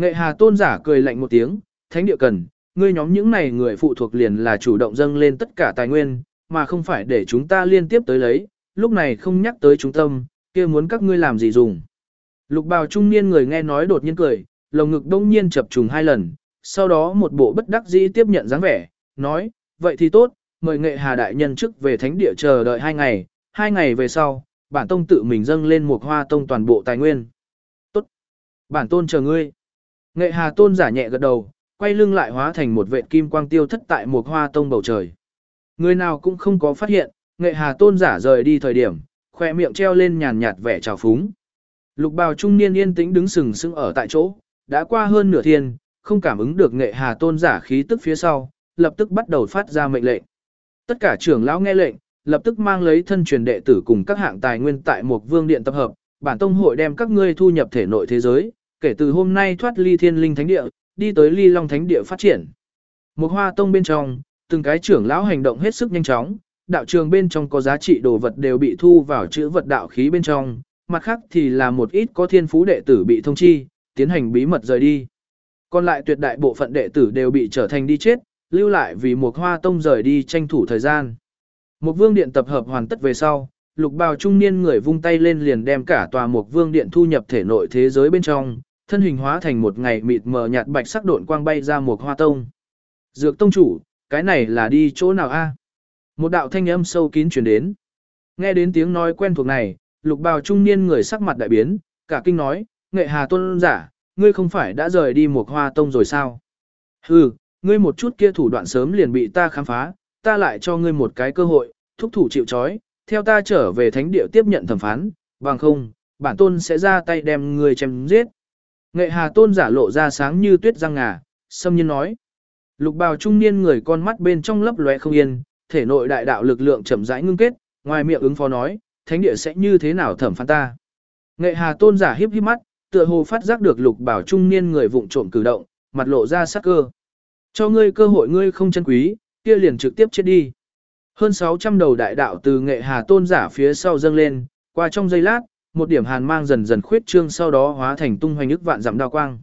A: Nghệ hà tôn giả cười lạnh một tiếng, thánh địa cần, ngươi nhóm những này người phụ thuộc liền là chủ động dâng lên tất cả tài nguyên, mà không phải để chúng ta liên tiếp tới lấy, lúc này không nhắc tới trung tâm, kia muốn các ngươi làm gì dùng. Lục bào trung niên người nghe nói đột nhiên cười, lồng ngực đông nhiên chập trùng hai lần, sau đó một bộ bất đắc dĩ tiếp nhận dáng vẻ, nói, vậy thì tốt, mời nghệ hà đại nhân chức về thánh địa chờ đợi hai ngày, hai ngày về sau, bản tông tự mình dâng lên một hoa tông toàn bộ tài nguyên. Tốt, bản tôn chờ ngươi. Nghệ hà tôn giả nhẹ gật đầu, quay lưng lại hóa thành một vệt kim quang tiêu thất tại một hoa tông bầu trời. Người nào cũng không có phát hiện, nghệ hà tôn giả rời đi thời điểm, khỏe miệng treo lên nhàn nhạt vẻ trào phúng. Lục bào trung niên yên tĩnh đứng sừng sững ở tại chỗ, đã qua hơn nửa thiên, không cảm ứng được nghệ hà tôn giả khí tức phía sau, lập tức bắt đầu phát ra mệnh lệnh. Tất cả trưởng lão nghe lệnh, lập tức mang lấy thân truyền đệ tử cùng các hạng tài nguyên tại một vương điện tập hợp, bản tông hội đem các ngươi thu nhập thể nội thế giới, kể từ hôm nay thoát ly thiên linh thánh địa, đi tới ly long thánh địa phát triển. Một hoa tông bên trong, từng cái trưởng lão hành động hết sức nhanh chóng, đạo trường bên trong có giá trị đồ vật đều bị thu vào chữ vật đạo khí bên trong, mặt khác thì là một ít có thiên phú đệ tử bị thông chi, tiến hành bí mật rời đi. Còn lại tuyệt đại bộ phận đệ tử đều bị trở thành đi chết, lưu lại vì một hoa tông rời đi tranh thủ thời gian. Một vương điện tập hợp hoàn tất về sau, lục bào trung niên người vung tay lên liền đem cả tòa một vương điện thu nhập thể nội thế giới bên trong, thân hình hóa thành một ngày mịt mờ nhạt bạch sắc độn quang bay ra một hoa tông. Dược tông chủ, cái này là đi chỗ nào a? Một đạo thanh âm sâu kín truyền đến. Nghe đến tiếng nói quen thuộc này, lục bào trung niên người sắc mặt đại biến, cả kinh nói, nghệ hà tôn giả, ngươi không phải đã rời đi một hoa tông rồi sao? Hừ, ngươi một chút kia thủ đoạn sớm liền bị ta khám phá, ta lại cho ngươi một cái cơ hội, thúc thủ chịu trói, theo ta trở về thánh địa tiếp nhận thẩm phán, bằng không, bản tôn sẽ ra tay đem ngươi chém giết. Nghệ hà tôn giả lộ ra sáng như tuyết răng ngà, xâm nhiên nói. Lục bào trung niên người con mắt bên trong lấp lóe không yên, thể nội đại đạo lực lượng chậm rãi ngưng kết, ngoài miệng ứng phó nói, thánh địa sẽ như thế nào thẩm phán ta. Nghệ hà tôn giả hiếp hiếp mắt, tựa hồ phát giác được lục bảo trung niên người vụng trộm cử động, mặt lộ ra sắc cơ. Cho ngươi cơ hội ngươi không chân quý, kia liền trực tiếp chết đi. Hơn 600 đầu đại đạo từ nghệ hà tôn giả phía sau dâng lên, qua trong giây lát, một điểm hàn mang dần dần khuyết trương sau đó hóa thành tung hoành ức vạn dặm đao quang.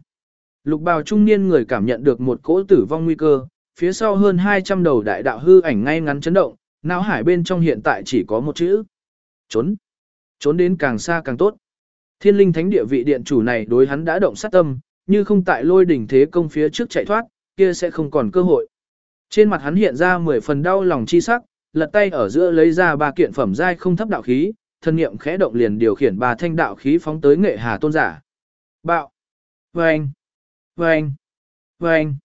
A: Lục bào trung niên người cảm nhận được một cỗ tử vong nguy cơ, phía sau hơn 200 đầu đại đạo hư ảnh ngay ngắn chấn động, não hải bên trong hiện tại chỉ có một chữ. Trốn. Trốn đến càng xa càng tốt. Thiên linh thánh địa vị điện chủ này đối hắn đã động sát tâm, như không tại lôi đỉnh thế công phía trước chạy thoát, kia sẽ không còn cơ hội. Trên mặt hắn hiện ra 10 phần đau lòng chi sắc, lật tay ở giữa lấy ra ba kiện phẩm giai không thấp đạo khí, thân niệm khẽ động liền điều khiển ba thanh đạo khí phóng tới nghệ hà tôn giả. Bạo! Vâng! Vâng! Vâng!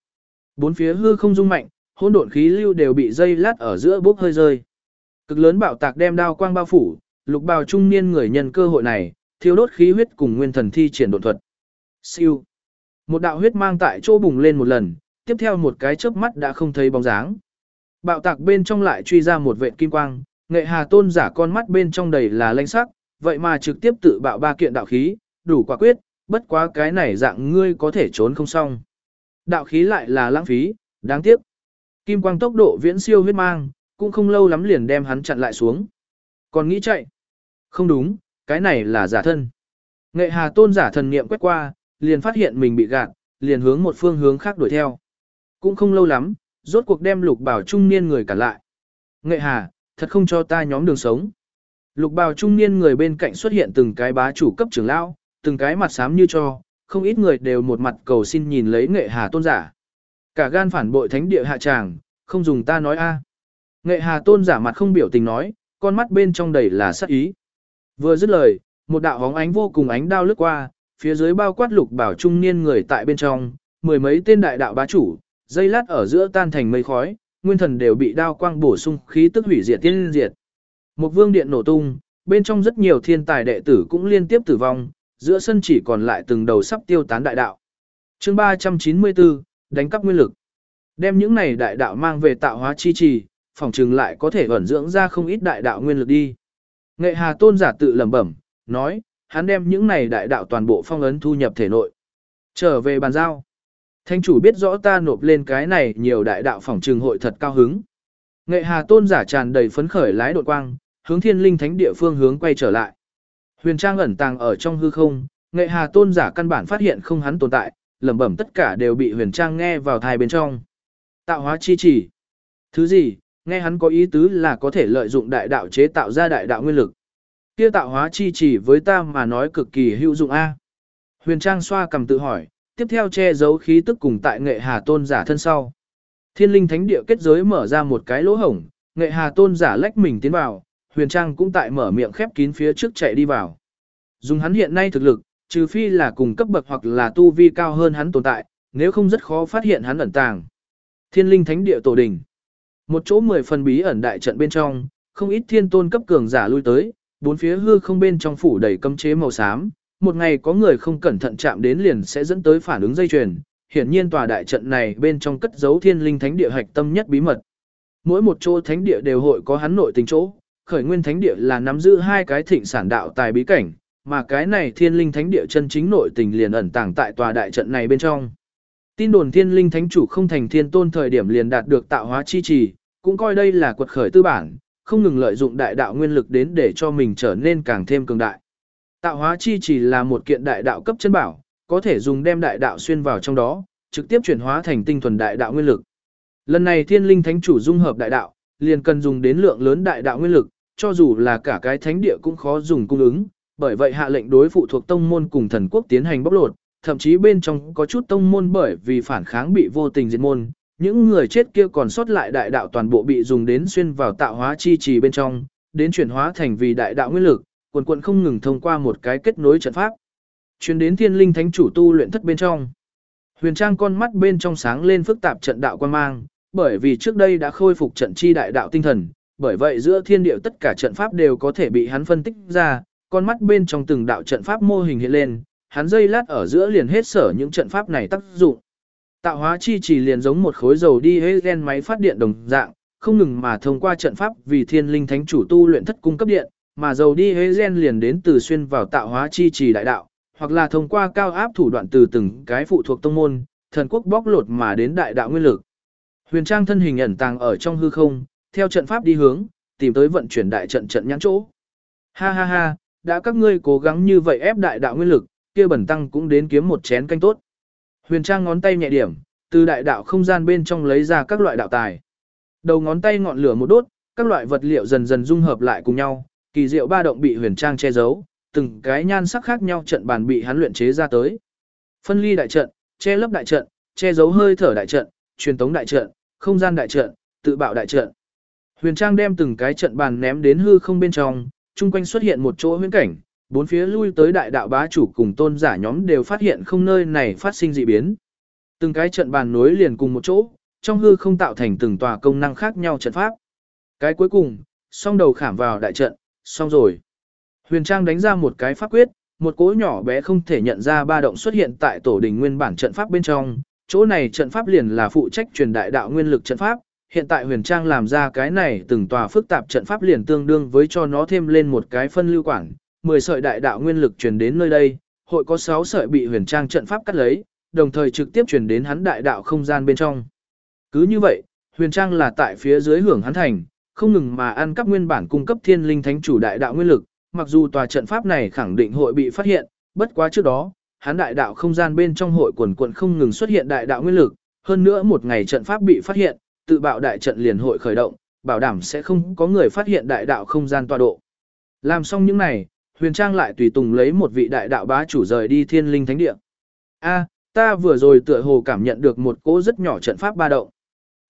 A: Bốn phía hư không rung mạnh, hỗn độn khí lưu đều bị dây lát ở giữa bốc hơi rơi. Cực lớn bạo tạc đem đao quang bao phủ, lục bào trung niên người nhân cơ hội này, thiêu đốt khí huyết cùng nguyên thần thi triển độn thuật. Siêu. Một đạo huyết mang tại chỗ bùng lên một lần, tiếp theo một cái chớp mắt đã không thấy bóng dáng. Bạo tạc bên trong lại truy ra một vệt kim quang, nghệ hà tôn giả con mắt bên trong đầy là lanh sắc, vậy mà trực tiếp tự bạo ba kiện đạo khí, đủ quả quyết, bất quá cái này dạng ngươi có thể trốn không xong. Đạo khí lại là lãng phí, đáng tiếc. Kim quang tốc độ viễn siêu huyết mang, cũng không lâu lắm liền đem hắn chặn lại xuống. Còn nghĩ chạy? Không đúng, cái này là giả thân. Nghệ hà tôn giả thần niệm quét qua, liền phát hiện mình bị gạt, liền hướng một phương hướng khác đuổi theo. Cũng không lâu lắm, rốt cuộc đem lục bảo trung niên người cản lại. Nghệ hà, thật không cho ta nhóm đường sống. Lục bào trung niên người bên cạnh xuất hiện từng cái bá chủ cấp trưởng lão, từng cái mặt xám như cho, không ít người đều một mặt cầu xin nhìn lấy nghệ hà tôn giả. Cả gan phản bội thánh địa hạ tràng, không dùng ta nói a. Nghệ hà tôn giả mặt không biểu tình nói, con mắt bên trong đầy là sắc ý. Vừa dứt lời, một đạo hóng ánh vô cùng ánh đao lướt qua, phía dưới bao quát lục bảo trung niên người tại bên trong, mười mấy tên đại đạo bá chủ, dây lát ở giữa tan thành mây khói, nguyên thần đều bị đao quang bổ sung khí tức hủy diệt tiên diệt. Một vương điện nổ tung, bên trong rất nhiều thiên tài đệ tử cũng liên tiếp tử vong, giữa sân chỉ còn lại từng đầu sắp tiêu tán đại đạo. chương 394, đánh cắp nguyên lực. Đem những này đại đạo mang về tạo hóa chi trì, phòng trừng lại có thể ẩn dưỡng ra không ít đại đạo nguyên lực đi. Nghệ Hà Tôn giả tự lẩm bẩm, nói, hắn đem những này đại đạo toàn bộ phong ấn thu nhập thể nội. Trở về bàn giao. Thánh chủ biết rõ ta nộp lên cái này nhiều đại đạo phòng trường hội thật cao hứng. Nghệ Hà Tôn giả tràn đầy phấn khởi lái đột quang, hướng Thiên Linh Thánh địa phương hướng quay trở lại. Huyền Trang ẩn tàng ở trong hư không, Nghệ Hà Tôn giả căn bản phát hiện không hắn tồn tại, lẩm bẩm tất cả đều bị Huyền Trang nghe vào thai bên trong. Tạo hóa chi chỉ. Thứ gì? Nghe hắn có ý tứ là có thể lợi dụng đại đạo chế tạo ra đại đạo nguyên lực. Kia tạo hóa chi chỉ với ta mà nói cực kỳ hữu dụng a. Huyền Trang xoa cầm tự hỏi, tiếp theo che giấu khí tức cùng tại Nghệ Hà Tôn giả thân sau. Thiên linh thánh địa kết giới mở ra một cái lỗ hổng, nghệ hà tôn giả lách mình tiến vào, huyền trang cũng tại mở miệng khép kín phía trước chạy đi vào. Dùng hắn hiện nay thực lực, trừ phi là cùng cấp bậc hoặc là tu vi cao hơn hắn tồn tại, nếu không rất khó phát hiện hắn ẩn tàng. Thiên linh thánh địa tổ đình. Một chỗ mười phần bí ẩn đại trận bên trong, không ít thiên tôn cấp cường giả lui tới, bốn phía hư không bên trong phủ đầy cấm chế màu xám, một ngày có người không cẩn thận chạm đến liền sẽ dẫn tới phản ứng dây chuyền, hiển nhiên tòa đại trận này bên trong cất giấu thiên linh thánh địa hạch tâm nhất bí mật. Mỗi một chỗ thánh địa đều hội có hắn nội tình chỗ, khởi nguyên thánh địa là nắm giữ hai cái thịnh sản đạo tài bí cảnh, mà cái này thiên linh thánh địa chân chính nội tình liền ẩn tàng tại tòa đại trận này bên trong. Tin đồn thiên linh thánh chủ không thành thiên tôn thời điểm liền đạt được tạo hóa chi trì, cũng coi đây là quật khởi tư bản, không ngừng lợi dụng đại đạo nguyên lực đến để cho mình trở nên càng thêm cường đại. Tạo hóa chi chỉ là một kiện đại đạo cấp chân bảo, có thể dùng đem đại đạo xuyên vào trong đó, trực tiếp chuyển hóa thành tinh thuần đại đạo nguyên lực. Lần này Thiên Linh Thánh chủ dung hợp đại đạo, liền cần dùng đến lượng lớn đại đạo nguyên lực, cho dù là cả cái thánh địa cũng khó dùng cung ứng, bởi vậy hạ lệnh đối phụ thuộc tông môn cùng thần quốc tiến hành bóc lột, thậm chí bên trong có chút tông môn bởi vì phản kháng bị vô tình diệt môn, những người chết kia còn sót lại đại đạo toàn bộ bị dùng đến xuyên vào tạo hóa chi trì bên trong, đến chuyển hóa thành vì đại đạo nguyên lực, quần quần không ngừng thông qua một cái kết nối trận pháp. Chuyến đến thiên linh thánh chủ tu luyện thất bên trong. Huyền Trang con mắt bên trong sáng lên phức tạp trận đạo quan mang, bởi vì trước đây đã khôi phục trận chi đại đạo tinh thần, bởi vậy giữa thiên địa tất cả trận pháp đều có thể bị hắn phân tích ra, con mắt bên trong từng đạo trận pháp mô hình hiện lên, hắn dây lát ở giữa liền hết sở những trận pháp này tác dụng. Tạo hóa chi chỉ liền giống một khối dầu đi hết gen máy phát điện đồng dạng, không ngừng mà thông qua trận pháp vì thiên linh thánh chủ tu luyện thất cung cấp điện, mà dầu đi hế gen liền đến từ xuyên vào tạo hóa chi trì đại đạo, hoặc là thông qua cao áp thủ đoạn từ từng cái phụ thuộc tông môn, thần quốc bóc lột mà đến đại đạo nguyên lực. Huyền Trang thân hình ẩn tàng ở trong hư không, theo trận pháp đi hướng, tìm tới vận chuyển đại trận trận nhãn chỗ. Ha ha ha, đã các ngươi cố gắng như vậy ép đại đạo nguyên lực, kia bẩn tăng cũng đến kiếm một chén canh tốt. Huyền Trang ngón tay nhẹ điểm, từ đại đạo không gian bên trong lấy ra các loại đạo tài. Đầu ngón tay ngọn lửa một đốt, các loại vật liệu dần dần dung hợp lại cùng nhau, kỳ diệu ba động bị Huyền Trang che giấu, từng cái nhan sắc khác nhau trận bàn bị hắn luyện chế ra tới. Phân ly đại trận, che lấp đại trận, che giấu hơi thở đại trận, truyền tống đại trận, không gian đại trận, tự bạo đại trận. Huyền Trang đem từng cái trận bàn ném đến hư không bên trong, chung quanh xuất hiện một chỗ huyễn cảnh, bốn phía lui tới đại đạo bá chủ cùng tôn giả nhóm đều phát hiện không nơi này phát sinh dị biến. Từng cái trận bàn nối liền cùng một chỗ, trong hư không tạo thành từng tòa công năng khác nhau trận pháp. Cái cuối cùng, song đầu khảm vào đại trận, xong rồi. Huyền Trang đánh ra một cái pháp quyết, một cỗ nhỏ bé không thể nhận ra ba động xuất hiện tại tổ đình nguyên bản trận pháp bên trong, chỗ này trận pháp liền là phụ trách truyền đại đạo nguyên lực trận pháp, hiện tại huyền trang làm ra cái này từng tòa phức tạp trận pháp liền tương đương với cho nó thêm lên một cái phân lưu quản, 10 sợi đại đạo nguyên lực truyền đến nơi đây, hội có 6 sợi bị huyền trang trận pháp cắt lấy, đồng thời trực tiếp truyền đến hắn đại đạo không gian bên trong. Cứ như vậy, huyền trang là tại phía dưới hưởng hắn thành, không ngừng mà ăn cắp nguyên bản cung cấp thiên linh thánh chủ đại đạo nguyên lực, mặc dù tòa trận pháp này khẳng định hội bị phát hiện, bất quá trước đó, hắn đại đạo không gian bên trong hội quần quần không ngừng xuất hiện đại đạo nguyên lực, hơn nữa một ngày trận pháp bị phát hiện, tự bạo đại trận liền hội khởi động, bảo đảm sẽ không có người phát hiện đại đạo không gian tọa độ. Làm xong những này, Huyền Trang lại tùy tùng lấy một vị đại đạo bá chủ rời đi Thiên Linh Thánh Địa. A, ta vừa rồi tựa hồ cảm nhận được một cỗ rất nhỏ trận pháp ba động.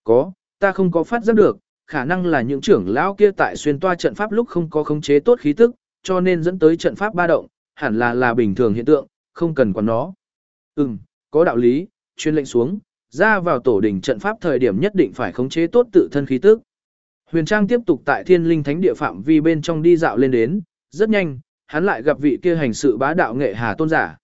A: Có, ta không có phát giác được, khả năng là những trưởng lão kia tại xuyên toa trận pháp lúc không có khống chế tốt khí tức, cho nên dẫn tới trận pháp ba động, hẳn là là bình thường hiện tượng, không cần quản nó. Ừm, có đạo lý, chuyên lệnh xuống, ra vào tổ đỉnh trận pháp thời điểm nhất định phải khống chế tốt tự thân khí tức. Huyền Trang tiếp tục tại Thiên Linh Thánh địa phạm vi bên trong đi dạo lên đến, rất nhanh, hắn lại gặp vị kia hành sự bá đạo nghệ hà tôn giả.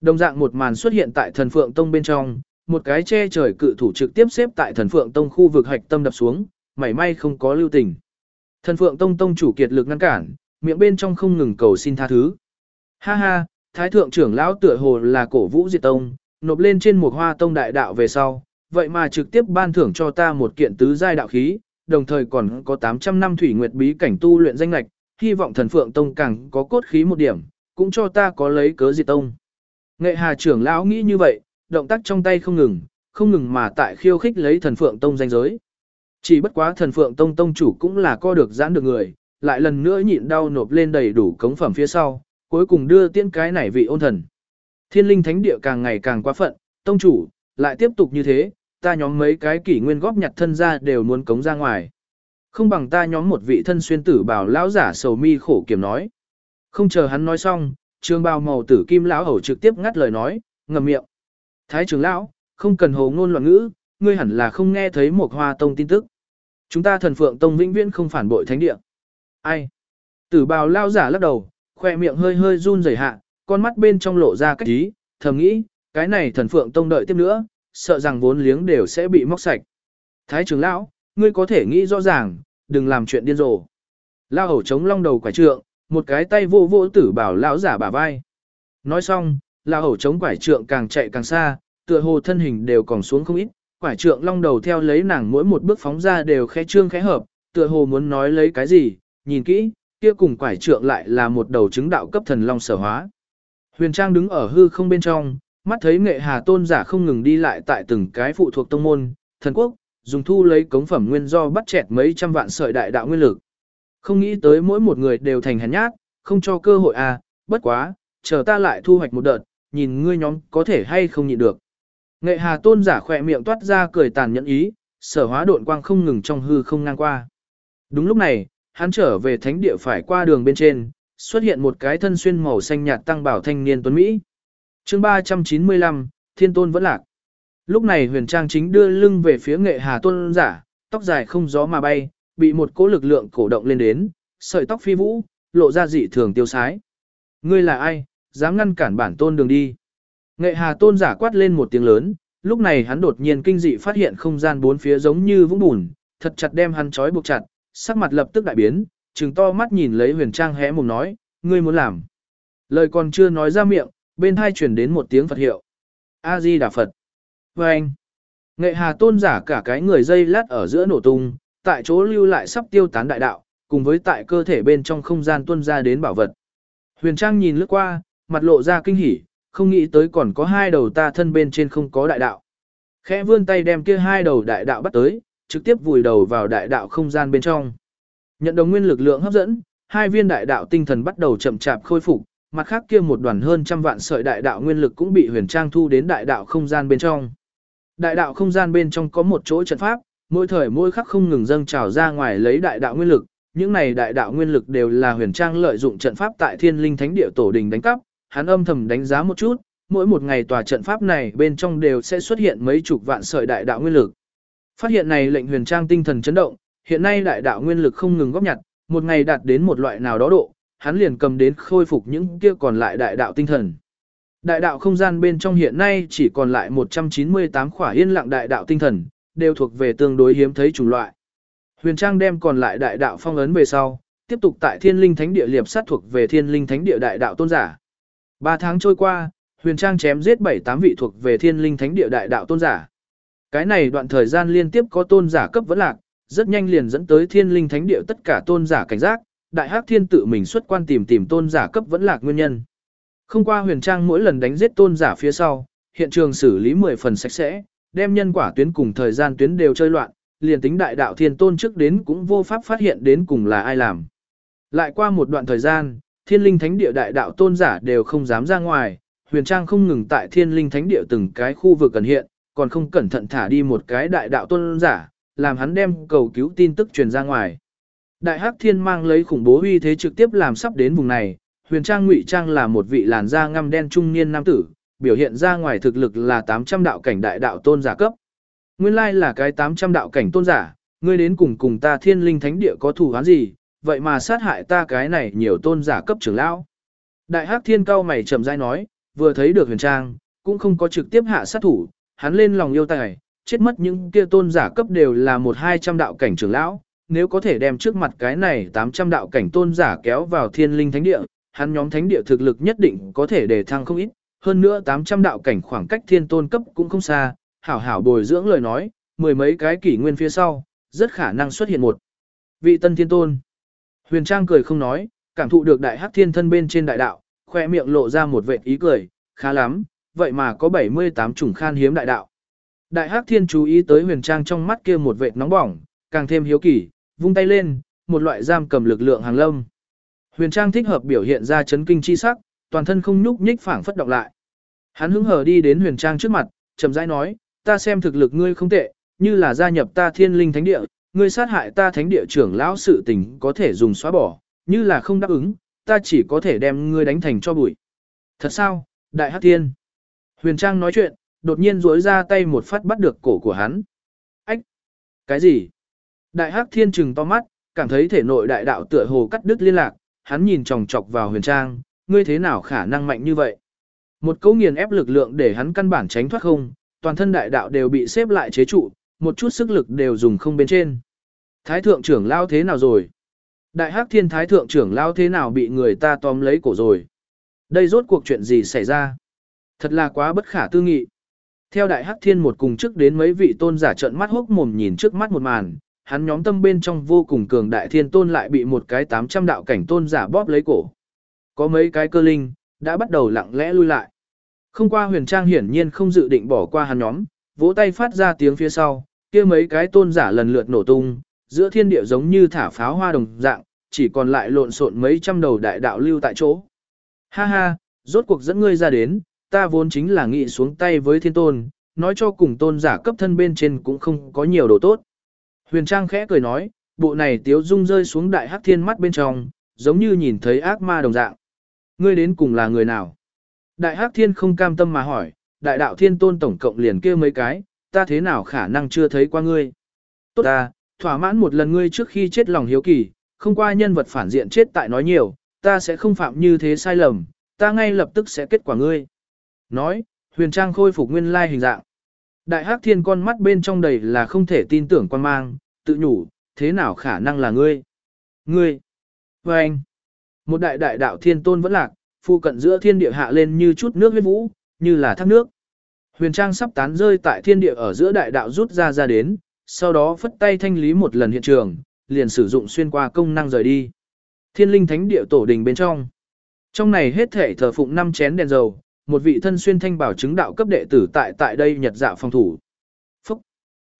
A: Đồng dạng một màn xuất hiện tại Thần Phượng Tông bên trong, một cái che trời cự thủ trực tiếp xếp tại Thần Phượng Tông khu vực hạch tâm đập xuống, mảy may không có lưu tình. Thần Phượng Tông tông chủ kiệt lực ngăn cản, miệng bên trong không ngừng cầu xin tha thứ. Ha ha, Thái thượng trưởng lão tựa hồ là cổ vũ diệt tông, nộp lên trên một hoa tông đại đạo về sau, vậy mà trực tiếp ban thưởng cho ta một kiện tứ giai đạo khí, đồng thời còn có 800 năm thủy nguyệt bí cảnh tu luyện danh lạch, hy vọng thần phượng tông càng có cốt khí một điểm, cũng cho ta có lấy cớ diệt tông. Nghệ hà trưởng lão nghĩ như vậy, động tác trong tay không ngừng, không ngừng mà tại khiêu khích lấy thần phượng tông danh giới. Chỉ bất quá thần phượng tông tông chủ cũng là co được giãn được người, lại lần nữa nhịn đau nộp lên đầy đủ cống phẩm phía sau, cuối cùng đưa tiên cái này vị ôn thần. Thiên linh thánh địa càng ngày càng quá phận, tông chủ, lại tiếp tục như thế, ta nhóm mấy cái kỷ nguyên góp nhặt thân ra đều muốn cống ra ngoài. Không bằng ta nhóm một vị thân xuyên tử bảo lão giả sầu mi khổ kiểm nói. Không chờ hắn nói xong, trường bào màu tử kim lão hầu trực tiếp ngắt lời nói, ngậm miệng. Thái trưởng lão, không cần hồ ngôn loạn ngữ, ngươi hẳn là không nghe thấy một hoa tông tin tức. Chúng ta thần phượng tông vĩnh viễn không phản bội thánh địa. Ai? Tử bào lao giả lắc đầu, khoe miệng hơi hơi run rẩy hạ, con mắt bên trong lộ ra cách ý, thầm nghĩ, cái này thần phượng tông đợi tiếp nữa, sợ rằng vốn liếng đều sẽ bị móc sạch. Thái trưởng lão, ngươi có thể nghĩ rõ ràng, đừng làm chuyện điên rồ. Lao hầu chống long đầu quải trượng, một cái tay vô vô tử bảo lão giả bả vai. Nói xong, lao hầu chống quải trượng càng chạy càng xa, tựa hồ thân hình đều còn xuống không ít, quải trượng long đầu theo lấy nàng mỗi một bước phóng ra đều khẽ trương khẽ hợp, tựa hồ muốn nói lấy cái gì, nhìn kỹ, kia cùng quải trượng lại là một đầu chứng đạo cấp thần long sở hóa. Huyền Trang đứng ở hư không bên trong, mắt thấy nghệ hà tôn giả không ngừng đi lại tại từng cái phụ thuộc tông môn, thần quốc, dùng thu lấy cống phẩm nguyên do bắt chẹt mấy trăm vạn sợi đại đạo nguyên lực. Không nghĩ tới mỗi một người đều thành hèn nhát, không cho cơ hội à, bất quá, chờ ta lại thu hoạch một đợt, nhìn ngươi nhóm có thể hay không nhịn được. Nghệ hà tôn giả khỏe miệng toát ra cười tàn nhẫn ý, sở hóa độn quang không ngừng trong hư không ngang qua. Đúng lúc này, hắn trở về thánh địa phải qua đường bên trên, xuất hiện một cái thân xuyên màu xanh nhạt tăng bảo thanh niên tuấn Mỹ. chương 395, Thiên Tôn vẫn lạc. Lúc này huyền trang chính đưa lưng về phía nghệ hà tôn giả, tóc dài không gió mà bay, bị một cỗ lực lượng cổ động lên đến, sợi tóc phi vũ, lộ ra dị thường tiêu sái. Ngươi là ai, dám ngăn cản bản tôn đường đi. Nghệ hà tôn giả quát lên một tiếng lớn, lúc này hắn đột nhiên kinh dị phát hiện không gian bốn phía giống như vũng bùn, thật chặt đem hắn trói buộc chặt, sắc mặt lập tức đại biến, trừng to mắt nhìn lấy huyền trang hé mồm nói, ngươi muốn làm. Lời còn chưa nói ra miệng, bên hai chuyển đến một tiếng Phật hiệu. A-di Đà Phật. Và anh, nghệ hà tôn giả cả cái người dây lát ở giữa nổ tung, tại chỗ lưu lại sắp tiêu tán đại đạo, cùng với tại cơ thể bên trong không gian tuân ra đến bảo vật. Huyền Trang nhìn lướt qua, mặt lộ ra kinh hỉ, không nghĩ tới còn có hai đầu ta thân bên trên không có đại đạo. Khẽ vươn tay đem kia hai đầu đại đạo bắt tới, trực tiếp vùi đầu vào đại đạo không gian bên trong. Nhận đồng nguyên lực lượng hấp dẫn, hai viên đại đạo tinh thần bắt đầu chậm chạp khôi phục, mặt khác kia một đoàn hơn trăm vạn sợi đại đạo nguyên lực cũng bị huyền trang thu đến đại đạo không gian bên trong. Đại đạo không gian bên trong có một chỗ trận pháp, mỗi thời mỗi khắc không ngừng dâng trào ra ngoài lấy đại đạo nguyên lực, những này đại đạo nguyên lực đều là huyền trang lợi dụng trận pháp tại Thiên Linh Thánh Địa tổ đình đánh cắp, hắn âm thầm đánh giá một chút, mỗi một ngày tòa trận pháp này bên trong đều sẽ xuất hiện mấy chục vạn sợi đại đạo nguyên lực. Phát hiện này lệnh huyền trang tinh thần chấn động, hiện nay đại đạo nguyên lực không ngừng góp nhặt, một ngày đạt đến một loại nào đó độ, hắn liền cầm đến khôi phục những kia còn lại đại đạo tinh thần. Đại đạo không gian bên trong hiện nay chỉ còn lại 198 khỏa yên lặng đại đạo tinh thần, đều thuộc về tương đối hiếm thấy chủng loại. Huyền Trang đem còn lại đại đạo phong ấn về sau, tiếp tục tại Thiên Linh Thánh Địa liệp sát thuộc về Thiên Linh Thánh Địa đại đạo tôn giả. Ba tháng trôi qua, Huyền Trang chém giết 7-8 vị thuộc về Thiên Linh Thánh Địa đại đạo tôn giả. Cái này đoạn thời gian liên tiếp có tôn giả cấp vẫn lạc, rất nhanh liền dẫn tới Thiên Linh Thánh Địa tất cả tôn giả cảnh giác, Đại Hắc Thiên tự mình xuất quan tìm tìm tôn giả cấp vẫn lạc nguyên nhân. Không qua Huyền Trang mỗi lần đánh giết tôn giả phía sau, hiện trường xử lý 10 phần sạch sẽ, đem nhân quả tuyến cùng thời gian tuyến đều chơi loạn, liền tính đại đạo thiên tôn trước đến cũng vô pháp phát hiện đến cùng là ai làm. Lại qua một đoạn thời gian, thiên linh thánh địa đại đạo tôn giả đều không dám ra ngoài, huyền trang không ngừng tại thiên linh thánh địa từng cái khu vực cần hiện, còn không cẩn thận thả đi một cái đại đạo tôn giả, làm hắn đem cầu cứu tin tức truyền ra ngoài. Đại hắc thiên mang lấy khủng bố uy thế trực tiếp làm sắp đến vùng này, huyền trang ngụy trang là một vị làn da ngăm đen trung niên nam tử, biểu hiện ra ngoài thực lực là 800 đạo cảnh đại đạo tôn giả cấp. Nguyên lai là cái 800 đạo cảnh tôn giả, ngươi đến cùng cùng ta thiên linh thánh địa có thù án gì, vậy mà sát hại ta cái này nhiều tôn giả cấp trưởng lão. Đại hắc thiên cao mày chậm rãi nói, vừa thấy được huyền trang, cũng không có trực tiếp hạ sát thủ, hắn lên lòng yêu tài, chết mất những kia tôn giả cấp đều là một hai trăm đạo cảnh trưởng lão, nếu có thể đem trước mặt cái này 800 đạo cảnh tôn giả kéo vào thiên linh thánh địa, hắn nhóm thánh địa thực lực nhất định có thể để thăng không ít, hơn nữa 800 đạo cảnh khoảng cách thiên tôn cấp cũng không xa, hảo hảo bồi dưỡng lời nói, mười mấy cái kỷ nguyên phía sau, rất khả năng xuất hiện một vị tân thiên tôn. Huyền Trang cười không nói, cảm thụ được đại hắc thiên thân bên trên đại đạo, khoe miệng lộ ra một vệt ý cười, khá lắm, vậy mà có 78 chủng khan hiếm đại đạo. Đại hắc thiên chú ý tới huyền trang trong mắt kia một vệt nóng bỏng, càng thêm hiếu kỳ, vung tay lên, một loại giam cầm lực lượng hàng lâm. Huyền trang thích hợp biểu hiện ra chấn kinh chi sắc, toàn thân không nhúc nhích phảng phất động lại. Hắn hứng hờ đi đến huyền trang trước mặt, chậm rãi nói, ta xem thực lực ngươi không tệ, như là gia nhập ta thiên linh thánh địa, ngươi sát hại ta thánh địa trưởng lão sự tình có thể dùng xóa bỏ, như là không đáp ứng, ta chỉ có thể đem ngươi đánh thành cho bụi. Thật sao, đại hắc thiên? Huyền Trang nói chuyện, đột nhiên duỗi ra tay một phát bắt được cổ của hắn. Ách! Cái gì? Đại hắc thiên trừng to mắt, cảm thấy thể nội đại đạo tựa hồ cắt đứt liên lạc, hắn nhìn chòng chọc vào huyền trang, ngươi thế nào khả năng mạnh như vậy? Một câu nghiền ép lực lượng để hắn căn bản tránh thoát không, toàn thân đại đạo đều bị xếp lại chế trụ, một chút sức lực đều dùng không bên trên. Thái thượng trưởng lao thế nào rồi? Đại hắc thiên thái thượng trưởng lao thế nào bị người ta tóm lấy cổ rồi? Đây rốt cuộc chuyện gì xảy ra? Thật là quá bất khả tư nghị. Theo đại hắc thiên một cùng trước đến mấy vị tôn giả trợn mắt hốc mồm nhìn trước mắt một màn, hắn nhóm tâm bên trong vô cùng cường đại thiên tôn lại bị một cái 800 đạo cảnh tôn giả bóp lấy cổ. Có mấy cái cơ linh, đã bắt đầu lặng lẽ lui lại. Không qua huyền trang hiển nhiên không dự định bỏ qua hắn nhóm, vỗ tay phát ra tiếng phía sau, kia mấy cái tôn giả lần lượt nổ tung, giữa thiên địa giống như thả pháo hoa đồng dạng, chỉ còn lại lộn xộn mấy trăm đầu đại đạo lưu tại chỗ. Ha ha, rốt cuộc dẫn ngươi ra đến, ta vốn chính là nghị xuống tay với thiên tôn, nói cho cùng tôn giả cấp thân bên trên cũng không có nhiều đồ tốt. Huyền Trang khẽ cười nói, bộ này tiếu dung rơi xuống đại hắc thiên mắt bên trong, giống như nhìn thấy ác ma đồng dạng. Ngươi đến cùng là người nào? Đại hắc thiên không cam tâm mà hỏi, đại đạo thiên tôn tổng cộng liền kia mấy cái, ta thế nào khả năng chưa thấy qua ngươi? Tốt ta, thỏa mãn một lần ngươi trước khi chết lòng hiếu kỳ, không qua nhân vật phản diện chết tại nói nhiều, ta sẽ không phạm như thế sai lầm, ta ngay lập tức sẽ kết quả ngươi. Nói, huyền trang khôi phục nguyên lai hình dạng. Đại hắc thiên con mắt bên trong đầy là không thể tin tưởng quan mang, tự nhủ, thế nào khả năng là ngươi? Ngươi! Và anh! Một đại đại đạo thiên tôn vẫn lạc, phu cận giữa thiên địa hạ lên như chút nước huyết vũ, như là thác nước. Huyền trang sắp tán rơi tại thiên địa ở giữa đại đạo rút ra ra đến, sau đó phất tay thanh lý một lần hiện trường, liền sử dụng xuyên qua công năng rời đi. Thiên linh thánh địa tổ đình bên trong. Trong này hết thể thờ phụng năm chén đèn dầu, một vị thân xuyên thanh bảo chứng đạo cấp đệ tử tại tại đây nhật dạ phòng thủ. Phúc!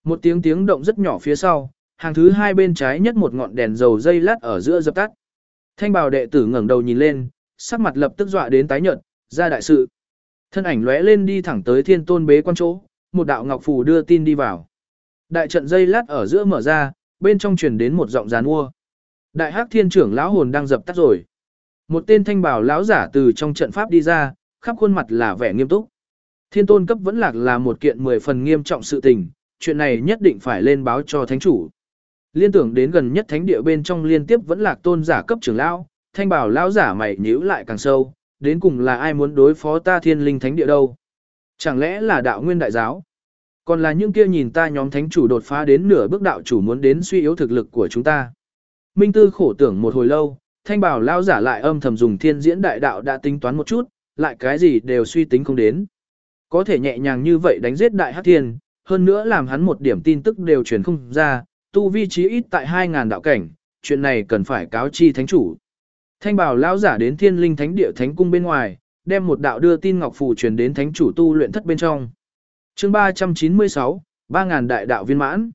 A: Một tiếng tiếng động rất nhỏ phía sau, hàng thứ hai bên trái nhất một ngọn đèn dầu dây lát ở giữa dập tắt. Thanh bảo đệ tử ngẩng đầu nhìn lên, sắc mặt lập tức dọa đến tái nhợt, ra đại sự. Thân ảnh lóe lên đi thẳng tới thiên tôn bế quan chỗ, một đạo ngọc phù đưa tin đi vào. Đại trận dây lát ở giữa mở ra, bên trong truyền đến một giọng giàn mua. Đại hắc thiên trưởng lão hồn đang dập tắt rồi. Một tên thanh bảo lão giả từ trong trận pháp đi ra, khắp khuôn mặt là vẻ nghiêm túc. Thiên tôn cấp vẫn lạc là một kiện mười phần nghiêm trọng sự tình, chuyện này nhất định phải lên báo cho thánh chủ. Liên tưởng đến gần nhất thánh địa bên trong liên tiếp vẫn lạc tôn giả cấp trưởng lão, thanh bảo lão giả mày nhíu lại càng sâu, đến cùng là ai muốn đối phó ta thiên linh thánh địa đâu? Chẳng lẽ là đạo nguyên đại giáo? Còn là những kia nhìn ta nhóm thánh chủ đột phá đến nửa bước đạo chủ muốn đến suy yếu thực lực của chúng ta. Minh Tư khổ tưởng một hồi lâu, thanh bảo lao giả lại âm thầm dùng thiên diễn đại đạo đã tính toán một chút, lại cái gì đều suy tính không đến. Có thể nhẹ nhàng như vậy đánh giết đại hắc thiên, hơn nữa làm hắn một điểm tin tức đều truyền không ra, tu vi trí ít tại 2.000 đạo cảnh, chuyện này cần phải cáo chi thánh chủ. Thanh bảo lão giả đến thiên linh thánh địa thánh cung bên ngoài, đem một đạo đưa tin ngọc phù truyền đến thánh chủ tu luyện thất bên trong. chương 396, 3.000 đại đạo viên mãn.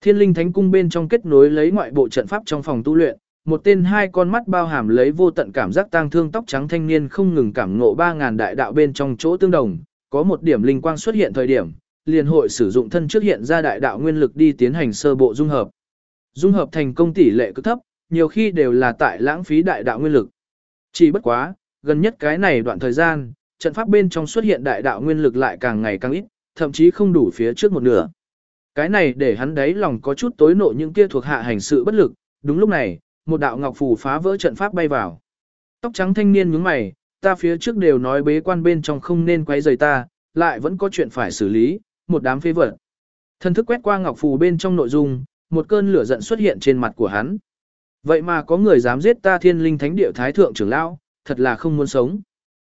A: Thiên linh thánh cung bên trong kết nối lấy ngoại bộ trận pháp trong phòng tu luyện, một tên hai con mắt bao hàm lấy vô tận cảm giác tang thương tóc trắng thanh niên không ngừng cảm ngộ 3.000 đại đạo bên trong chỗ tương đồng, có một điểm linh quang xuất hiện thời điểm, liền hội sử dụng thân trước hiện ra đại đạo nguyên lực đi tiến hành sơ bộ dung hợp. Dung hợp thành công tỷ lệ cực thấp, nhiều khi đều là tại lãng phí đại đạo nguyên lực. Chỉ bất quá, gần nhất cái này đoạn thời gian, trận pháp bên trong xuất hiện đại đạo nguyên lực lại càng ngày càng ít, thậm chí không đủ phía trước một nửa. Cái này để hắn đấy lòng có chút tối nộ những kia thuộc hạ hành sự bất lực, đúng lúc này, một đạo ngọc phù phá vỡ trận pháp bay vào. Tóc trắng thanh niên nhướng mày, ta phía trước đều nói bế quan bên trong không nên quấy rầy ta, lại vẫn có chuyện phải xử lý, một đám phế vật. Thân thức quét qua ngọc phù bên trong nội dung, một cơn lửa giận xuất hiện trên mặt của hắn. Vậy mà có người dám giết ta thiên linh thánh địa thái thượng trưởng lão, thật là không muốn sống.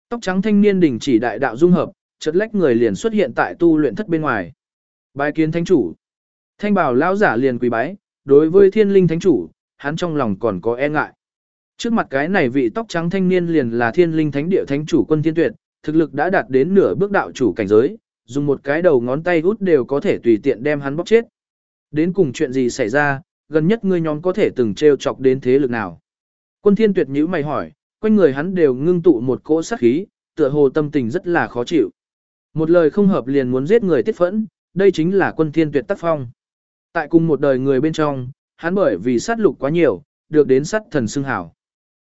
A: Tóc trắng thanh niên đình chỉ đại đạo dung hợp, chật lách người liền xuất hiện tại tu luyện thất bên ngoài. Bái kiến thánh chủ. Thanh bảo lão giả liền quỳ bái, đối với thiên linh thánh chủ, hắn trong lòng còn có e ngại. Trước mặt cái này vị tóc trắng thanh niên liền là thiên linh thánh địa thánh chủ quân thiên tuyệt, thực lực đã đạt đến nửa bước đạo chủ cảnh giới, dùng một cái đầu ngón tay út đều có thể tùy tiện đem hắn bóc chết. Đến cùng chuyện gì xảy ra, gần nhất ngươi nhóm có thể từng trêu chọc đến thế lực nào. Quân thiên tuyệt nhíu mày hỏi, quanh người hắn đều ngưng tụ một cỗ sát khí, tựa hồ tâm tình rất là khó chịu. Một lời không hợp liền muốn giết người tiết phẫn, đây chính là quân thiên tuyệt tác phong. Tại cùng một đời người bên trong, hắn bởi vì sát lục quá nhiều, được đến sát thần xưng hảo.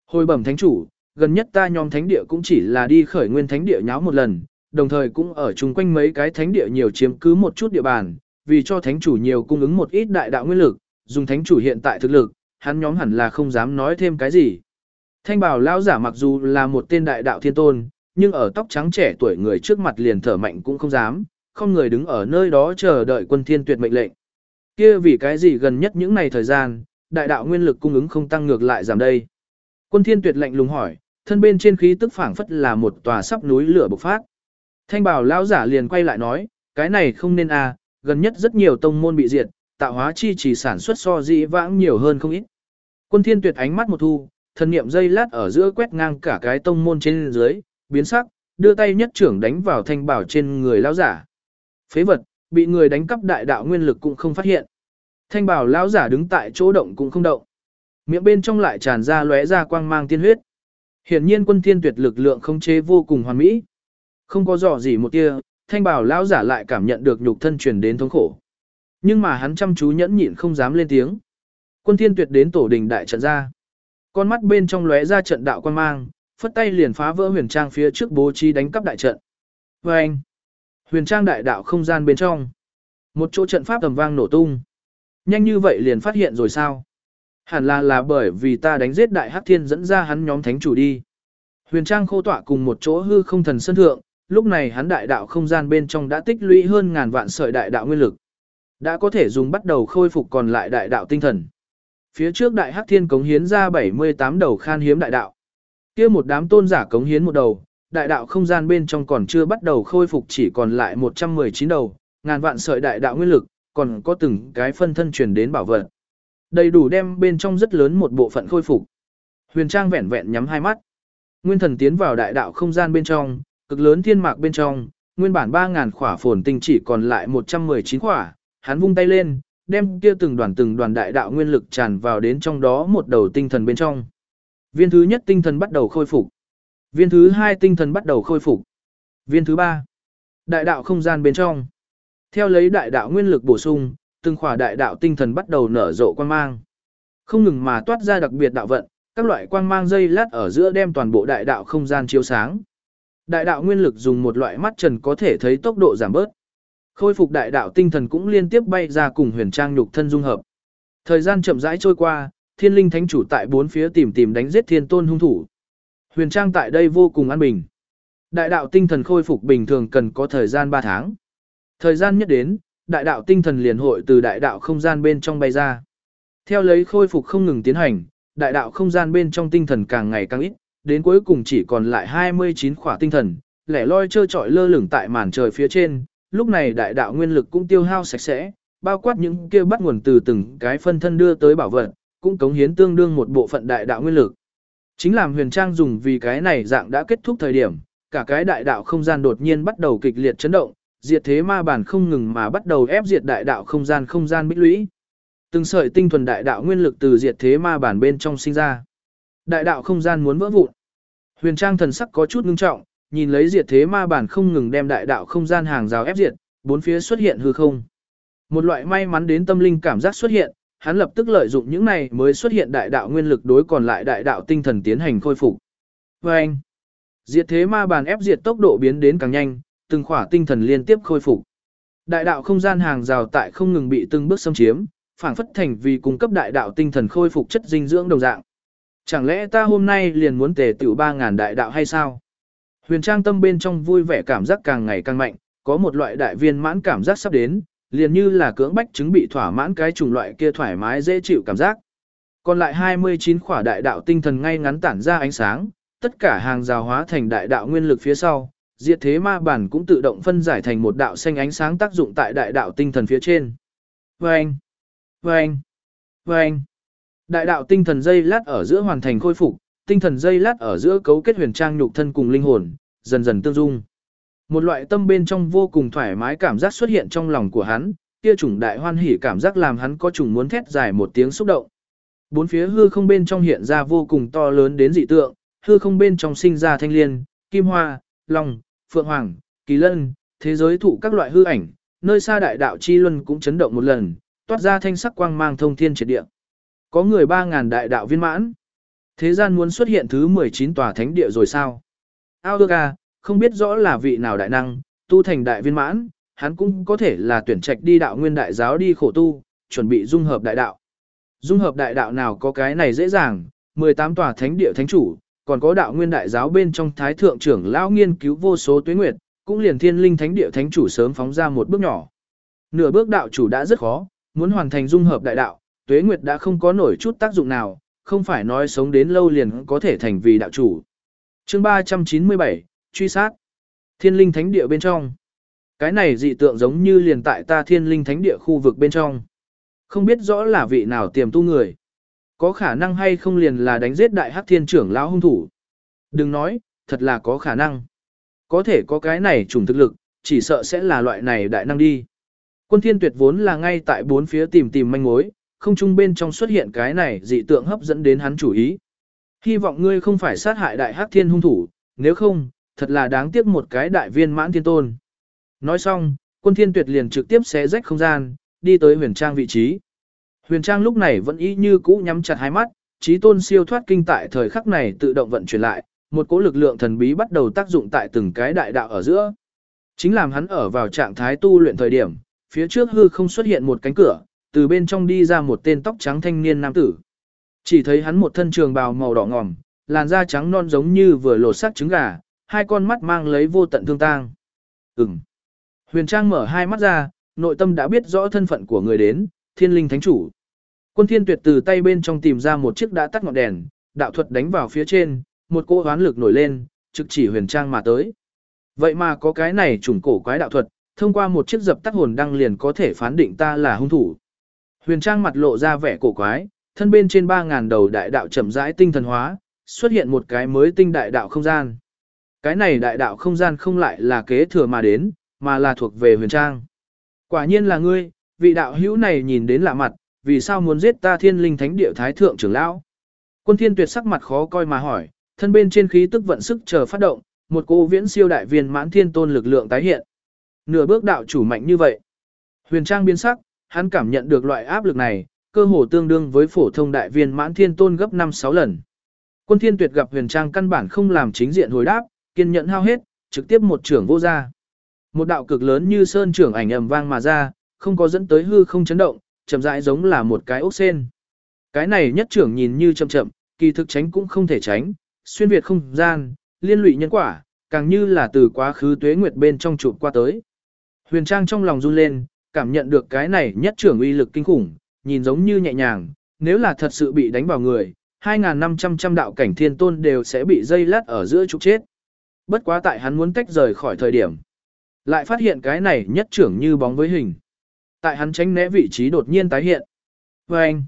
A: Hồi bẩm thánh chủ, gần nhất ta nhóm thánh địa cũng chỉ là đi khởi nguyên thánh địa nháo một lần, đồng thời cũng ở chung quanh mấy cái thánh địa nhiều chiếm cứ một chút địa bàn, vì cho thánh chủ nhiều cung ứng một ít đại đạo nguyên lực, dùng thánh chủ hiện tại thực lực, hắn nhóm hẳn là không dám nói thêm cái gì. Thanh bảo lão giả mặc dù là một tên đại đạo thiên tôn, nhưng ở tóc trắng trẻ tuổi người trước mặt liền thở mạnh cũng không dám, không người đứng ở nơi đó chờ đợi quân thiên tuyệt mệnh lệnh. Kia vì cái gì gần nhất những ngày thời gian, đại đạo nguyên lực cung ứng không tăng ngược lại giảm đây. Quân thiên tuyệt lệnh lùng hỏi, thân bên trên khí tức phảng phất là một tòa sắp núi lửa bộc phát. Thanh bảo lão giả liền quay lại nói, cái này không nên à, gần nhất rất nhiều tông môn bị diệt, tạo hóa chi chỉ sản xuất so dĩ vãng nhiều hơn không ít. Quân thiên tuyệt ánh mắt một thu, thần niệm dây lát ở giữa quét ngang cả cái tông môn trên dưới, biến sắc, đưa tay nhất trưởng đánh vào thanh bảo trên người lão giả. Phế vật, bị người đánh cắp đại đạo nguyên lực cũng không phát hiện. Thanh bảo lão giả đứng tại chỗ động cũng không động. Miệng bên trong lại tràn ra lóe ra quang mang tiên huyết. Hiển nhiên quân thiên tuyệt lực lượng không chế vô cùng hoàn mỹ. Không có dò gì một tia, thanh bảo lão giả lại cảm nhận được nhục thân truyền đến thống khổ. Nhưng mà hắn chăm chú nhẫn nhịn không dám lên tiếng. Quân thiên tuyệt đến tổ đình đại trận ra. Con mắt bên trong lóe ra trận đạo quan mang, phất tay liền phá vỡ huyền trang phía trước bố trí đánh cắp đại trận. Và anh, huyền trang đại đạo không gian bên trong. Một chỗ trận pháp tầm vang nổ tung. Nhanh như vậy liền phát hiện rồi sao? Hẳn là là bởi vì ta đánh giết đại hắc thiên dẫn ra hắn nhóm thánh chủ đi. Huyền trang khô tọa cùng một chỗ hư không thần sân thượng, lúc này hắn đại đạo không gian bên trong đã tích lũy hơn ngàn vạn sợi đại đạo nguyên lực. Đã có thể dùng bắt đầu khôi phục còn lại đại đạo tinh thần. Phía trước đại hắc thiên cống hiến ra 78 đầu khan hiếm đại đạo. kia một đám tôn giả cống hiến một đầu, đại đạo không gian bên trong còn chưa bắt đầu khôi phục chỉ còn lại 119 đầu, ngàn vạn sợi đại đạo nguyên lực, còn có từng cái phân thân truyền đến bảo vật. Đầy đủ đem bên trong rất lớn một bộ phận khôi phục. Huyền Trang vẹn vẹn nhắm hai mắt. Nguyên thần tiến vào đại đạo không gian bên trong, cực lớn thiên mạc bên trong, nguyên bản 3000 khỏa phồn tinh chỉ còn lại 119 khỏa, hắn vung tay lên, đem kia từng đoàn từng đoàn đại đạo nguyên lực tràn vào đến trong đó một đầu tinh thần bên trong. Viên thứ nhất tinh thần bắt đầu khôi phục. Viên thứ hai tinh thần bắt đầu khôi phục. Viên thứ ba, đại đạo không gian bên trong. Theo lấy đại đạo nguyên lực bổ sung, từng khỏa đại đạo tinh thần bắt đầu nở rộ quang mang. Không ngừng mà toát ra đặc biệt đạo vận, các loại quang mang dây lát ở giữa đem toàn bộ đại đạo không gian chiếu sáng. Đại đạo nguyên lực dùng một loại mắt trần có thể thấy tốc độ giảm bớt. Khôi phục đại đạo tinh thần cũng liên tiếp bay ra cùng huyền trang nhục thân dung hợp. Thời gian chậm rãi trôi qua, thiên linh thánh chủ tại bốn phía tìm tìm đánh giết thiên tôn hung thủ. Huyền trang tại đây vô cùng an bình. Đại đạo tinh thần khôi phục bình thường cần có thời gian 3 tháng. Thời gian nhất đến, đại đạo tinh thần liền hội từ đại đạo không gian bên trong bay ra. Theo lấy khôi phục không ngừng tiến hành, đại đạo không gian bên trong tinh thần càng ngày càng ít, đến cuối cùng chỉ còn lại 29 khỏa tinh thần, lẻ loi trơ trọi lơ lửng tại màn trời phía trên, lúc này đại đạo nguyên lực cũng tiêu hao sạch sẽ, bao quát những kia bắt nguồn từ từng cái phân thân đưa tới bảo vật, cũng cống hiến tương đương một bộ phận đại đạo nguyên lực. Chính làm huyền trang dùng vì cái này dạng đã kết thúc thời điểm, cả cái đại đạo không gian đột nhiên bắt đầu kịch liệt chấn động, diệt thế ma bản không ngừng mà bắt đầu ép diệt đại đạo không gian không gian bích lũy. Từng sợi tinh thuần đại đạo nguyên lực từ diệt thế ma bản bên trong sinh ra. Đại đạo không gian muốn vỡ vụn. Huyền Trang thần sắc có chút ngưng trọng, nhìn lấy diệt thế ma bản không ngừng đem đại đạo không gian hàng rào ép diệt, bốn phía xuất hiện hư không. Một loại may mắn đến tâm linh cảm giác xuất hiện, hắn lập tức lợi dụng những này mới xuất hiện đại đạo nguyên lực đối còn lại đại đạo tinh thần tiến hành khôi phục. Và anh, diệt thế ma bản ép diệt tốc độ biến đến càng nhanh, từng khỏa tinh thần liên tiếp khôi phục. Đại đạo không gian hàng rào tại không ngừng bị từng bước xâm chiếm, phản phất thành vì cung cấp đại đạo tinh thần khôi phục chất dinh dưỡng đồng dạng. Chẳng lẽ ta hôm nay liền muốn tề tiểu 3.000 đại đạo hay sao? Huyền Trang tâm bên trong vui vẻ cảm giác càng ngày càng mạnh, có một loại đại viên mãn cảm giác sắp đến, liền như là cưỡng bách chứng bị thỏa mãn cái chủng loại kia thoải mái dễ chịu cảm giác. Còn lại 29 khỏa đại đạo tinh thần ngay ngắn tản ra ánh sáng, tất cả hàng rào hóa thành đại đạo nguyên lực phía sau, diệt thế ma bản cũng tự động phân giải thành một đạo xanh ánh sáng tác dụng tại đại đạo tinh thần phía trên. Vâng! Vâng! Vâng! Đại đạo tinh thần dây lát ở giữa hoàn thành khôi phục, tinh thần dây lát ở giữa cấu kết huyền trang nhục thân cùng linh hồn, dần dần tương dung. Một loại tâm bên trong vô cùng thoải mái cảm giác xuất hiện trong lòng của hắn, kia chủng đại hoan hỉ cảm giác làm hắn có chủng muốn thét dài một tiếng xúc động. Bốn phía hư không bên trong hiện ra vô cùng to lớn đến dị tượng, hư không bên trong sinh ra thanh liên, kim hoa, long, phượng hoàng, kỳ lân, thế giới thụ các loại hư ảnh, nơi xa đại đạo chi luân cũng chấn động một lần, toát ra thanh sắc quang mang thông thiên triệt địa. Có người 3000 đại đạo viên mãn. Thế gian muốn xuất hiện thứ 19 tòa thánh địa rồi sao? Ao à, không biết rõ là vị nào đại năng, tu thành đại viên mãn, hắn cũng có thể là tuyển trạch đi đạo nguyên đại giáo đi khổ tu, chuẩn bị dung hợp đại đạo. Dung hợp đại đạo nào có cái này dễ dàng, 18 tòa thánh địa thánh chủ, còn có đạo nguyên đại giáo bên trong thái thượng trưởng lão nghiên cứu vô số tuyến nguyệt, cũng liền thiên linh thánh địa thánh chủ sớm phóng ra một bước nhỏ. Nửa bước đạo chủ đã rất khó, muốn hoàn thành dung hợp đại đạo, tuế nguyệt đã không có nổi chút tác dụng nào, không phải nói sống đến lâu liền có thể thành vì đạo chủ. chương 397, truy sát. Thiên linh thánh địa bên trong. Cái này dị tượng giống như liền tại ta thiên linh thánh địa khu vực bên trong. Không biết rõ là vị nào tiềm tu người. Có khả năng hay không liền là đánh giết đại hắc thiên trưởng lão hung thủ. Đừng nói, thật là có khả năng. Có thể có cái này trùng thực lực, chỉ sợ sẽ là loại này đại năng đi. Quân thiên tuyệt vốn là ngay tại bốn phía tìm tìm manh mối, không trung bên trong xuất hiện cái này dị tượng hấp dẫn đến hắn chủ ý. Hy vọng ngươi không phải sát hại đại hắc thiên hung thủ, nếu không, thật là đáng tiếc một cái đại viên mãn thiên tôn. Nói xong, quân thiên tuyệt liền trực tiếp xé rách không gian, đi tới huyền trang vị trí. Huyền trang lúc này vẫn y như cũ nhắm chặt hai mắt, trí tôn siêu thoát kinh tại thời khắc này tự động vận chuyển lại, một cỗ lực lượng thần bí bắt đầu tác dụng tại từng cái đại đạo ở giữa. Chính làm hắn ở vào trạng thái tu luyện thời điểm, phía trước hư không xuất hiện một cánh cửa, từ bên trong đi ra một tên tóc trắng thanh niên nam tử. Chỉ thấy hắn một thân trường bào màu đỏ ngòm, làn da trắng non giống như vừa lột xác trứng gà, hai con mắt mang lấy vô tận thương tang. Ừm. Huyền Trang mở hai mắt ra, nội tâm đã biết rõ thân phận của người đến, thiên linh thánh chủ. Quân thiên tuyệt từ tay bên trong tìm ra một chiếc đã tắt ngọn đèn, đạo thuật đánh vào phía trên, một cỗ hoán lực nổi lên, trực chỉ huyền trang mà tới. Vậy mà có cái này trùng cổ quái đạo thuật, thông qua một chiếc dập tắt hồn đăng liền có thể phán định ta là hung thủ. Huyền trang mặt lộ ra vẻ cổ quái, thân bên trên 3.000 đầu đại đạo chậm rãi tinh thần hóa, xuất hiện một cái mới tinh đại đạo không gian. Cái này đại đạo không gian không lại là kế thừa mà đến, mà là thuộc về huyền trang. Quả nhiên là ngươi, vị đạo hữu này nhìn đến lạ mặt, vì sao muốn giết ta thiên linh thánh địa thái thượng trưởng lão? Quân thiên tuyệt sắc mặt khó coi mà hỏi, thân bên trên khí tức vận sức chờ phát động, một cô viễn siêu đại viên mãn thiên tôn lực lượng tái hiện. Nửa bước đạo chủ mạnh như vậy. Huyền trang biến sắc, hắn cảm nhận được loại áp lực này, cơ hồ tương đương với phổ thông đại viên mãn thiên tôn gấp 5-6 lần. Quân thiên tuyệt gặp huyền trang căn bản không làm chính diện hồi đáp, kiên nhẫn hao hết, trực tiếp một trưởng vô ra. Một đạo cực lớn như sơn trưởng ảnh ầm vang mà ra, không có dẫn tới hư không chấn động, chậm rãi giống là một cái ốc sen. Cái này nhất trưởng nhìn như chậm chậm, kỳ thực tránh cũng không thể tránh, xuyên việt không gian, liên lụy nhân quả, càng như là từ quá khứ tuế nguyệt bên trong chụp qua tới. Huyền Trang trong lòng run lên, cảm nhận được cái này nhất trưởng uy lực kinh khủng, nhìn giống như nhẹ nhàng, nếu là thật sự bị đánh vào người, 2.500 trăm đạo cảnh thiên tôn đều sẽ bị dây lát ở giữa trục chết. Bất quá tại hắn muốn tách rời khỏi thời điểm. Lại phát hiện cái này nhất trưởng như bóng với hình. Tại hắn tránh né vị trí đột nhiên tái hiện. Và anh,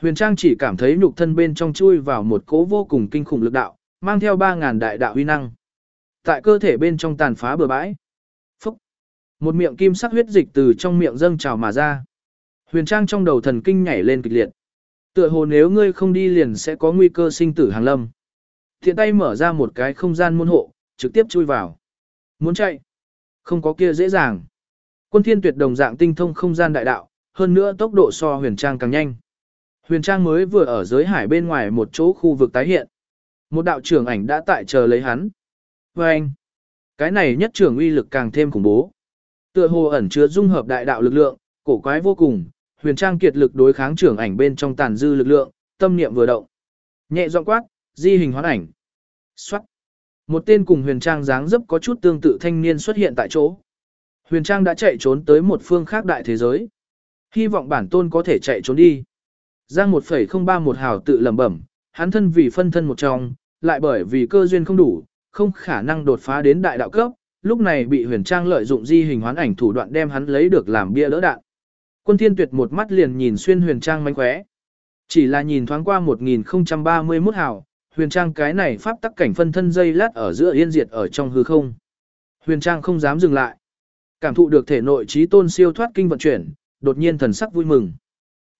A: Huyền Trang chỉ cảm thấy nhục thân bên trong chui vào một cỗ vô cùng kinh khủng lực đạo, mang theo 3.000 đại đạo huy năng. Tại cơ thể bên trong tàn phá bừa bãi. Một miệng kim sắc huyết dịch từ trong miệng dâng trào mà ra. Huyền Trang trong đầu thần kinh nhảy lên kịch liệt. Tựa hồ nếu ngươi không đi liền sẽ có nguy cơ sinh tử hàng lâm. Thiện tay mở ra một cái không gian môn hộ, trực tiếp chui vào. Muốn chạy? Không có kia dễ dàng. Quân thiên tuyệt đồng dạng tinh thông không gian đại đạo, hơn nữa tốc độ so huyền trang càng nhanh. Huyền trang mới vừa ở giới hải bên ngoài một chỗ khu vực tái hiện. Một đạo trưởng ảnh đã tại chờ lấy hắn. Và anh, cái này nhất trưởng uy lực càng thêm khủng bố. Tựa hồ ẩn chứa dung hợp đại đạo lực lượng, cổ quái vô cùng, huyền trang kiệt lực đối kháng trưởng ảnh bên trong tàn dư lực lượng, tâm niệm vừa động. Nhẹ giọng quát, di hình hoán ảnh. Soát. Một tên cùng huyền trang dáng dấp có chút tương tự thanh niên xuất hiện tại chỗ. Huyền trang đã chạy trốn tới một phương khác đại thế giới. Hy vọng bản tôn có thể chạy trốn đi. Giang 1,031 hào tự lẩm bẩm, hắn thân vì phân thân một trong, lại bởi vì cơ duyên không đủ, không khả năng đột phá đến đại đạo cấp, lúc này bị huyền trang lợi dụng di hình hoán ảnh thủ đoạn đem hắn lấy được làm bia lỡ đạn. Quân thiên tuyệt một mắt liền nhìn xuyên huyền trang mánh khóe. Chỉ là nhìn thoáng qua 1031 hào, huyền trang cái này pháp tắc cảnh phân thân dây lát ở giữa yên diệt ở trong hư không. Huyền trang không dám dừng lại. Cảm thụ được thể nội trí tôn siêu thoát kinh vận chuyển, đột nhiên thần sắc vui mừng.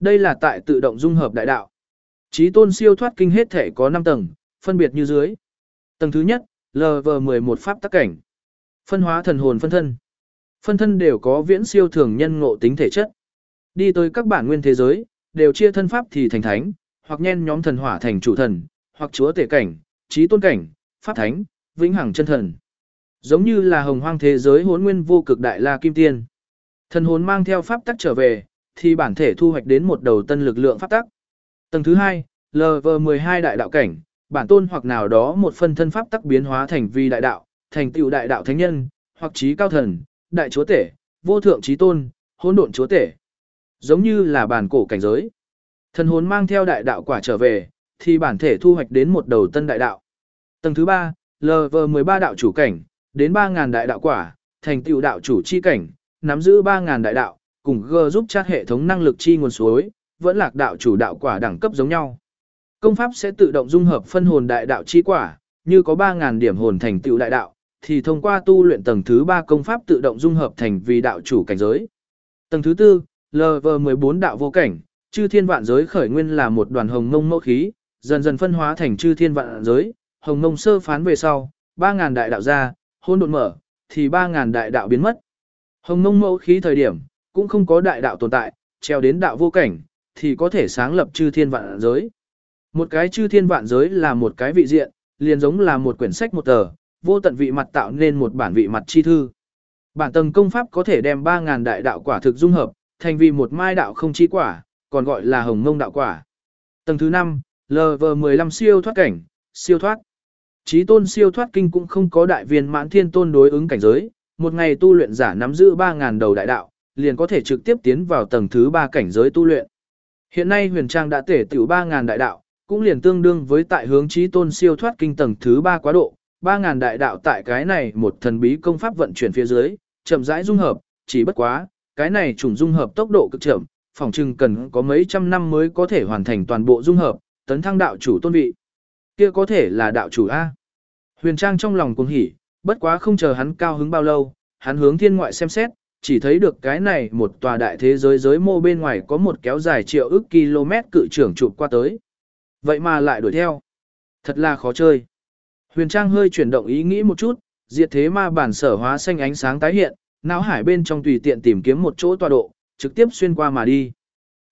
A: Đây là tại tự động dung hợp đại đạo. Trí tôn siêu thoát kinh hết thể có 5 tầng, phân biệt như dưới. Tầng thứ nhất, LV11 pháp tắc cảnh. Phân hóa thần hồn phân thân. Phân thân đều có viễn siêu thường nhân ngộ tính thể chất. Đi tới các bản nguyên thế giới, đều chia thân pháp thì thành thánh, hoặc nhen nhóm thần hỏa thành chủ thần, hoặc chúa tể cảnh, trí tôn cảnh, pháp thánh, vĩnh hằng chân thần. Giống như là hồng hoang thế giới hốn nguyên vô cực đại la kim tiên. Thần hồn mang theo pháp tắc trở về, thì bản thể thu hoạch đến một đầu tân lực lượng pháp tắc. Tầng thứ hai, LV12 đại đạo cảnh, bản tôn hoặc nào đó một phân thân pháp tắc biến hóa thành vi đại đạo, thành tựu đại đạo thánh nhân, hoặc trí cao thần, đại chúa tể, vô thượng trí tôn, hỗn độn chúa tể. Giống như là bản cổ cảnh giới. Thần hồn mang theo đại đạo quả trở về, thì bản thể thu hoạch đến một đầu tân đại đạo. Tầng thứ ba, LV13 đạo chủ cảnh, đến 3.000 đại đạo quả, thành tựu đạo chủ chi cảnh, nắm giữ 3.000 đại đạo, cùng G giúp chat hệ thống năng lực chi nguồn suối, vẫn lạc đạo chủ đạo quả đẳng cấp giống nhau. Công pháp sẽ tự động dung hợp phân hồn đại đạo chi quả, như có 3.000 điểm hồn thành tựu đại đạo, thì thông qua tu luyện tầng thứ 3 công pháp tự động dung hợp thành vì đạo chủ cảnh giới. Tầng thứ 4, LV14 đạo vô cảnh, chư thiên vạn giới khởi nguyên là một đoàn hồng mông mẫu khí, dần dần phân hóa thành chư thiên vạn giới, hồng mông sơ phán về sau, 3.000 đại đạo ra, hôn đột mở, thì 3.000 đại đạo biến mất. Hồng mông mẫu khí thời điểm, cũng không có đại đạo tồn tại, treo đến đạo vô cảnh, thì có thể sáng lập chư thiên vạn giới. Một cái chư thiên vạn giới là một cái vị diện, liền giống là một quyển sách một tờ, vô tận vị mặt tạo nên một bản vị mặt chi thư. Bản tầng công pháp có thể đem 3.000 đại đạo quả thực dung hợp, thành vì một mai đạo không chi quả, còn gọi là hồng mông đạo quả. Tầng thứ 5, LV15 siêu thoát cảnh, siêu thoát. Chí tôn siêu thoát kinh cũng không có đại viên mãn thiên tôn đối ứng cảnh giới, một ngày tu luyện giả nắm giữ 3.000 đầu đại đạo, liền có thể trực tiếp tiến vào tầng thứ 3 cảnh giới tu luyện. Hiện nay huyền trang đã tể tiểu 3.000 đại đạo, cũng liền tương đương với tại hướng chí tôn siêu thoát kinh tầng thứ 3 quá độ, 3.000 đại đạo tại cái này một thần bí công pháp vận chuyển phía dưới, chậm rãi dung hợp, chỉ bất quá, cái này trùng dung hợp tốc độ cực chậm, phòng trừng cần có mấy trăm năm mới có thể hoàn thành toàn bộ dung hợp, tấn thăng đạo chủ tôn vị. Kia có thể là đạo chủ A. Huyền Trang trong lòng cuồng hỉ, bất quá không chờ hắn cao hứng bao lâu, hắn hướng thiên ngoại xem xét, chỉ thấy được cái này một tòa đại thế giới giới mô bên ngoài có một kéo dài triệu ức km cự trưởng chụp qua tới. Vậy mà lại đuổi theo. Thật là khó chơi. Huyền Trang hơi chuyển động ý nghĩ một chút, diệt thế ma bản sở hóa xanh ánh sáng tái hiện, não hải bên trong tùy tiện tìm kiếm một chỗ tọa độ, trực tiếp xuyên qua mà đi.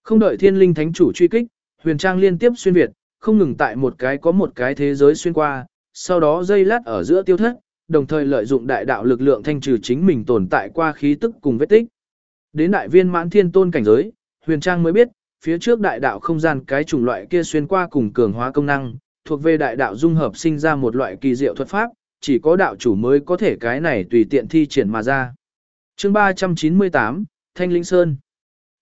A: Không đợi thiên linh thánh chủ truy kích, huyền trang liên tiếp xuyên Việt, không ngừng tại một cái có một cái thế giới xuyên qua, sau đó dây lát ở giữa tiêu thất, đồng thời lợi dụng đại đạo lực lượng thanh trừ chính mình tồn tại qua khí tức cùng vết tích. Đến đại viên mãn thiên tôn cảnh giới, huyền trang mới biết, phía trước đại đạo không gian cái chủng loại kia xuyên qua cùng cường hóa công năng, thuộc về đại đạo dung hợp sinh ra một loại kỳ diệu thuật pháp, chỉ có đạo chủ mới có thể cái này tùy tiện thi triển mà ra. Chương 398, Thanh Linh Sơn.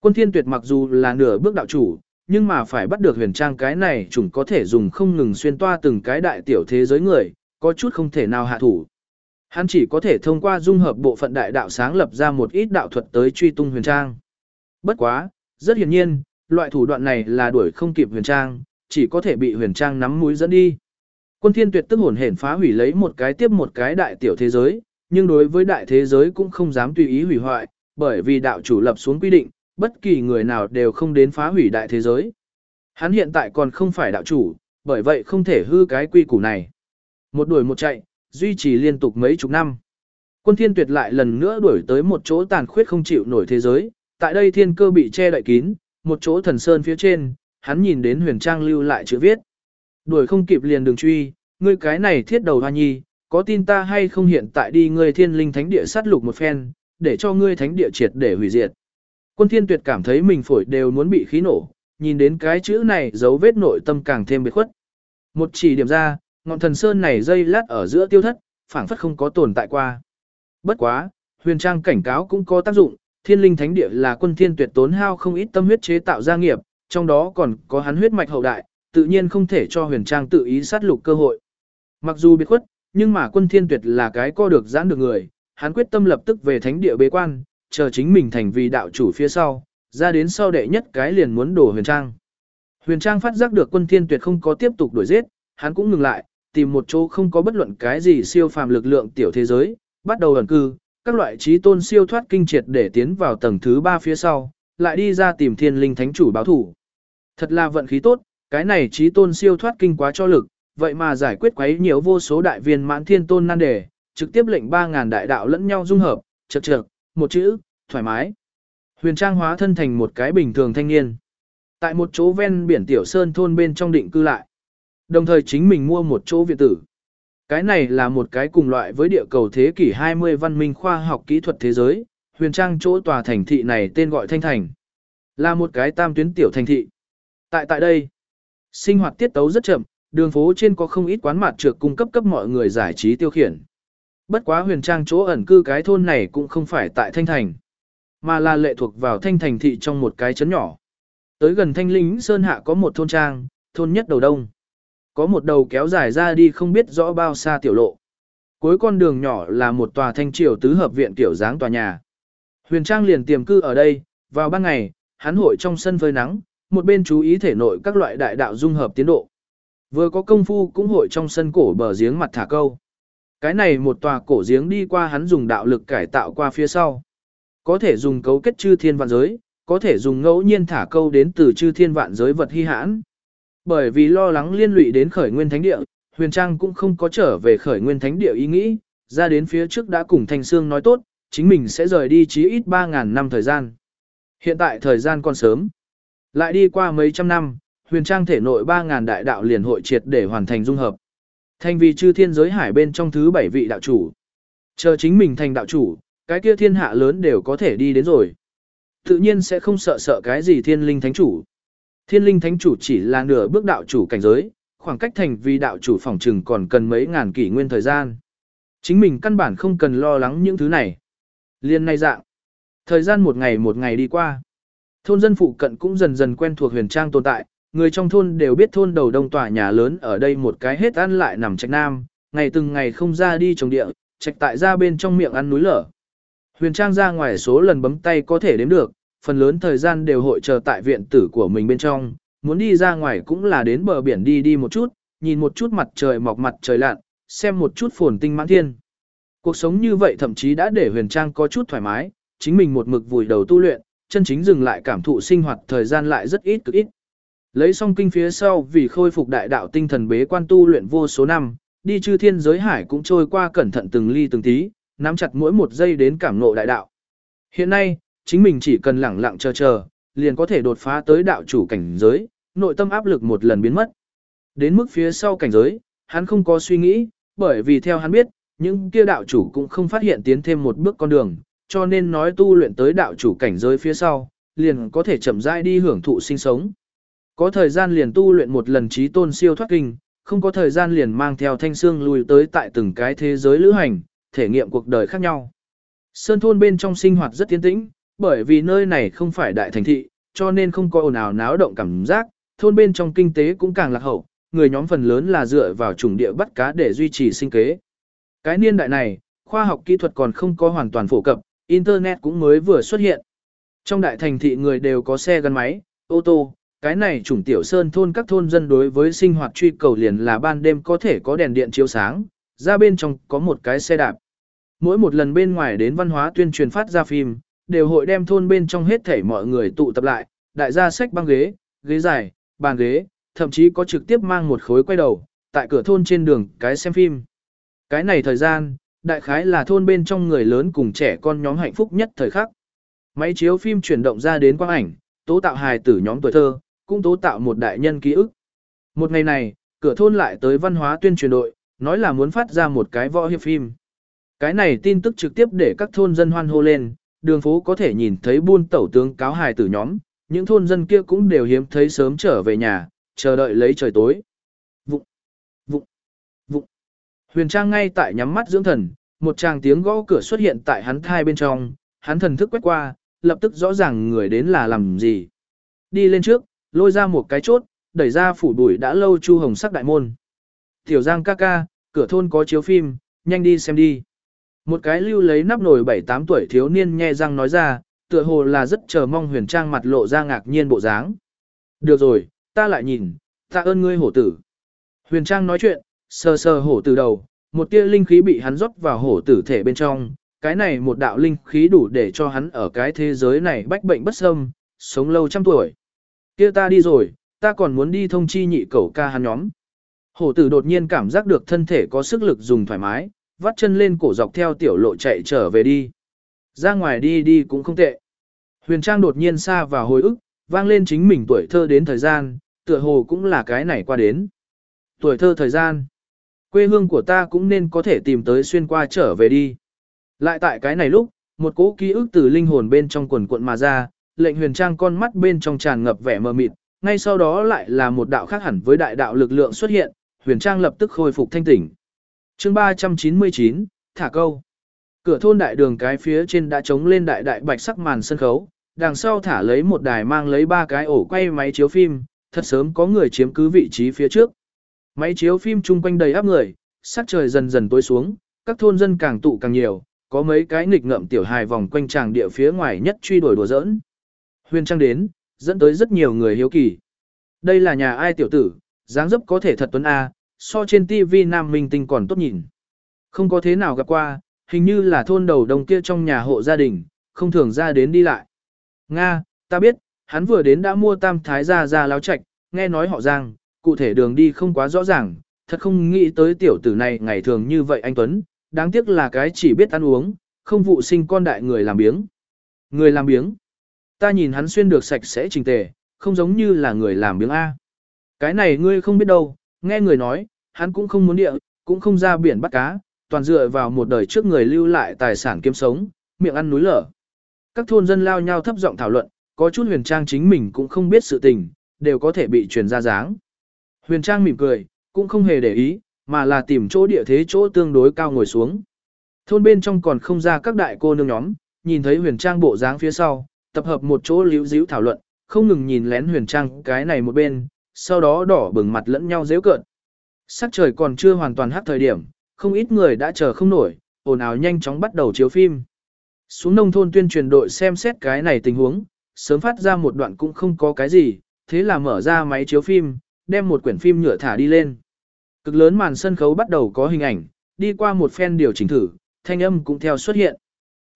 A: Quân Thiên Tuyệt mặc dù là nửa bước đạo chủ, nhưng mà phải bắt được huyền trang cái này chủng có thể dùng không ngừng xuyên toa từng cái đại tiểu thế giới người, có chút không thể nào hạ thủ. Hắn chỉ có thể thông qua dung hợp bộ phận đại đạo sáng lập ra một ít đạo thuật tới truy tung huyền trang. Bất quá, rất hiển nhiên, loại thủ đoạn này là đuổi không kịp huyền trang, chỉ có thể bị huyền trang nắm mũi dẫn đi. Quân thiên tuyệt tức hồn hển phá hủy lấy một cái tiếp một cái đại tiểu thế giới, nhưng đối với đại thế giới cũng không dám tùy ý hủy hoại, bởi vì đạo chủ lập xuống quy định, bất kỳ người nào đều không đến phá hủy đại thế giới. Hắn hiện tại còn không phải đạo chủ, bởi vậy không thể hư cái quy củ này. Một đuổi một chạy, duy trì liên tục mấy chục năm. Quân thiên tuyệt lại lần nữa đuổi tới một chỗ tàn khuyết không chịu nổi thế giới, tại đây thiên cơ bị che đậy kín, một chỗ thần sơn phía trên, hắn nhìn đến huyền trang lưu lại chữ viết. Đuổi không kịp liền đường truy, ngươi cái này thiết đầu hoa nhi, có tin ta hay không hiện tại đi ngươi thiên linh thánh địa sát lục một phen, để cho ngươi thánh địa triệt để hủy diệt. Quân thiên tuyệt cảm thấy mình phổi đều muốn bị khí nổ, nhìn đến cái chữ này dấu vết nội tâm càng thêm biệt khuất. Một chỉ điểm ra, ngọn thần sơn này dây lát ở giữa tiêu thất, phảng phất không có tồn tại qua. Bất quá, huyền trang cảnh cáo cũng có tác dụng, thiên linh thánh địa là quân thiên tuyệt tốn hao không ít tâm huyết chế tạo gia nghiệp, trong đó còn có hắn huyết mạch hậu đại, tự nhiên không thể cho huyền trang tự ý sát lục cơ hội. Mặc dù biệt khuất, nhưng mà quân thiên tuyệt là cái co được giãn được người, hắn quyết tâm lập tức về thánh địa bế quan, chờ chính mình thành vì đạo chủ phía sau, ra đến sau đệ nhất cái liền muốn đổ huyền trang. Huyền trang phát giác được quân thiên tuyệt không có tiếp tục đuổi giết, hắn cũng ngừng lại, tìm một chỗ không có bất luận cái gì siêu phàm lực lượng tiểu thế giới, bắt đầu ẩn cư, các loại trí tôn siêu thoát kinh triệt để tiến vào tầng thứ ba phía sau, lại đi ra tìm thiên linh thánh chủ báo thủ. Thật là vận khí tốt, cái này trí tôn siêu thoát kinh quá cho lực, vậy mà giải quyết quấy nhiều vô số đại viên mãn thiên tôn nan đề, trực tiếp lệnh 3.000 đại đạo lẫn nhau dung hợp, chật chật, một chữ, thoải mái. Huyền Trang hóa thân thành một cái bình thường thanh niên. Tại một chỗ ven biển Tiểu Sơn thôn bên trong định cư lại. Đồng thời chính mình mua một chỗ viện tử. Cái này là một cái cùng loại với địa cầu thế kỷ 20 văn minh khoa học kỹ thuật thế giới, huyền trang chỗ tòa thành thị này tên gọi Thanh Thành. Là một cái tam tuyến tiểu thành thị. Tại tại đây, sinh hoạt tiết tấu rất chậm, đường phố trên có không ít quán mặt trược cung cấp cấp mọi người giải trí tiêu khiển. Bất quá huyền trang chỗ ẩn cư cái thôn này cũng không phải tại Thanh Thành, mà là lệ thuộc vào Thanh Thành thị trong một cái trấn nhỏ. Tới gần Thanh Linh Sơn Hạ có một thôn trang, thôn nhất đầu đông. Có một đầu kéo dài ra đi không biết rõ bao xa tiểu lộ. Cuối con đường nhỏ là một tòa thanh triều tứ hợp viện tiểu dáng tòa nhà. Huyền Trang liền tiềm cư ở đây, vào ban ngày, hắn hội trong sân phơi nắng, một bên chú ý thể nội các loại đại đạo dung hợp tiến độ. Vừa có công phu cũng hội trong sân cổ bờ giếng mặt thả câu. Cái này một tòa cổ giếng đi qua hắn dùng đạo lực cải tạo qua phía sau. Có thể dùng cấu kết chư thiên vạn giới, có thể dùng ngẫu nhiên thả câu đến từ chư thiên vạn giới vật hy hãn. Bởi vì lo lắng liên lụy đến khởi nguyên thánh địa, Huyền Trang cũng không có trở về khởi nguyên thánh địa ý nghĩ, ra đến phía trước đã cùng Thanh Sương nói tốt, chính mình sẽ rời đi chí ít 3.000 năm thời gian. Hiện tại thời gian còn sớm. Lại đi qua mấy trăm năm, huyền trang thể nội 3.000 đại đạo liền hội triệt để hoàn thành dung hợp. Thành vì chư thiên giới hải bên trong thứ bảy vị đạo chủ. Chờ chính mình thành đạo chủ, cái kia thiên hạ lớn đều có thể đi đến rồi. Tự nhiên sẽ không sợ sợ cái gì thiên linh thánh chủ. Thiên linh thánh chủ chỉ là nửa bước đạo chủ cảnh giới, khoảng cách thành vì đạo chủ phòng trừng còn cần mấy ngàn kỷ nguyên thời gian. Chính mình căn bản không cần lo lắng những thứ này. Liên này dạng. Thời gian một ngày một ngày đi qua. Thôn dân phụ cận cũng dần dần quen thuộc huyền trang tồn tại, người trong thôn đều biết thôn đầu đông tòa nhà lớn ở đây một cái hết ăn lại nằm trạch nam, ngày từng ngày không ra đi trồng địa, trạch tại ra bên trong miệng ăn núi lở. Huyền trang ra ngoài số lần bấm tay có thể đếm được, phần lớn thời gian đều hội chờ tại viện tử của mình bên trong, muốn đi ra ngoài cũng là đến bờ biển đi đi một chút, nhìn một chút mặt trời mọc mặt trời lặn, xem một chút phồn tinh mãn thiên. Cuộc sống như vậy thậm chí đã để huyền trang có chút thoải mái, chính mình một mực vùi đầu tu luyện, chân chính dừng lại cảm thụ sinh hoạt thời gian lại rất ít cực ít. Lấy xong kinh phía sau vì khôi phục đại đạo tinh thần bế quan tu luyện vô số năm, đi chư thiên giới hải cũng trôi qua cẩn thận từng ly từng tí, nắm chặt mỗi một giây đến cảm ngộ đại đạo. Hiện nay, chính mình chỉ cần lẳng lặng chờ chờ, liền có thể đột phá tới đạo chủ cảnh giới, nội tâm áp lực một lần biến mất. Đến mức phía sau cảnh giới, hắn không có suy nghĩ, bởi vì theo hắn biết, những kia đạo chủ cũng không phát hiện tiến thêm một bước con đường, cho nên nói tu luyện tới đạo chủ cảnh giới phía sau, liền có thể chậm rãi đi hưởng thụ sinh sống. Có thời gian liền tu luyện một lần trí tôn siêu thoát kinh, không có thời gian liền mang theo thanh xương lùi tới tại từng cái thế giới lữ hành, thể nghiệm cuộc đời khác nhau. Sơn thôn bên trong sinh hoạt rất tiến tĩnh, bởi vì nơi này không phải đại thành thị, cho nên không có ồn ào náo động cảm giác, thôn bên trong kinh tế cũng càng lạc hậu, người nhóm phần lớn là dựa vào chủng địa bắt cá để duy trì sinh kế. Cái niên đại này, khoa học kỹ thuật còn không có hoàn toàn phổ cập, Internet cũng mới vừa xuất hiện. Trong đại thành thị người đều có xe gắn máy, ô tô, cái này chủng tiểu sơn thôn các thôn dân đối với sinh hoạt truy cầu liền là ban đêm có thể có đèn điện chiếu sáng, ra bên trong có một cái xe đạp. Mỗi một lần bên ngoài đến văn hóa tuyên truyền phát ra phim, đều hội đem thôn bên trong hết thảy mọi người tụ tập lại, đại gia sách băng ghế, ghế dài, bàn ghế, thậm chí có trực tiếp mang một khối quay đầu, tại cửa thôn trên đường cái xem phim. Cái này thời gian, đại khái là thôn bên trong người lớn cùng trẻ con nhóm hạnh phúc nhất thời khắc. Máy chiếu phim chuyển động ra đến quang ảnh, tố tạo hài tử nhóm tuổi thơ, cũng tố tạo một đại nhân ký ức. Một ngày này, cửa thôn lại tới văn hóa tuyên truyền đội, nói là muốn phát ra một cái võ hiệp phim. Cái này tin tức trực tiếp để các thôn dân hoan hô lên, đường phố có thể nhìn thấy buôn tẩu tướng cáo hài tử nhóm, những thôn dân kia cũng đều hiếm thấy sớm trở về nhà, chờ đợi lấy trời tối. Vụng, vụng, vụng. Huyền Trang ngay tại nhắm mắt dưỡng thần, một tràng tiếng gõ cửa xuất hiện tại hắn thai bên trong, hắn thần thức quét qua, lập tức rõ ràng người đến là làm gì. Đi lên trước, lôi ra một cái chốt, đẩy ra phủ bụi đã lâu chu hồng sắc đại môn. Tiểu Giang ca ca, cửa thôn có chiếu phim, nhanh đi xem đi. Một cái lưu lấy nắp nồi 7-8 tuổi thiếu niên nghe răng nói ra, tựa hồ là rất chờ mong huyền trang mặt lộ ra ngạc nhiên bộ dáng. Được rồi, ta lại nhìn, ta ơn ngươi hổ tử. Huyền trang nói chuyện, sờ sờ hổ tử đầu, một tia linh khí bị hắn rót vào hổ tử thể bên trong, cái này một đạo linh khí đủ để cho hắn ở cái thế giới này bách bệnh bất xâm, sống lâu trăm tuổi. Kia ta đi rồi, ta còn muốn đi thông chi nhị cẩu ca hắn nhóm. Hổ tử đột nhiên cảm giác được thân thể có sức lực dùng thoải mái, vắt chân lên cổ dọc theo tiểu lộ chạy trở về đi. Ra ngoài đi đi cũng không tệ. Huyền Trang đột nhiên xa vào hồi ức, vang lên chính mình tuổi thơ đến thời gian, tựa hồ cũng là cái này qua đến. Tuổi thơ thời gian. Quê hương của ta cũng nên có thể tìm tới xuyên qua trở về đi. Lại tại cái này lúc, một cỗ ký ức từ linh hồn bên trong quần cuộn mà ra, lệnh huyền trang con mắt bên trong tràn ngập vẻ mờ mịt, ngay sau đó lại là một đạo khác hẳn với đại đạo lực lượng xuất hiện, huyền trang lập tức khôi phục thanh tỉnh. chương 399, thả câu. Cửa thôn đại đường cái phía trên đã trống lên đại đại bạch sắc màn sân khấu, đằng sau thả lấy một đài mang lấy ba cái ổ quay máy chiếu phim, thật sớm có người chiếm cứ vị trí phía trước. Máy chiếu phim chung quanh đầy áp người, sắc trời dần dần tối xuống, các thôn dân càng tụ càng nhiều, có mấy cái nghịch ngợm tiểu hài vòng quanh tràng địa phía ngoài nhất truy đuổi đùa giỡn. Huyền Trang đến, dẫn tới rất nhiều người hiếu kỳ. Đây là nhà ai tiểu tử, dáng dấp có thể thật tuấn A, so trên TV Nam Minh Tinh còn tốt nhìn. Không có thế nào gặp qua, hình như là thôn đầu đồng kia trong nhà hộ gia đình, không thường ra đến đi lại. Nga, ta biết, hắn vừa đến đã mua tam thái gia ra láo chạch, nghe nói họ Giang, cụ thể đường đi không quá rõ ràng, thật không nghĩ tới tiểu tử này ngày thường như vậy anh Tuấn, đáng tiếc là cái chỉ biết ăn uống, không vụ sinh con đại người làm biếng. Người làm biếng. Ta nhìn hắn xuyên được sạch sẽ trình tề, không giống như là người làm biếng A. Cái này ngươi không biết đâu, nghe người nói, hắn cũng không muốn địa, cũng không ra biển bắt cá, toàn dựa vào một đời trước người lưu lại tài sản kiếm sống, miệng ăn núi lở. Các thôn dân lao nhau thấp giọng thảo luận, có chút huyền trang chính mình cũng không biết sự tình, đều có thể bị truyền ra dáng. Huyền trang mỉm cười, cũng không hề để ý, mà là tìm chỗ địa thế chỗ tương đối cao ngồi xuống. Thôn bên trong còn không ra các đại cô nương nhóm, nhìn thấy huyền trang bộ dáng phía sau, tập hợp một chỗ liễu díu thảo luận, không ngừng nhìn lén huyền trang cái này một bên, sau đó đỏ bừng mặt lẫn nhau dễu cợt. Sắc trời còn chưa hoàn toàn hắc thời điểm, không ít người đã chờ không nổi, ồn ào nhanh chóng bắt đầu chiếu phim. Xuống nông thôn tuyên truyền đội xem xét cái này tình huống, sớm phát ra một đoạn cũng không có cái gì, thế là mở ra máy chiếu phim, đem một quyển phim nhựa thả đi lên. Cực lớn màn sân khấu bắt đầu có hình ảnh, đi qua một phen điều chỉnh thử, thanh âm cũng theo xuất hiện.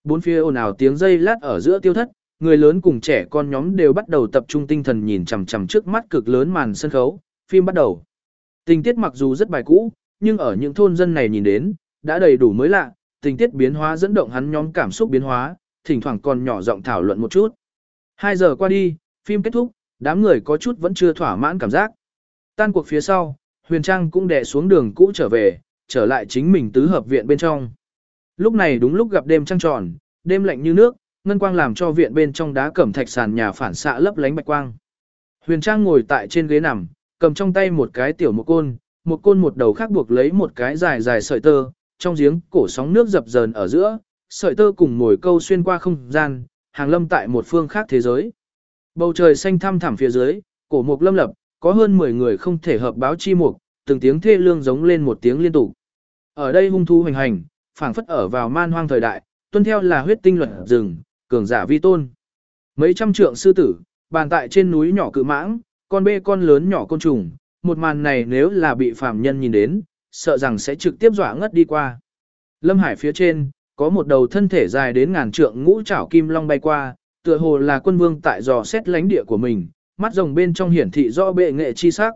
A: Bốn phía ồn ào tiếng dây lát ở giữa tiêu thất, người lớn cùng trẻ con nhóm đều bắt đầu tập trung tinh thần nhìn chằm chằm trước mắt cực lớn màn sân khấu, phim bắt đầu. Tình tiết mặc dù rất bài cũ, nhưng ở những thôn dân này nhìn đến, đã đầy đủ mới lạ, tình tiết biến hóa dẫn động hắn nhóm cảm xúc biến hóa, thỉnh thoảng còn nhỏ giọng thảo luận một chút. Hai giờ qua đi, phim kết thúc, đám người có chút vẫn chưa thỏa mãn cảm giác. Tan cuộc phía sau, Huyền Trang cũng đè xuống đường cũ trở về, trở lại chính mình tứ hợp viện bên trong. Lúc này đúng lúc gặp đêm trăng tròn, đêm lạnh như nước, ngân quang làm cho viện bên trong đá cẩm thạch sàn nhà phản xạ lấp lánh bạch quang. Huyền Trang ngồi tại trên ghế nằm, cầm trong tay một cái tiểu một côn, một côn một đầu khác buộc lấy một cái dài dài sợi tơ, trong giếng cổ sóng nước dập dờn ở giữa, sợi tơ cùng mồi câu xuyên qua không gian, hàng lâm tại một phương khác thế giới. Bầu trời xanh thăm thẳm phía dưới, cổ mục lâm lập, có hơn 10 người không thể hợp báo chi mục, từng tiếng thê lương giống lên một tiếng liên tục. Ở đây hung thú hoành hành, phảng phất ở vào man hoang thời đại, tuân theo là huyết tinh luật rừng, cường giả vi tôn. Mấy trăm trượng sư tử, bàn tại trên núi nhỏ cự mãng, con bê con lớn nhỏ côn trùng, một màn này nếu là bị phàm nhân nhìn đến, sợ rằng sẽ trực tiếp dọa ngất đi qua. Lâm Hải phía trên, có một đầu thân thể dài đến ngàn trượng ngũ trảo kim long bay qua, tựa hồ là quân vương tại dò xét lãnh địa của mình, mắt rồng bên trong hiển thị rõ bệ nghệ chi sắc.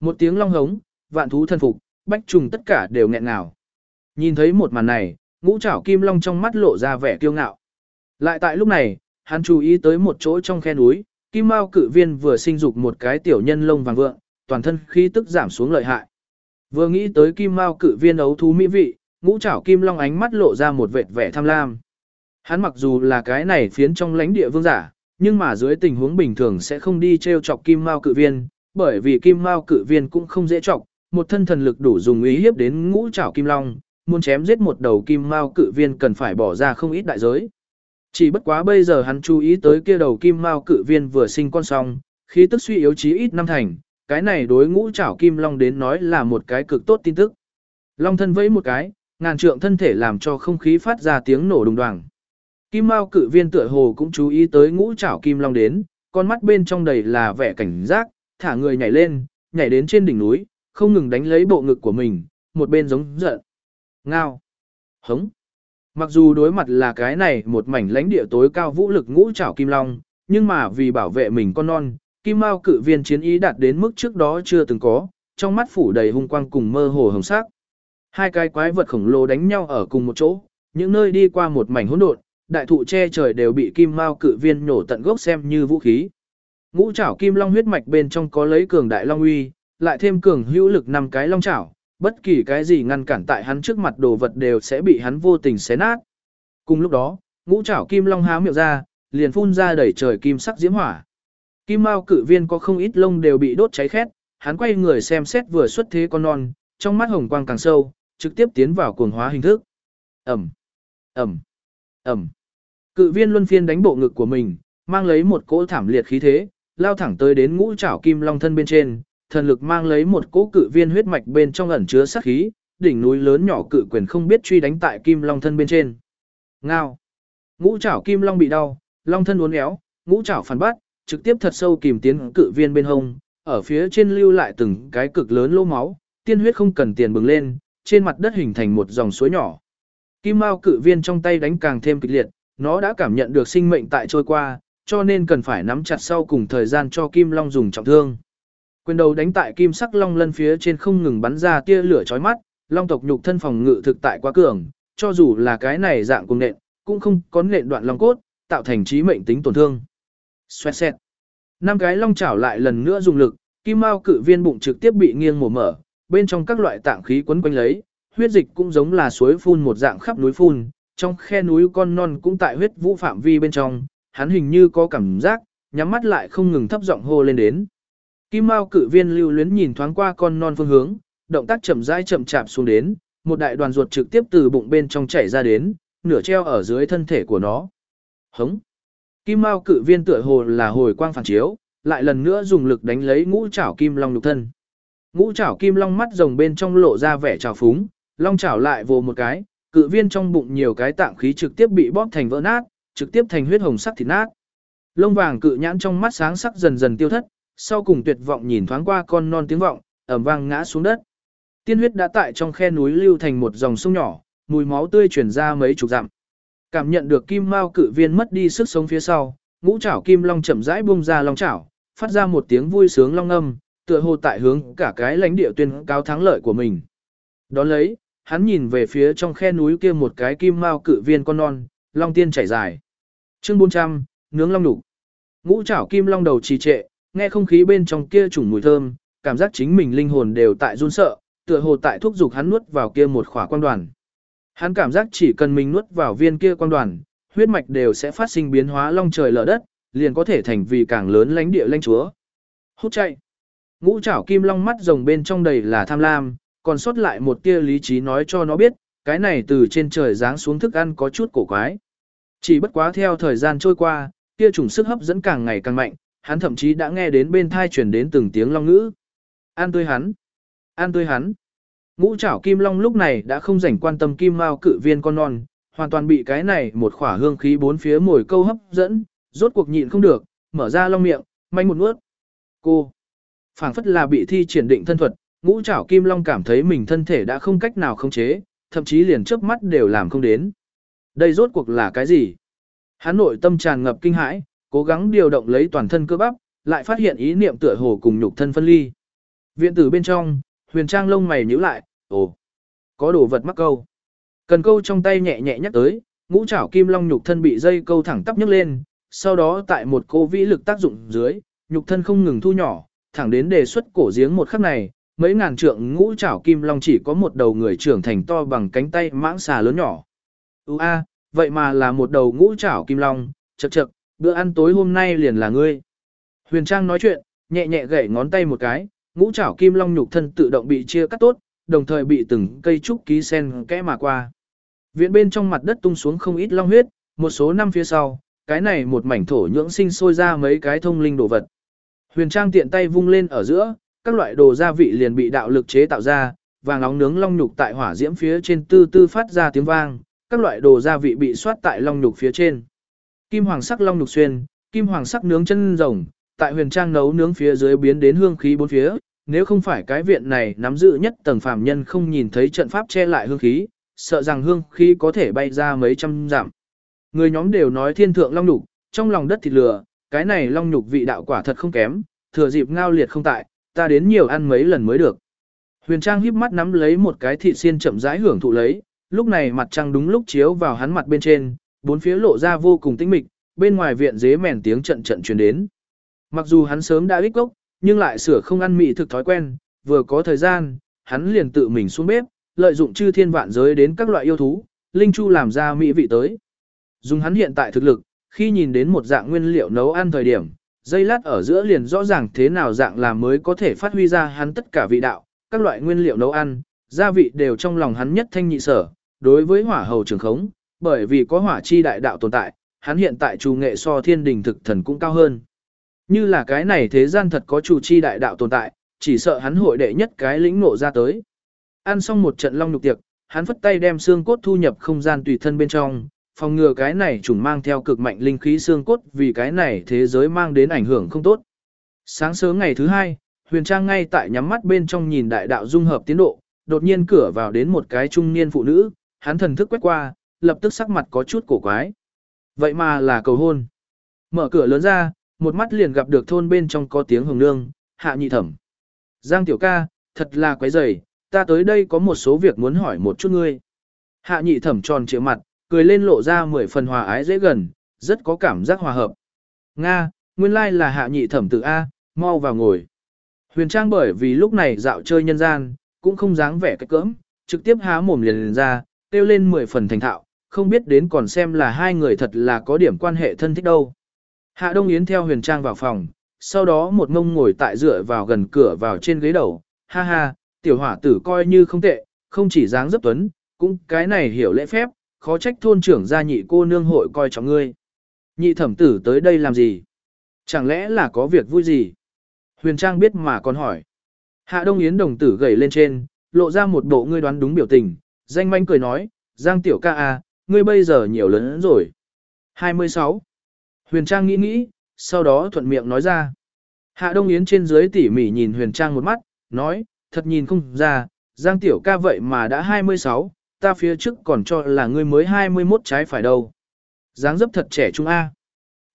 A: Một tiếng long hống, vạn thú thân phục, bách trùng tất cả đều nghẹn ngào. Nhìn thấy một màn này, ngũ trảo kim long trong mắt lộ ra vẻ kiêu ngạo. Lại tại lúc này, hắn chú ý tới một chỗ trong khe núi, kim mao cự viên vừa sinh dục một cái tiểu nhân lông vàng vượng, toàn thân khí tức giảm xuống lợi hại. Vừa nghĩ tới kim mao cự viên ấu thú mỹ vị, ngũ trảo kim long ánh mắt lộ ra một vệt vẻ tham lam. Hắn mặc dù là cái này phiến trong lãnh địa vương giả, nhưng mà dưới tình huống bình thường sẽ không đi treo chọc kim mao cự viên, bởi vì kim mao cự viên cũng không dễ chọc, một thân thần lực đủ dùng ý hiếp đến ngũ trảo kim long, muốn chém giết một đầu kim mao cự viên cần phải bỏ ra không ít đại giới. Chỉ bất quá bây giờ hắn chú ý tới kia đầu kim mao cự viên vừa sinh con song, khí tức suy yếu chí ít năm thành, cái này đối ngũ trảo kim long đến nói là một cái cực tốt tin tức. Long thân vẫy một cái, ngàn trượng thân thể làm cho không khí phát ra tiếng nổ đùng đoàng. Kim Mao cự viên tựa hồ cũng chú ý tới ngũ trảo kim long đến, con mắt bên trong đầy là vẻ cảnh giác, thả người nhảy lên, nhảy đến trên đỉnh núi, không ngừng đánh lấy bộ ngực của mình, một bên giống giận. Ngao. Hống. Mặc dù đối mặt là cái này một mảnh lãnh địa tối cao vũ lực ngũ trảo kim long, nhưng mà vì bảo vệ mình con non, kim mao cự viên chiến ý đạt đến mức trước đó chưa từng có, trong mắt phủ đầy hung quang cùng mơ hồ hồng sắc. Hai cái quái vật khổng lồ đánh nhau ở cùng một chỗ, những nơi đi qua một mảnh hỗn độn, đại thụ che trời đều bị kim mao cự viên nổ tận gốc xem như vũ khí. Ngũ trảo kim long huyết mạch bên trong có lấy cường đại long uy, lại thêm cường hữu lực năm cái long trảo, bất kỳ cái gì ngăn cản tại hắn trước mặt đồ vật đều sẽ bị hắn vô tình xé nát. Cùng lúc đó, ngũ trảo kim long há miệng ra, liền phun ra đẩy trời kim sắc diễm hỏa. Kim mao cự viên có không ít lông đều bị đốt cháy khét, hắn quay người xem xét vừa xuất thế con non, trong mắt hồng quang càng sâu, trực tiếp tiến vào cuồng hóa hình thức. Ẩm, Ẩm, Ẩm. Cự viên luân phiên đánh bộ ngực của mình, mang lấy một cỗ thảm liệt khí thế, lao thẳng tới đến ngũ trảo kim long thân bên trên, thần lực mang lấy một cỗ cự viên huyết mạch bên trong ẩn chứa sát khí, đỉnh núi lớn nhỏ cự quyền không biết truy đánh tại kim long thân bên trên. Ngao. Ngũ trảo kim long bị đau, long thân uốn éo, ngũ trảo phản bắt, trực tiếp thật sâu kìm tiến cự viên bên hông, ở phía trên lưu lại từng cái cực lớn lỗ máu, tiên huyết không cần tiền bừng lên, trên mặt đất hình thành một dòng suối nhỏ. Kim Mao cự viên trong tay đánh càng thêm kịch liệt, nó đã cảm nhận được sinh mệnh tại trôi qua, cho nên cần phải nắm chặt sau cùng thời gian cho Kim Long dùng trọng thương. Quyền đầu đánh tại kim sắc long lân phía trên không ngừng bắn ra tia lửa chói mắt, long tộc nhục thân phòng ngự thực tại quá cường, cho dù là cái này dạng cùng nện, cũng không có nện đoạn long cốt, tạo thành trí mệnh tính tổn thương. Xoẹt xẹt. Năm cái long chảo lại lần nữa dùng lực, kim mao cự viên bụng trực tiếp bị nghiêng mổ mở, bên trong các loại tạng khí quấn quanh lấy, huyết dịch cũng giống là suối phun một dạng khắp núi phun, trong khe núi con non cũng tại huyết vũ phạm vi bên trong, hắn hình như có cảm giác, nhắm mắt lại không ngừng thấp giọng hô lên đến. Kim Mao cự viên lưu luyến nhìn thoáng qua con non phương hướng, động tác chậm rãi chậm chạp xuống đến, một đại đoàn ruột trực tiếp từ bụng bên trong chảy ra đến, nửa treo ở dưới thân thể của nó. Hống. Kim Mao cự viên tựa hồ là hồi quang phản chiếu, lại lần nữa dùng lực đánh lấy ngũ chảo kim long lục thân. Ngũ chảo kim long mắt rồng bên trong lộ ra vẻ trào phúng, long chảo lại vồ một cái, cự viên trong bụng nhiều cái tạng khí trực tiếp bị bóp thành vỡ nát, trực tiếp thành huyết hồng sắc thịt nát. Lông vàng cự nhãn trong mắt sáng sắc dần dần tiêu thất, sau cùng tuyệt vọng nhìn thoáng qua con non tiếng vọng, ầm vang ngã xuống đất. Tiên huyết đã tại trong khe núi lưu thành một dòng sông nhỏ, mùi máu tươi truyền ra mấy chục dặm. Cảm nhận được kim mao cự viên mất đi sức sống phía sau, ngũ trảo kim long chậm rãi buông ra long chảo, phát ra một tiếng vui sướng long âm, tựa hồ tại hướng cả cái lãnh địa tuyên cáo thắng lợi của mình. Đón lấy, hắn nhìn về phía trong khe núi kia một cái kim mao cự viên con non, long tiên chảy dài. Chương 400, nướng long đủ. Ngũ trảo kim long đầu trì trệ, nghe không khí bên trong kia trùng mùi thơm, cảm giác chính mình linh hồn đều tại run sợ, tựa hồ tại thúc dục hắn nuốt vào kia một khỏa quan đoàn. Hắn cảm giác chỉ cần mình nuốt vào viên kia quan đoàn, huyết mạch đều sẽ phát sinh biến hóa long trời lở đất, liền có thể thành vì càng lớn lãnh địa lãnh chúa. Hút chạy. Ngũ trảo kim long mắt rồng bên trong đầy là tham lam, còn sót lại một tia lý trí nói cho nó biết, cái này từ trên trời giáng xuống thức ăn có chút cổ quái. Chỉ bất quá theo thời gian trôi qua, tia trùng sức hấp dẫn càng ngày càng mạnh, hắn thậm chí đã nghe đến bên thai truyền đến từng tiếng long ngữ. An tươi hắn! An tươi hắn! Ngũ trảo kim long lúc này đã không rảnh quan tâm kim mao cự viên con non, hoàn toàn bị cái này một khỏa hương khí bốn phía mồi câu hấp dẫn, rốt cuộc nhịn không được, mở ra long miệng, manh một nuốt. Cô! phảng phất là bị thi triển định thân thuật, ngũ trảo kim long cảm thấy mình thân thể đã không cách nào khống chế, thậm chí liền chớp mắt đều làm không đến. Đây rốt cuộc là cái gì? Hắn nội tâm tràn ngập kinh hãi, cố gắng điều động lấy toàn thân cơ bắp, lại phát hiện ý niệm tựa hồ cùng nhục thân phân ly. Viện tử bên trong, huyền trang lông mày nhíu lại, ồ, có đồ vật mắc câu. Cần câu trong tay nhẹ nhẹ nhắc tới, ngũ trảo kim long nhục thân bị dây câu thẳng tắp nhấc lên, sau đó tại một cô vĩ lực tác dụng dưới, nhục thân không ngừng thu nhỏ, thẳng đến đề xuất cổ giếng một khắc này, mấy ngàn trượng ngũ trảo kim long chỉ có một đầu người trưởng thành to bằng cánh tay mãng xà lớn nhỏ. Ú a, vậy mà là một đầu ngũ trảo kim long, chậc chậc, bữa ăn tối hôm nay liền là ngươi. Huyền Trang nói chuyện, nhẹ nhẹ gảy ngón tay một cái, ngũ trảo kim long nhục thân tự động bị chia cắt tốt, đồng thời bị từng cây trúc ký sen kẽ mà qua. Viện bên trong mặt đất tung xuống không ít long huyết, một số năm phía sau, cái này một mảnh thổ nhưỡng sinh sôi ra mấy cái thông linh đồ vật. Huyền Trang tiện tay vung lên ở giữa, các loại đồ gia vị liền bị đạo lực chế tạo ra, vàng nóng nướng long nhục tại hỏa diễm phía trên tư tư phát ra tiếng vang, các loại đồ gia vị bị xoát tại long nhục phía trên. Kim hoàng sắc long nhục xuyên, kim hoàng sắc nướng chân rồng, tại huyền trang nấu nướng phía dưới biến đến hương khí bốn phía, nếu không phải cái viện này nắm giữ nhất tầng phàm nhân không nhìn thấy trận pháp che lại hương khí, sợ rằng hương khí có thể bay ra mấy trăm dặm. Người nhóm đều nói thiên thượng long nhục, trong lòng đất thịt lửa, cái này long nhục vị đạo quả thật không kém, thừa dịp ngao liệt không tại, ta đến nhiều ăn mấy lần mới được. Huyền Trang híp mắt nắm lấy một cái thịt xiên chậm rãi hưởng thụ lấy, lúc này mặt trăng đúng lúc chiếu vào hắn mặt bên trên, bốn phía lộ ra vô cùng tĩnh mịch, bên ngoài viện dế mèn tiếng trận trận truyền đến. Mặc dù hắn sớm đã ít gốc, nhưng lại sửa không ăn mị thực thói quen, vừa có thời gian, hắn liền tự mình xuống bếp, lợi dụng chư thiên vạn giới đến các loại yêu thú, linh chu làm ra mỹ vị tới. Dùng hắn hiện tại thực lực, khi nhìn đến một dạng nguyên liệu nấu ăn thời điểm, dây lát ở giữa liền rõ ràng thế nào dạng là mới có thể phát huy ra hắn tất cả vị đạo, các loại nguyên liệu nấu ăn, gia vị đều trong lòng hắn nhất thanh nhị sở, đối với hỏa hầu trường khống, bởi vì có hỏa chi đại đạo tồn tại, hắn hiện tại chủ nghệ so thiên đình thực thần cũng cao hơn. Như là cái này thế gian thật có chủ chi đại đạo tồn tại, chỉ sợ hắn hội đệ nhất cái lĩnh nộ ra tới. Ăn xong một trận long nhục tiệc, hắn phất tay đem xương cốt thu nhập không gian tùy thân bên trong, phòng ngừa cái này trùng mang theo cực mạnh linh khí xương cốt vì cái này thế giới mang đến ảnh hưởng không tốt. Sáng sớm ngày thứ hai, Huyền Trang ngay tại nhắm mắt bên trong nhìn đại đạo dung hợp tiến độ, đột nhiên cửa vào đến một cái trung niên phụ nữ, hắn thần thức quét qua, lập tức sắc mặt có chút cổ quái. Vậy mà là cầu hôn. Mở cửa lớn ra, một mắt liền gặp được thôn bên trong có tiếng hồng nương, hạ nhị thẩm. Giang tiểu ca, thật là quái rầy, ta tới đây có một số việc muốn hỏi một chút ngươi. Hạ nhị thẩm tròn trịa mặt, cười lên lộ ra mười phần hòa ái dễ gần, rất có cảm giác hòa hợp. Nga, nguyên lai là hạ nhị thẩm tự A, mau vào ngồi. Huyền Trang bởi vì lúc này dạo chơi nhân gian, cũng không dáng vẻ cái cỡm, trực tiếp há mồm liền, liền ra, kêu lên mười phần thành thạo, không biết đến còn xem là hai người thật là có điểm quan hệ thân thích đâu. Hạ Đông Yến theo Huyền Trang vào phòng, sau đó một ngông ngồi tại dựa vào gần cửa vào trên ghế đầu, ha ha, tiểu hỏa tử coi như không tệ, không chỉ dáng dấp tuấn, cũng cái này hiểu lễ phép, khó trách thôn trưởng gia nhị cô nương hội coi trọng ngươi. Nhị thẩm tử tới đây làm gì? Chẳng lẽ là có việc vui gì? Huyền Trang biết mà còn hỏi. Hạ Đông Yến đồng tử gầy lên trên, lộ ra một bộ ngươi đoán đúng biểu tình, danh manh cười nói, Giang tiểu ca à, ngươi bây giờ nhiều lớn rồi. 26. Huyền Trang nghĩ nghĩ, sau đó thuận miệng nói ra. Hạ Đông Yến trên dưới tỉ mỉ nhìn Huyền Trang một mắt, nói, thật nhìn không ra, Giang tiểu ca vậy mà đã 26, ta phía trước còn cho là ngươi mới 21 trái phải đâu. Giáng dấp thật trẻ trung A.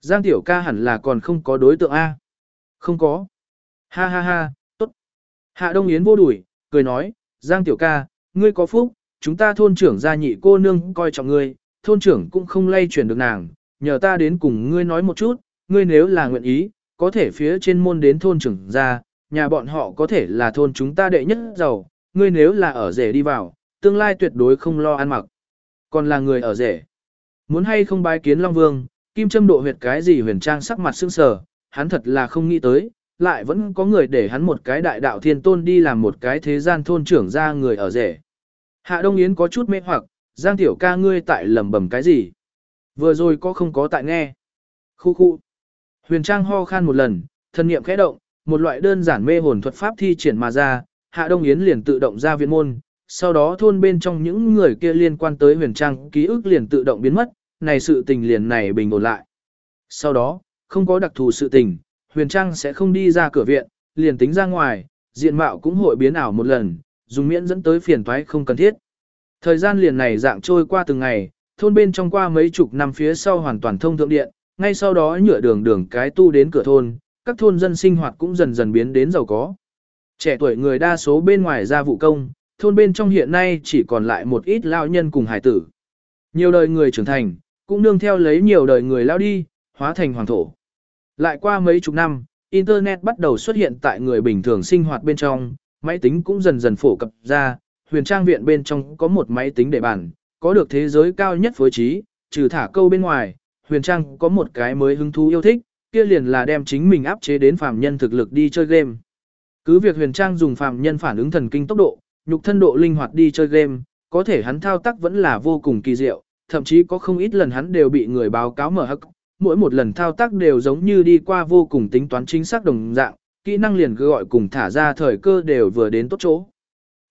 A: Giang tiểu ca hẳn là còn không có đối tượng A. Không có. Ha ha ha, tốt. Hạ Đông Yến vô đuổi, cười nói, Giang tiểu ca, ngươi có phúc, chúng ta thôn trưởng gia nhị cô nương coi trọng ngươi, thôn trưởng cũng không lay chuyển được nàng, nhờ ta đến cùng ngươi nói một chút, ngươi nếu là nguyện ý, có thể phía trên môn đến thôn trưởng gia, nhà bọn họ có thể là thôn chúng ta đệ nhất giàu, ngươi nếu là ở rể đi vào, tương lai tuyệt đối không lo ăn mặc. Còn là người ở rể. Muốn hay không bái kiến Long Vương, kim châm độ huyệt cái gì huyền trang sắc mặt sương sờ, hắn thật là không nghĩ tới, lại vẫn có người để hắn một cái đại đạo thiên tôn đi làm một cái thế gian thôn trưởng ra người ở rể. Hạ Đông Yến có chút mê hoặc, Giang tiểu ca ngươi tại lầm bầm cái gì? Vừa rồi có không có tại nghe? Khu khu. Huyền Trang ho khan một lần, thân niệm khẽ động, một loại đơn giản mê hồn thuật pháp thi triển mà ra, Hạ Đông Yến liền tự động ra viện môn, sau đó thôn bên trong những người kia liên quan tới Huyền Trang ký ức liền tự động biến mất, này sự tình liền này bình ổn lại. Sau đó, không có đặc thù sự tình, Huyền Trang sẽ không đi ra cửa viện, liền tính ra ngoài, diện mạo cũng hội biến ảo một lần, dùng miễn dẫn tới phiền toái không cần thiết. Thời gian liền này dạng trôi qua từng ngày, thôn bên trong qua mấy chục năm phía sau hoàn toàn thông thượng điện, ngay sau đó nhựa đường đường cái tu đến cửa thôn, các thôn dân sinh hoạt cũng dần dần biến đến giàu có. Trẻ tuổi người đa số bên ngoài ra vụ công, thôn bên trong hiện nay chỉ còn lại một ít lao nhân cùng hải tử. Nhiều đời người trưởng thành, cũng nương theo lấy nhiều đời người lao đi, hóa thành hoàng thổ. Lại qua mấy chục năm, Internet bắt đầu xuất hiện tại người bình thường sinh hoạt bên trong, máy tính cũng dần dần phổ cập ra, huyền trang viện bên trong có một máy tính để bàn, có được thế giới cao nhất phối trí, trừ thả câu bên ngoài, huyền trang có một cái mới hứng thú yêu thích, kia liền là đem chính mình áp chế đến phàm nhân thực lực đi chơi game. Cứ việc huyền trang dùng phàm nhân phản ứng thần kinh tốc độ, nhục thân độ linh hoạt đi chơi game, có thể hắn thao tác vẫn là vô cùng kỳ diệu, thậm chí có không ít lần hắn đều bị người báo cáo mở hắc, mỗi một lần thao tác đều giống như đi qua vô cùng tính toán chính xác đồng dạng, kỹ năng liền gọi cùng thả ra thời cơ đều vừa đến tốt chỗ.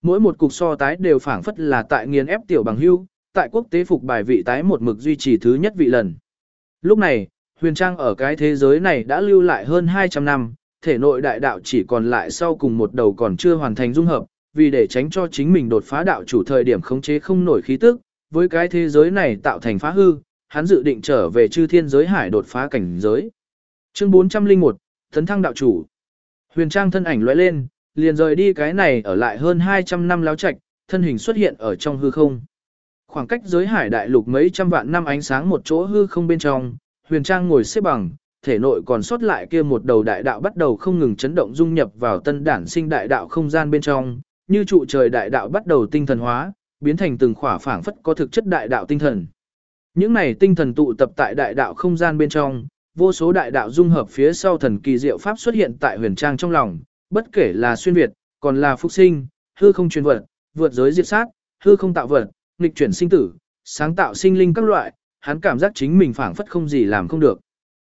A: Mỗi một cục so tái đều phản phất là tại nghiền ép tiểu bằng hưu, tại quốc tế phục bài vị tái một mực duy trì thứ nhất vị lần. Lúc này, huyền trang ở cái thế giới này đã lưu lại hơn 200 năm, thể nội đại đạo chỉ còn lại sau cùng một đầu còn chưa hoàn thành dung hợp, vì để tránh cho chính mình đột phá đạo chủ thời điểm khống chế không nổi khí tức, với cái thế giới này tạo thành phá hư, hắn dự định trở về chư thiên giới hải đột phá cảnh giới. Chương 401, thấn thăng đạo chủ. Huyền Trang thân ảnh lóe lên, liền rời đi cái này ở lại hơn 200 năm láo trạch, thân hình xuất hiện ở trong hư không. Khoảng cách giới hải đại lục mấy trăm vạn năm ánh sáng một chỗ hư không bên trong, Huyền Trang ngồi xếp bằng, thể nội còn sót lại kia một đầu đại đạo bắt đầu không ngừng chấn động dung nhập vào tân đản sinh đại đạo không gian bên trong, như trụ trời đại đạo bắt đầu tinh thần hóa, biến thành từng khỏa phảng phất có thực chất đại đạo tinh thần. Những này tinh thần tụ tập tại đại đạo không gian bên trong, vô số đại đạo dung hợp phía sau thần kỳ diệu pháp xuất hiện tại huyền trang trong lòng, bất kể là xuyên việt, còn là phục sinh, hư không truyền vật, vượt giới diệt sát, hư không tạo vật, nghịch chuyển sinh tử, sáng tạo sinh linh các loại, hắn cảm giác chính mình phảng phất không gì làm không được.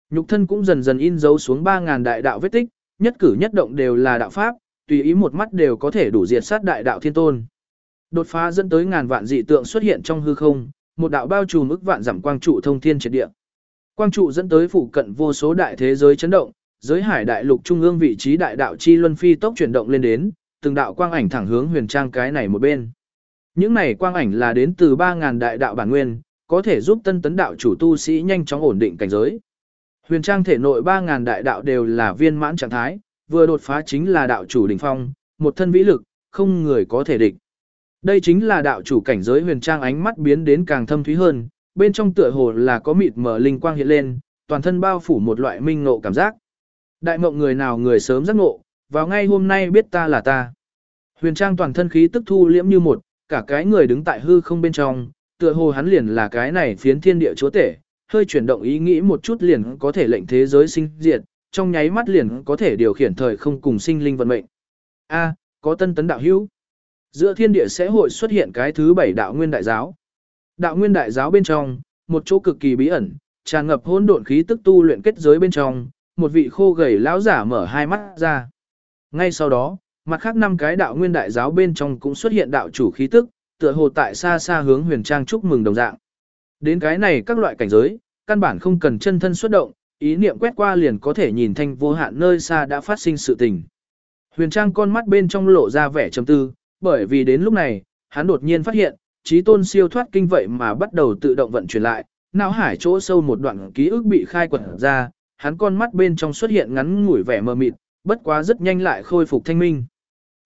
A: Nhục thân cũng dần dần in dấu xuống 3000 đại đạo vết tích, nhất cử nhất động đều là đạo pháp, tùy ý một mắt đều có thể đủ diệt sát đại đạo thiên tôn. Đột phá dẫn tới ngàn vạn dị tượng xuất hiện trong hư không, một đạo bao trùm ức vạn giảm quang trụ thông thiên triệt địa. Quang trụ dẫn tới phụ cận vô số đại thế giới chấn động, giới hải đại lục trung ương vị trí đại đạo chi luân phi tốc chuyển động lên đến, từng đạo quang ảnh thẳng hướng huyền trang cái này một bên. Những này quang ảnh là đến từ 3000 đại đạo bản nguyên, có thể giúp tân tấn đạo chủ tu sĩ nhanh chóng ổn định cảnh giới. Huyền trang thể nội 3000 đại đạo đều là viên mãn trạng thái, vừa đột phá chính là đạo chủ đỉnh phong, một thân vĩ lực, không người có thể địch. Đây chính là đạo chủ cảnh giới huyền trang ánh mắt biến đến càng thâm thúy hơn, bên trong tựa hồ là có mịt mở linh quang hiện lên, toàn thân bao phủ một loại minh ngộ cảm giác. Đại mộng người nào người sớm giác ngộ, vào ngay hôm nay biết ta là ta. Huyền trang toàn thân khí tức thu liễm như một, cả cái người đứng tại hư không bên trong, tựa hồ hắn liền là cái này phiến thiên địa chúa tể, hơi chuyển động ý nghĩ một chút liền có thể lệnh thế giới sinh diệt, trong nháy mắt liền có thể điều khiển thời không cùng sinh linh vận mệnh. A, có tân tấn đạo hữu. Giữa thiên địa sẽ hội xuất hiện cái thứ bảy đạo nguyên đại giáo. Đạo nguyên đại giáo bên trong, một chỗ cực kỳ bí ẩn, tràn ngập hỗn độn khí tức tu luyện kết giới bên trong, một vị khô gầy lão giả mở hai mắt ra. Ngay sau đó, mặt khác năm cái đạo nguyên đại giáo bên trong cũng xuất hiện đạo chủ khí tức, tựa hồ tại xa xa hướng huyền trang chúc mừng đồng dạng. Đến cái này các loại cảnh giới, căn bản không cần chân thân xuất động, ý niệm quét qua liền có thể nhìn thanh vô hạn nơi xa đã phát sinh sự tình. Huyền trang con mắt bên trong lộ ra vẻ trầm tư, bởi vì đến lúc này, hắn đột nhiên phát hiện, trí tôn siêu thoát kinh vậy mà bắt đầu tự động vận chuyển lại, não hải chỗ sâu một đoạn ký ức bị khai quật ra, hắn con mắt bên trong xuất hiện ngắn ngủi vẻ mờ mịt, bất quá rất nhanh lại khôi phục thanh minh.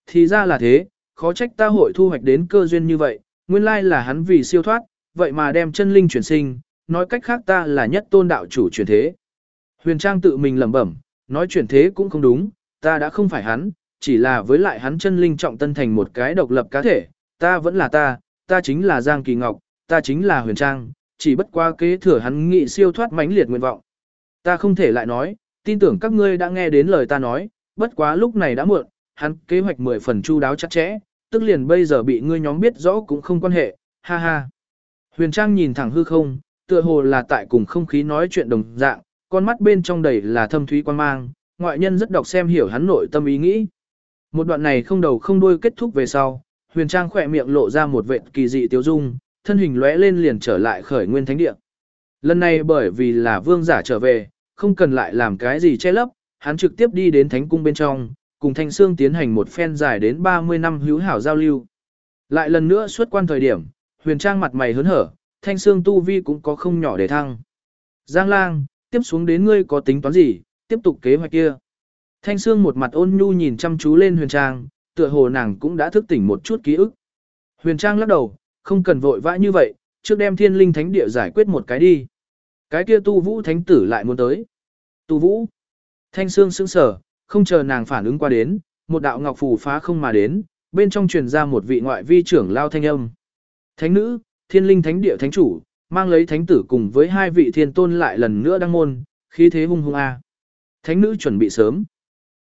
A: Thì ra là thế, khó trách ta hội thu hoạch đến cơ duyên như vậy, nguyên lai là hắn vì siêu thoát, vậy mà đem chân linh chuyển sinh, nói cách khác ta là nhất tôn đạo chủ chuyển thế. Huyền Trang tự mình lẩm bẩm, nói chuyển thế cũng không đúng, ta đã không phải hắn, chỉ là với lại hắn chân linh trọng tân thành một cái độc lập cá thể, ta vẫn là ta, ta chính là Giang Kỳ Ngọc, ta chính là Huyền Trang, chỉ bất qua kế thừa hắn nghị siêu thoát mãnh liệt nguyện vọng. Ta không thể lại nói, tin tưởng các ngươi đã nghe đến lời ta nói, bất quá lúc này đã muộn, hắn kế hoạch mười phần chu đáo chắc chẽ, tức liền bây giờ bị ngươi nhóm biết rõ cũng không quan hệ, ha ha. Huyền Trang nhìn thẳng hư không, tựa hồ là tại cùng không khí nói chuyện đồng dạng, con mắt bên trong đầy là thâm thúy quan mang, ngoại nhân rất đọc xem hiểu hắn nội tâm ý nghĩ. Một đoạn này không đầu không đuôi kết thúc về sau, Huyền Trang khỏe miệng lộ ra một vệt kỳ dị tiêu dung, thân hình lóe lên liền trở lại khởi nguyên thánh địa. Lần này bởi vì là vương giả trở về, không cần lại làm cái gì che lấp, hắn trực tiếp đi đến thánh cung bên trong, cùng Thanh Sương tiến hành một phen dài đến 30 năm hữu hảo giao lưu. Lại lần nữa xuất quan thời điểm, Huyền Trang mặt mày hớn hở, Thanh Sương tu vi cũng có không nhỏ để thăng. Giang Lang, tiếp xuống đến ngươi có tính toán gì, tiếp tục kế hoạch kia. Thanh Sương một mặt ôn nhu nhìn chăm chú lên Huyền Trang, tựa hồ nàng cũng đã thức tỉnh một chút ký ức. Huyền Trang lắc đầu, không cần vội vã như vậy, trước đem thiên linh thánh địa giải quyết một cái đi. Cái kia tu vũ thánh tử lại muốn tới. Tu vũ. Thanh Sương sững sở, không chờ nàng phản ứng qua đến, một đạo ngọc phù phá không mà đến, bên trong truyền ra một vị ngoại vi trưởng lao thanh âm. Thánh nữ, thiên linh thánh địa thánh chủ, mang lấy thánh tử cùng với hai vị thiên tôn lại lần nữa đăng môn, khí thế hung hung a. Thánh nữ chuẩn bị sớm.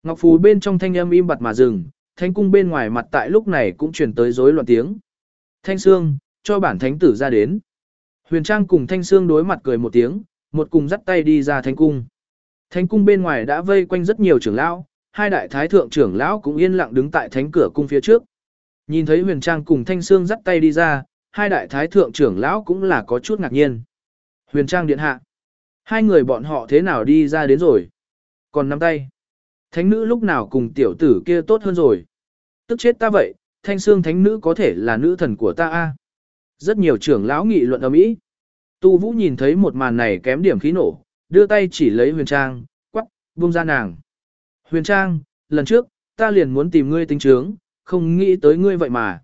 A: Ngọc phù bên trong thanh âm im bặt mà dừng, thánh cung bên ngoài mặt tại lúc này cũng truyền tới rối loạn tiếng. Thanh Sương, cho bản thánh tử ra đến. Huyền Trang cùng Thanh Sương đối mặt cười một tiếng, một cùng dắt tay đi ra thánh cung. Thánh cung bên ngoài đã vây quanh rất nhiều trưởng lão, hai đại thái thượng trưởng lão cũng yên lặng đứng tại thánh cửa cung phía trước. Nhìn thấy Huyền Trang cùng Thanh Sương dắt tay đi ra, hai đại thái thượng trưởng lão cũng là có chút ngạc nhiên. Huyền Trang điện hạ. Hai người bọn họ thế nào đi ra đến rồi? Còn nắm tay. Thánh nữ lúc nào cùng tiểu tử kia tốt hơn rồi. Tức chết ta vậy, thanh xương thánh nữ có thể là nữ thần của ta a. Rất nhiều trưởng lão nghị luận ầm ĩ. Tu Vũ nhìn thấy một màn này kém điểm khí nổ, đưa tay chỉ lấy Huyền Trang, quắc, buông ra nàng. Huyền Trang, lần trước, ta liền muốn tìm ngươi tính trướng, không nghĩ tới ngươi vậy mà.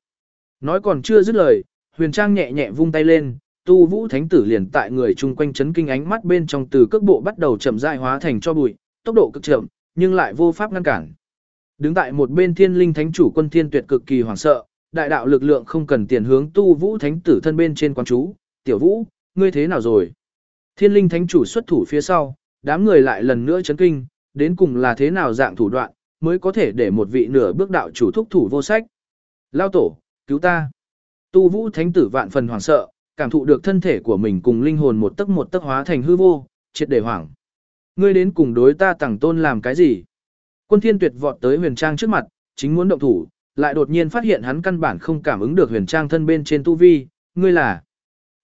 A: Nói còn chưa dứt lời, Huyền Trang nhẹ nhẹ vung tay lên, Tu Vũ Thánh Tử liền tại người chung quanh chấn kinh ánh mắt bên trong từ cước bộ bắt đầu chậm rãi hóa thành cho bụi, tốc độ cực chậm, nhưng lại vô pháp ngăn cản. Đứng tại một bên thiên linh thánh chủ quân thiên tuyệt cực kỳ hoảng sợ, đại đạo lực lượng không cần tiền hướng tu vũ thánh tử thân bên trên quan chú, tiểu vũ, ngươi thế nào rồi? Thiên linh thánh chủ xuất thủ phía sau, đám người lại lần nữa chấn kinh, đến cùng là thế nào dạng thủ đoạn, mới có thể để một vị nửa bước đạo chủ thúc thủ vô sách. Lao tổ, cứu ta. Tu vũ thánh tử vạn phần hoảng sợ, cảm thụ được thân thể của mình cùng linh hồn một tấc một tấc hóa thành hư vô, triệt để hoảng. Ngươi đến cùng đối ta tặng tôn làm cái gì? Quân thiên tuyệt vọt tới huyền trang trước mặt, chính muốn động thủ, lại đột nhiên phát hiện hắn căn bản không cảm ứng được huyền trang thân bên trên tu vi, ngươi là.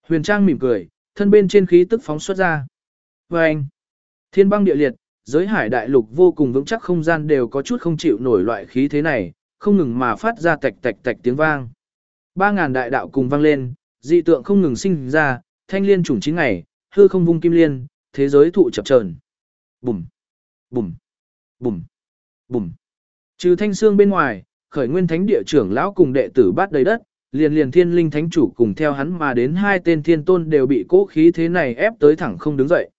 A: Huyền trang mỉm cười, thân bên trên khí tức phóng xuất ra. Và anh, thiên băng địa liệt, giới hải đại lục vô cùng vững chắc không gian đều có chút không chịu nổi loại khí thế này, không ngừng mà phát ra tạch tạch tạch tiếng vang. Ba ngàn đại đạo cùng vang lên, dị tượng không ngừng sinh ra, thanh liên trùng chín ngày, hư không vung kim liên, thế giới thụ chập chờn. Bùm, bùm, bùm. Bùm. Trừ thanh xương bên ngoài, khởi nguyên thánh địa trưởng lão cùng đệ tử bát đầy đất, liền liền thiên linh thánh chủ cùng theo hắn mà đến hai tên thiên tôn đều bị cố khí thế này ép tới thẳng không đứng dậy.